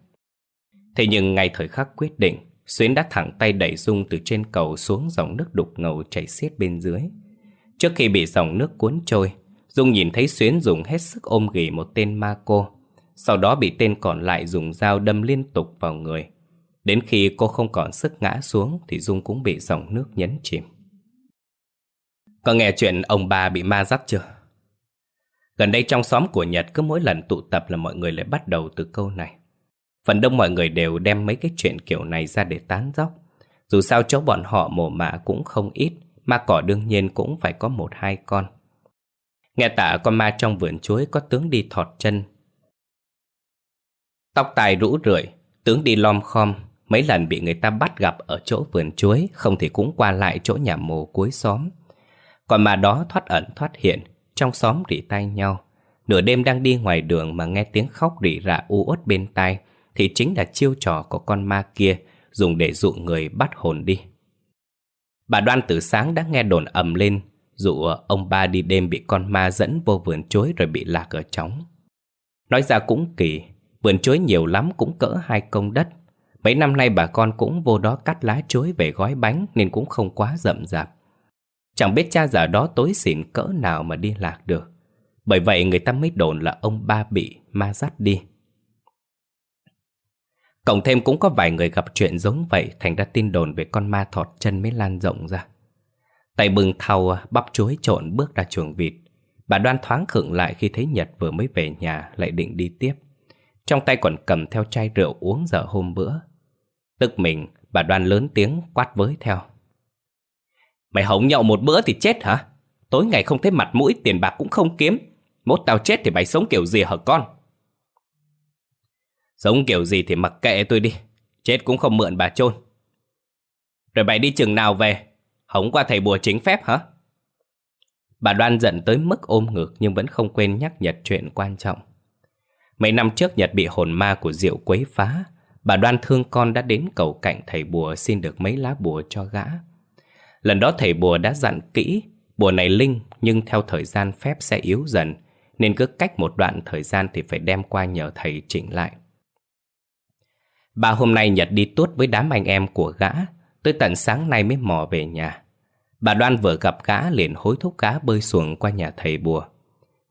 Thế nhưng ngay thời khắc quyết định, Xuyến đã thẳng tay đẩy Dung từ trên cầu xuống dòng nước đục ngầu chảy xiết bên dưới. Trước khi bị dòng nước cuốn trôi, Dung nhìn thấy Xuyến dùng hết sức ôm ghì một tên ma cô. Sau đó bị tên còn lại dùng dao đâm liên tục vào người. Đến khi cô không còn sức ngã xuống Thì Dung cũng bị dòng nước nhấn chìm. Có nghe chuyện ông bà bị ma dắt chưa? Gần đây trong xóm của Nhật cứ mỗi lần tụ tập là mọi người lại bắt đầu từ câu này. Phần đông mọi người đều đem mấy cái chuyện kiểu này ra để tán dóc. Dù sao chỗ bọn họ mồ mạ cũng không ít, Ma cỏ đương nhiên cũng phải có một hai con. Nghe tả con ma trong vườn chuối có tướng đi thọt chân, Tóc tai rũ rượi, Tướng đi lom khom. Mấy lần bị người ta bắt gặp ở chỗ vườn chuối, Không thì cũng qua lại chỗ nhà mồ cuối xóm. Còn mà đó thoát ẩn, thoát hiện, Trong xóm rỉ tay nhau. Nửa đêm đang đi ngoài đường mà nghe tiếng khóc rỉ rạ u uất bên tai, Thì chính là chiêu trò của con ma kia, Dùng để dụ người bắt hồn đi. Bà đoan từ sáng đã nghe đồn ầm lên, Dụ ông ba đi đêm bị con ma dẫn vô vườn chuối rồi bị lạc ở trống. Nói ra cũng kỳ, Vườn chuối nhiều lắm cũng cỡ hai công đất Mấy năm nay bà con cũng vô đó cắt lá chuối về gói bánh Nên cũng không quá rậm rạp. Chẳng biết cha già đó tối xỉn cỡ nào mà đi lạc được. Bởi vậy người ta mới đồn là ông ba bị ma dắt đi. Cộng thêm cũng có vài người gặp chuyện giống vậy, Thành ra tin đồn về con ma thọt chân mới lan rộng ra. Tay bừng thau à, bắp chuối trộn bước ra chuồng vịt. Bà đoan thoáng khựng lại khi thấy Nhật vừa mới về nhà, lại định đi tiếp. Trong tay còn cầm theo chai rượu uống giờ hôm bữa. Tức mình bà đoan lớn tiếng quát với theo Mày hổng nhậu một bữa thì chết hả? Tối ngày không thấy mặt mũi tiền bạc cũng không kiếm Mốt tao chết thì mày sống kiểu gì hả con? Sống kiểu gì thì mặc kệ tôi đi Chết cũng không mượn bà chôn Rồi mày đi chừng nào về Hổng qua thầy bùa chính phép hả? Bà đoan giận tới mức ôm ngực nhưng vẫn không quên nhắc Nhật chuyện quan trọng. Mấy năm trước Nhật bị hồn ma của Diệu quấy phá, bà đoan thương con đã đến cầu cạnh thầy bùa xin được mấy lá bùa cho gã. Lần đó thầy bùa đã dặn kỹ, bùa này linh nhưng theo thời gian phép sẽ yếu dần, nên cứ cách một đoạn thời gian thì phải đem qua nhờ thầy chỉnh lại. Bà hôm nay Nhật đi tuốt với đám anh em của gã, Tới tận sáng nay mới mò về nhà Bà Đoan vừa gặp gã liền hối thúc gã bơi xuồng qua nhà thầy bùa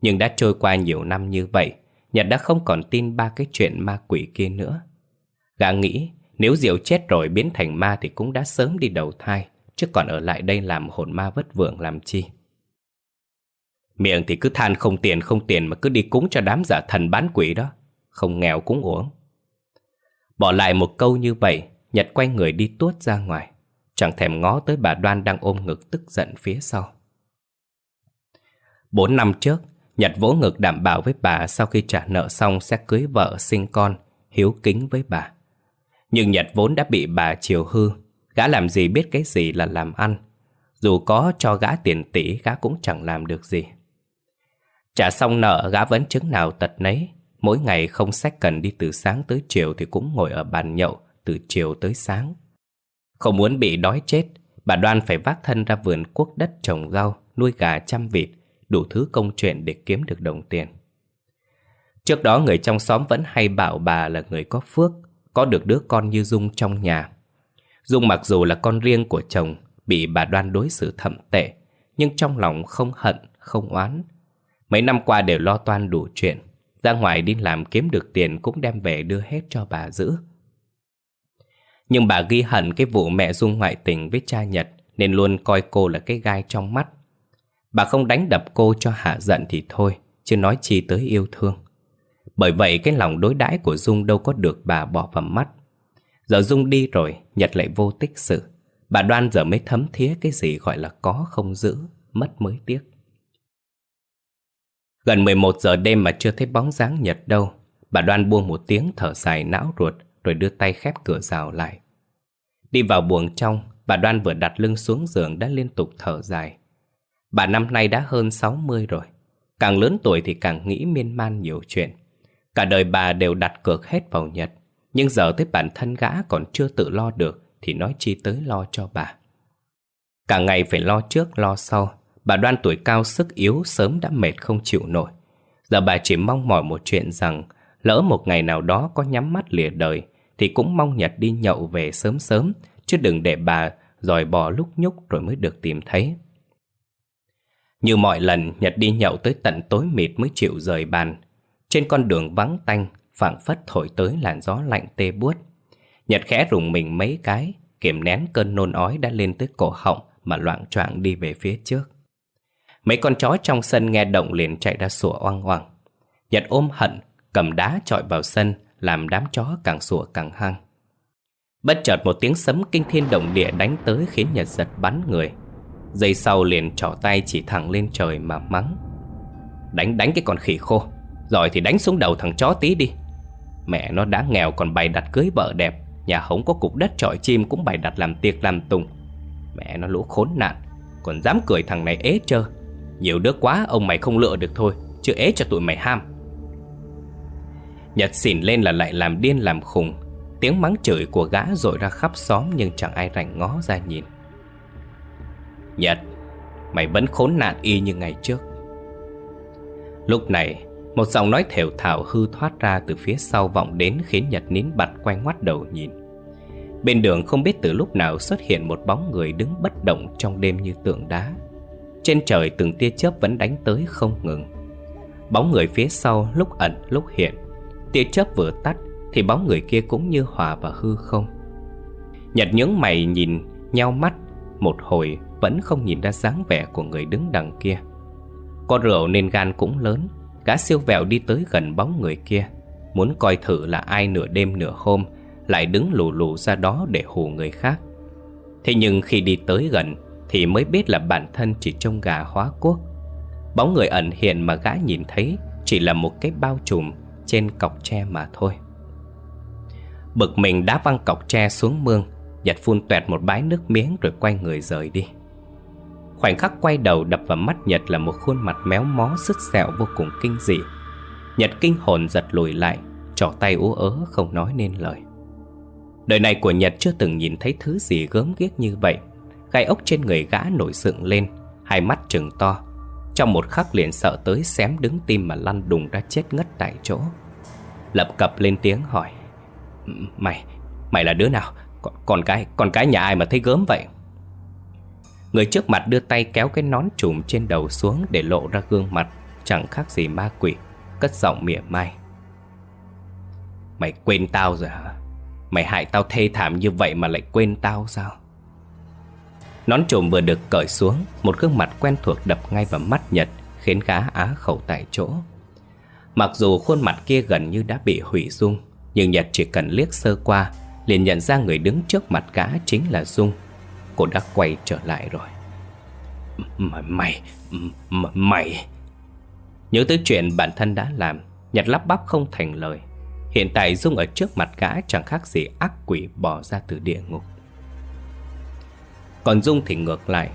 Nhưng đã trôi qua nhiều năm như vậy Nhật đã không còn tin ba cái chuyện ma quỷ kia nữa Gã nghĩ nếu Diệu chết rồi biến thành ma thì cũng đã sớm đi đầu thai, Chứ còn ở lại đây làm hồn ma vất vưởng làm chi? Miệng thì cứ than không tiền không tiền mà cứ đi cúng cho đám giả thần bán quỷ đó. Không nghèo cũng uống Bỏ lại một câu như vậy, Nhật quay người đi tuốt ra ngoài. Chẳng thèm ngó tới bà Đoan đang ôm ngực tức giận phía sau. Bốn năm trước, Nhật vỗ ngực đảm bảo với bà Sau khi trả nợ xong sẽ cưới vợ sinh con, Hiếu kính với bà. Nhưng Nhật vốn đã bị bà chiều hư Gã làm gì biết cái gì là làm ăn Dù có cho gã tiền tỷ Gã cũng chẳng làm được gì Trả xong nợ gã vẫn chứng nào tật nấy Mỗi ngày không sách cần đi từ sáng tới chiều Thì cũng ngồi ở bàn nhậu từ chiều tới sáng. Không muốn bị đói chết, bà Đoan phải vác thân ra vườn quốc đất trồng rau, nuôi gà chăm vịt, đủ thứ công chuyện để kiếm được đồng tiền. Trước đó người trong xóm vẫn hay bảo bà là người có phước, có được đứa con như Dung trong nhà. Dung mặc dù là con riêng của chồng, bị bà Đoan đối xử thậm tệ, nhưng trong lòng không hận, không oán. Mấy năm qua đều lo toan đủ chuyện, ra ngoài đi làm kiếm được tiền cũng đem về đưa hết cho bà giữ. Nhưng bà ghi hận cái vụ mẹ Dung ngoại tình với cha Nhật Nên luôn coi cô là cái gai trong mắt Bà không đánh đập cô cho hạ giận thì thôi Chứ nói chi tới yêu thương bởi vậy cái lòng đối đãi của Dung đâu có được bà bỏ vào mắt Giờ Dung đi rồi Nhật lại vô tích sự Bà đoan giờ mới thấm thía cái gì gọi là có không giữ Mất mới tiếc Gần 11 giờ đêm mà chưa thấy bóng dáng Nhật đâu Bà đoan buông một tiếng thở dài não ruột rồi đưa tay khép cửa rào lại. Đi vào buồng trong, bà Đoan vừa đặt lưng xuống giường đã liên tục thở dài. Bà năm nay đã hơn 60 rồi. Càng lớn tuổi thì càng nghĩ miên man nhiều chuyện. Cả đời bà đều đặt cược hết vào Nhật. Nhưng giờ tới bản thân gã còn chưa tự lo được thì nói chi tới lo cho bà. Cả ngày phải lo trước lo sau. Bà đoan tuổi cao sức yếu sớm đã mệt không chịu nổi. Giờ bà chỉ mong mỏi một chuyện rằng lỡ một ngày nào đó có nhắm mắt lìa đời thì cũng mong Nhật đi nhậu về sớm sớm chứ đừng để bà dòi bò lúc nhúc rồi mới được tìm thấy. Như mọi lần, Nhật đi nhậu tới tận tối mịt mới chịu rời bàn. Trên con đường vắng tanh, phảng phất thổi tới làn gió lạnh tê buốt. Nhật khẽ rùng mình mấy cái, kiềm nén cơn nôn ói đã lên tới cổ họng mà loạn choạng đi về phía trước. Mấy con chó trong sân nghe động liền chạy ra sủa oang oang. Nhật ôm hận, cầm đá trọi vào sân, làm đám chó càng sủa càng hăng. Bất chợt một tiếng sấm kinh thiên động địa đánh tới khiến Nhật giật bắn người. Giây sau liền trỏ tay chỉ thẳng lên trời mà mắng. Đánh đánh cái con khỉ khô, rồi thì đánh xuống đầu thằng chó tí đi. Mẹ nó đã nghèo còn bày đặt cưới vợ đẹp, nhà hống có cục đất trọi chim cũng bày đặt làm tiệc làm tùng. Mẹ nó lũ khốn nạn, còn dám cười thằng này ế chơ Nhiều đứa quá ông mày không lựa được thôi, chứ ế cho tụi mày ham. Nhật xỉn lên là lại làm điên làm khùng Tiếng mắng chửi của gã rội ra khắp xóm Nhưng chẳng ai rảnh ngó ra nhìn Nhật Mày vẫn khốn nạn y như ngày trước Lúc này một giọng nói thều thào hư thoát ra từ phía sau vọng đến Khiến Nhật nín bặt quay ngoắt đầu nhìn. Bên đường không biết từ lúc nào xuất hiện một bóng người đứng bất động trong đêm như tượng đá. Trên trời từng tia chớp vẫn đánh tới không ngừng. Bóng người phía sau lúc ẩn, lúc hiện. Tia chớp vừa tắt Thì bóng người kia cũng như hòa và hư không. Nhật nhướng mày nhìn nhau mắt Một hồi vẫn không nhìn ra dáng vẻ của người đứng đằng kia. Có rượu nên gan cũng lớn Gã siêu vẹo đi tới gần bóng người kia, Muốn coi thử là ai nửa đêm nửa hôm Lại đứng lù lù ra đó để hù người khác. Thế nhưng khi đi tới gần Thì mới biết là bản thân chỉ trông gà hóa quốc Bóng người ẩn hiện mà gã nhìn thấy Chỉ là một cái bao trùm trên cọc tre mà thôi. Bực mình đá văng cọc tre xuống mương Nhật phun tuẹt một bãi nước miếng rồi quay người rời đi. Khoảnh khắc quay đầu đập vào mắt Nhật là một khuôn mặt méo mó sứt sẹo vô cùng kinh dị. Nhật kinh hồn giật lùi lại Trỏ tay ú ớ không nói nên lời. Đời này của Nhật chưa từng nhìn thấy thứ gì gớm ghiếc như vậy. Gai ốc trên người gã nổi dựng lên Hai mắt trừng to. Trong một khắc liền sợ tới xém đứng tim mà lăn đùng ra chết ngất tại chỗ. Lập cập lên tiếng hỏi Mày, mày là đứa nào? Con, con cái, con cái nhà ai mà thấy gớm vậy? Người trước mặt đưa tay kéo cái nón trùm trên đầu xuống để lộ ra gương mặt, Chẳng khác gì ma quỷ, Cất giọng mỉa mai Mày quên tao rồi hả? Mày hại tao thê thảm như vậy mà lại quên tao sao? Nón trùm vừa được cởi xuống, Một gương mặt quen thuộc đập ngay vào mắt Nhật, Khiến gã á khẩu tại chỗ Mặc dù khuôn mặt kia gần như đã bị hủy dung, Nhưng Nhật chỉ cần liếc sơ qua, Liền nhận ra người đứng trước mặt gã chính là Dung Cô đã quay trở lại rồi. Mày, mày, mày. Nhớ tới chuyện bản thân đã làm Nhật lắp bắp không thành lời. Hiện tại Dung ở trước mặt gã chẳng khác gì ác quỷ bỏ ra từ địa ngục. Còn Dung thì ngược lại.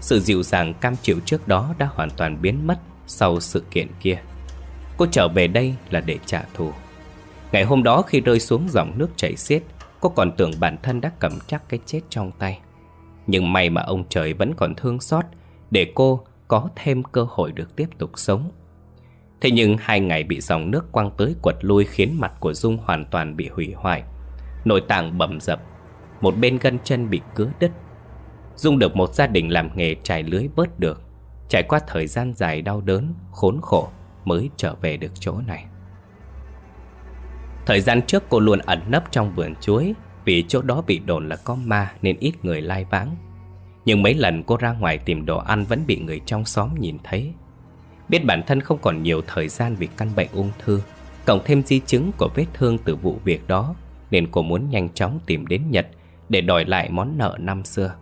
Sự dịu dàng cam chịu trước đó đã hoàn toàn biến mất sau sự kiện kia. Cô trở về đây là để trả thù. Ngày hôm đó khi rơi xuống dòng nước chảy xiết Cô còn tưởng bản thân đã cầm chắc cái chết trong tay. Nhưng may mà ông trời vẫn còn thương xót Để cô có thêm cơ hội được tiếp tục sống. Thế nhưng hai ngày bị dòng nước quăng tới quật lui Khiến mặt của Dung hoàn toàn bị hủy hoại. Nội tạng bầm dập Một bên gân chân bị cứa đứt. Dung được một gia đình làm nghề trải lưới bớt được Trải qua thời gian dài đau đớn, khốn khổ Mới trở về được chỗ này. Thời gian trước cô luôn ẩn nấp trong vườn chuối vì chỗ đó bị đồn là có ma nên ít người lai vãng. Nhưng mấy lần cô ra ngoài tìm đồ ăn vẫn bị người trong xóm nhìn thấy. Biết bản thân không còn nhiều thời gian vì căn bệnh ung thư, Cộng thêm di chứng của vết thương từ vụ việc đó, Nên cô muốn nhanh chóng tìm đến Nhật Để đòi lại món nợ năm xưa.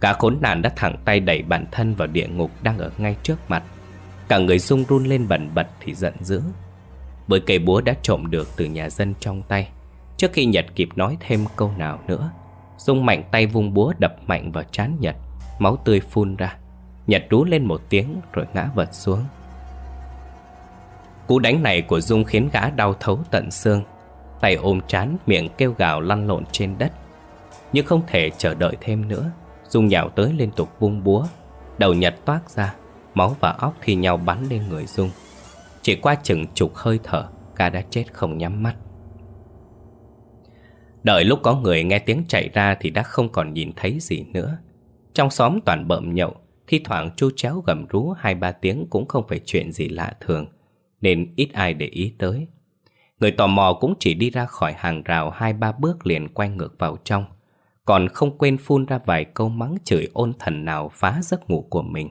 Cả khốn nạn đã thẳng tay đẩy bản thân vào địa ngục đang ở ngay trước mặt. Cả người rung run lên bẩn bật thì giận dữ. Bởi cây búa đã trộm được từ nhà dân trong tay. Trước khi Nhật kịp nói thêm câu nào nữa, Dung mạnh tay vung búa đập mạnh vào trán Nhật, Máu tươi phun ra. Nhật rú lên một tiếng rồi ngã vật xuống. Cú đánh này của Dung khiến gã đau thấu tận xương, Tay ôm chán miệng kêu gào lăn lộn trên đất. Nhưng không thể chờ đợi thêm nữa, Dung nhào tới liên tục vung búa. Đầu Nhật toát ra, Máu và óc thì nhau bắn lên người Dung. Chỉ qua chừng chục hơi thở, Gã đã chết không nhắm mắt. Đợi lúc có người nghe tiếng chạy ra Thì đã không còn nhìn thấy gì nữa. Trong xóm toàn bợm nhậu, Thi thoảng chu chéo gầm rú hai ba tiếng Cũng không phải chuyện gì lạ thường, Nên ít ai để ý tới. Người tò mò cũng chỉ đi ra khỏi hàng rào hai ba bước liền quay ngược vào trong, Còn không quên phun ra vài câu mắng chửi ôn thần nào phá giấc ngủ của mình.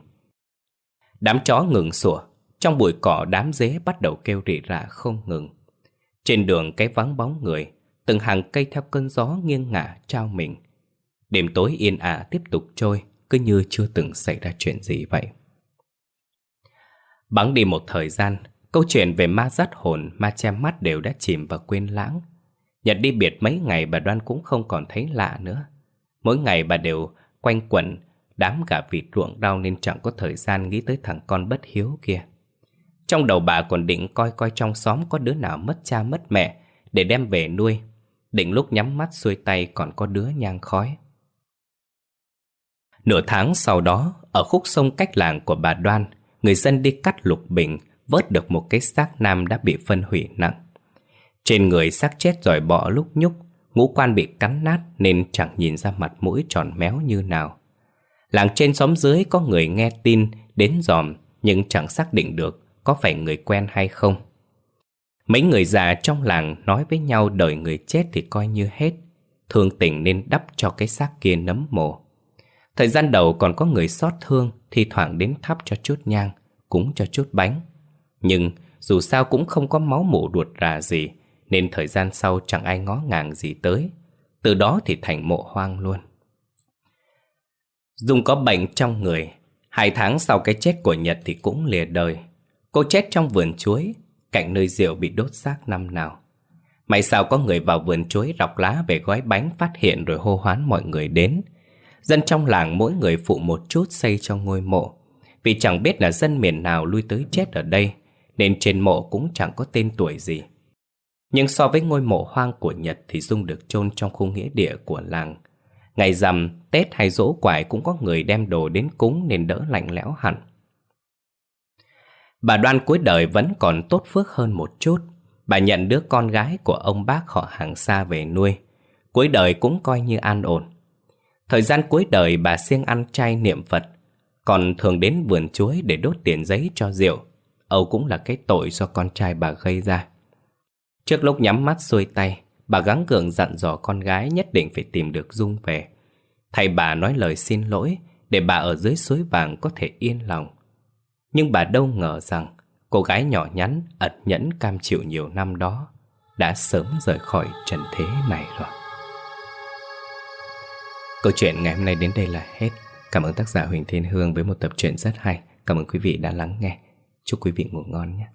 Đám chó ngừng sủa, Trong bụi cỏ đám dế bắt đầu kêu rỉ rả không ngừng. Trên đường cái vắng bóng người Từng hàng cây theo cơn gió nghiêng ngả trao mình Đêm tối yên ả tiếp tục trôi Cứ như chưa từng xảy ra chuyện gì vậy Bắn đi một thời gian Câu chuyện về ma dắt hồn, ma che mắt đều đã chìm và quên lãng. Nhật đi biệt mấy ngày bà Đoan cũng không còn thấy lạ nữa. Mỗi ngày bà đều quanh quẩn, đám gà vịt ruộng đau nên chẳng có thời gian nghĩ tới thằng con bất hiếu kia. Trong đầu bà còn định coi coi trong xóm có đứa nào mất cha mất mẹ để đem về nuôi. Định lúc nhắm mắt xuôi tay còn có đứa nhang khói. Nửa tháng sau đó, ở khúc sông cách làng của bà Đoan, người dân đi cắt lục bình, vớt được một cái xác nam đã bị phân hủy nặng. Trên người xác chết rồi bọ lúc nhúc, ngũ quan bị cắn nát nên chẳng nhìn ra mặt mũi tròn méo như nào. Làng trên xóm dưới có người nghe tin đến dòm nhưng chẳng xác định được có phải người quen hay không. Mấy người già trong làng nói với nhau đời người chết thì coi như hết, thương tình nên đắp cho cái xác kia nấm mồ. Thời gian đầu còn có người xót thương, thi thoảng đến thắp cho chút nhang, cúng cho chút bánh. Nhưng dù sao cũng không có máu mủ ruột rà gì Nên thời gian sau chẳng ai ngó ngàng gì tới Từ đó thì thành mộ hoang luôn Dung có bệnh trong người Hai tháng sau cái chết của Nhật thì cũng lìa đời Cô chết trong vườn chuối Cạnh nơi rượu bị đốt xác năm nào May sao có người vào vườn chuối rọc lá về gói bánh phát hiện rồi hô hoán mọi người đến Dân trong làng mỗi người phụ một chút xây cho ngôi mộ Vì chẳng biết là dân miền nào lui tới chết ở đây nên trên mộ cũng chẳng có tên tuổi gì. Nhưng so với ngôi mộ hoang của Nhật thì Dung được chôn trong khu nghĩa địa của làng. Ngày rằm, Tết hay dỗ quải cũng có người đem đồ đến cúng nên đỡ lạnh lẽo hẳn. Bà đoan cuối đời vẫn còn tốt phước hơn một chút. Bà nhận đứa con gái của ông bác họ hàng xa về nuôi. Cuối đời cũng coi như an ổn. Thời gian cuối đời bà siêng ăn chay niệm Phật, còn thường đến vườn chuối để đốt tiền giấy cho rượu. Âu cũng là cái tội do con trai bà gây ra. Trước lúc nhắm mắt xuôi tay, bà gắng gượng dặn dò con gái nhất định phải tìm được Dung về. Thầy bà nói lời xin lỗi để bà ở dưới suối vàng có thể yên lòng. Nhưng bà đâu ngờ rằng cô gái nhỏ nhắn, ẩn nhẫn cam chịu nhiều năm đó đã sớm rời khỏi trần thế này rồi. Câu chuyện ngày hôm nay đến đây là hết. Cảm ơn tác giả Huỳnh Thiên Hương với một tập truyện rất hay. Cảm ơn quý vị đã lắng nghe. Chúc quý vị ngủ ngon nhé.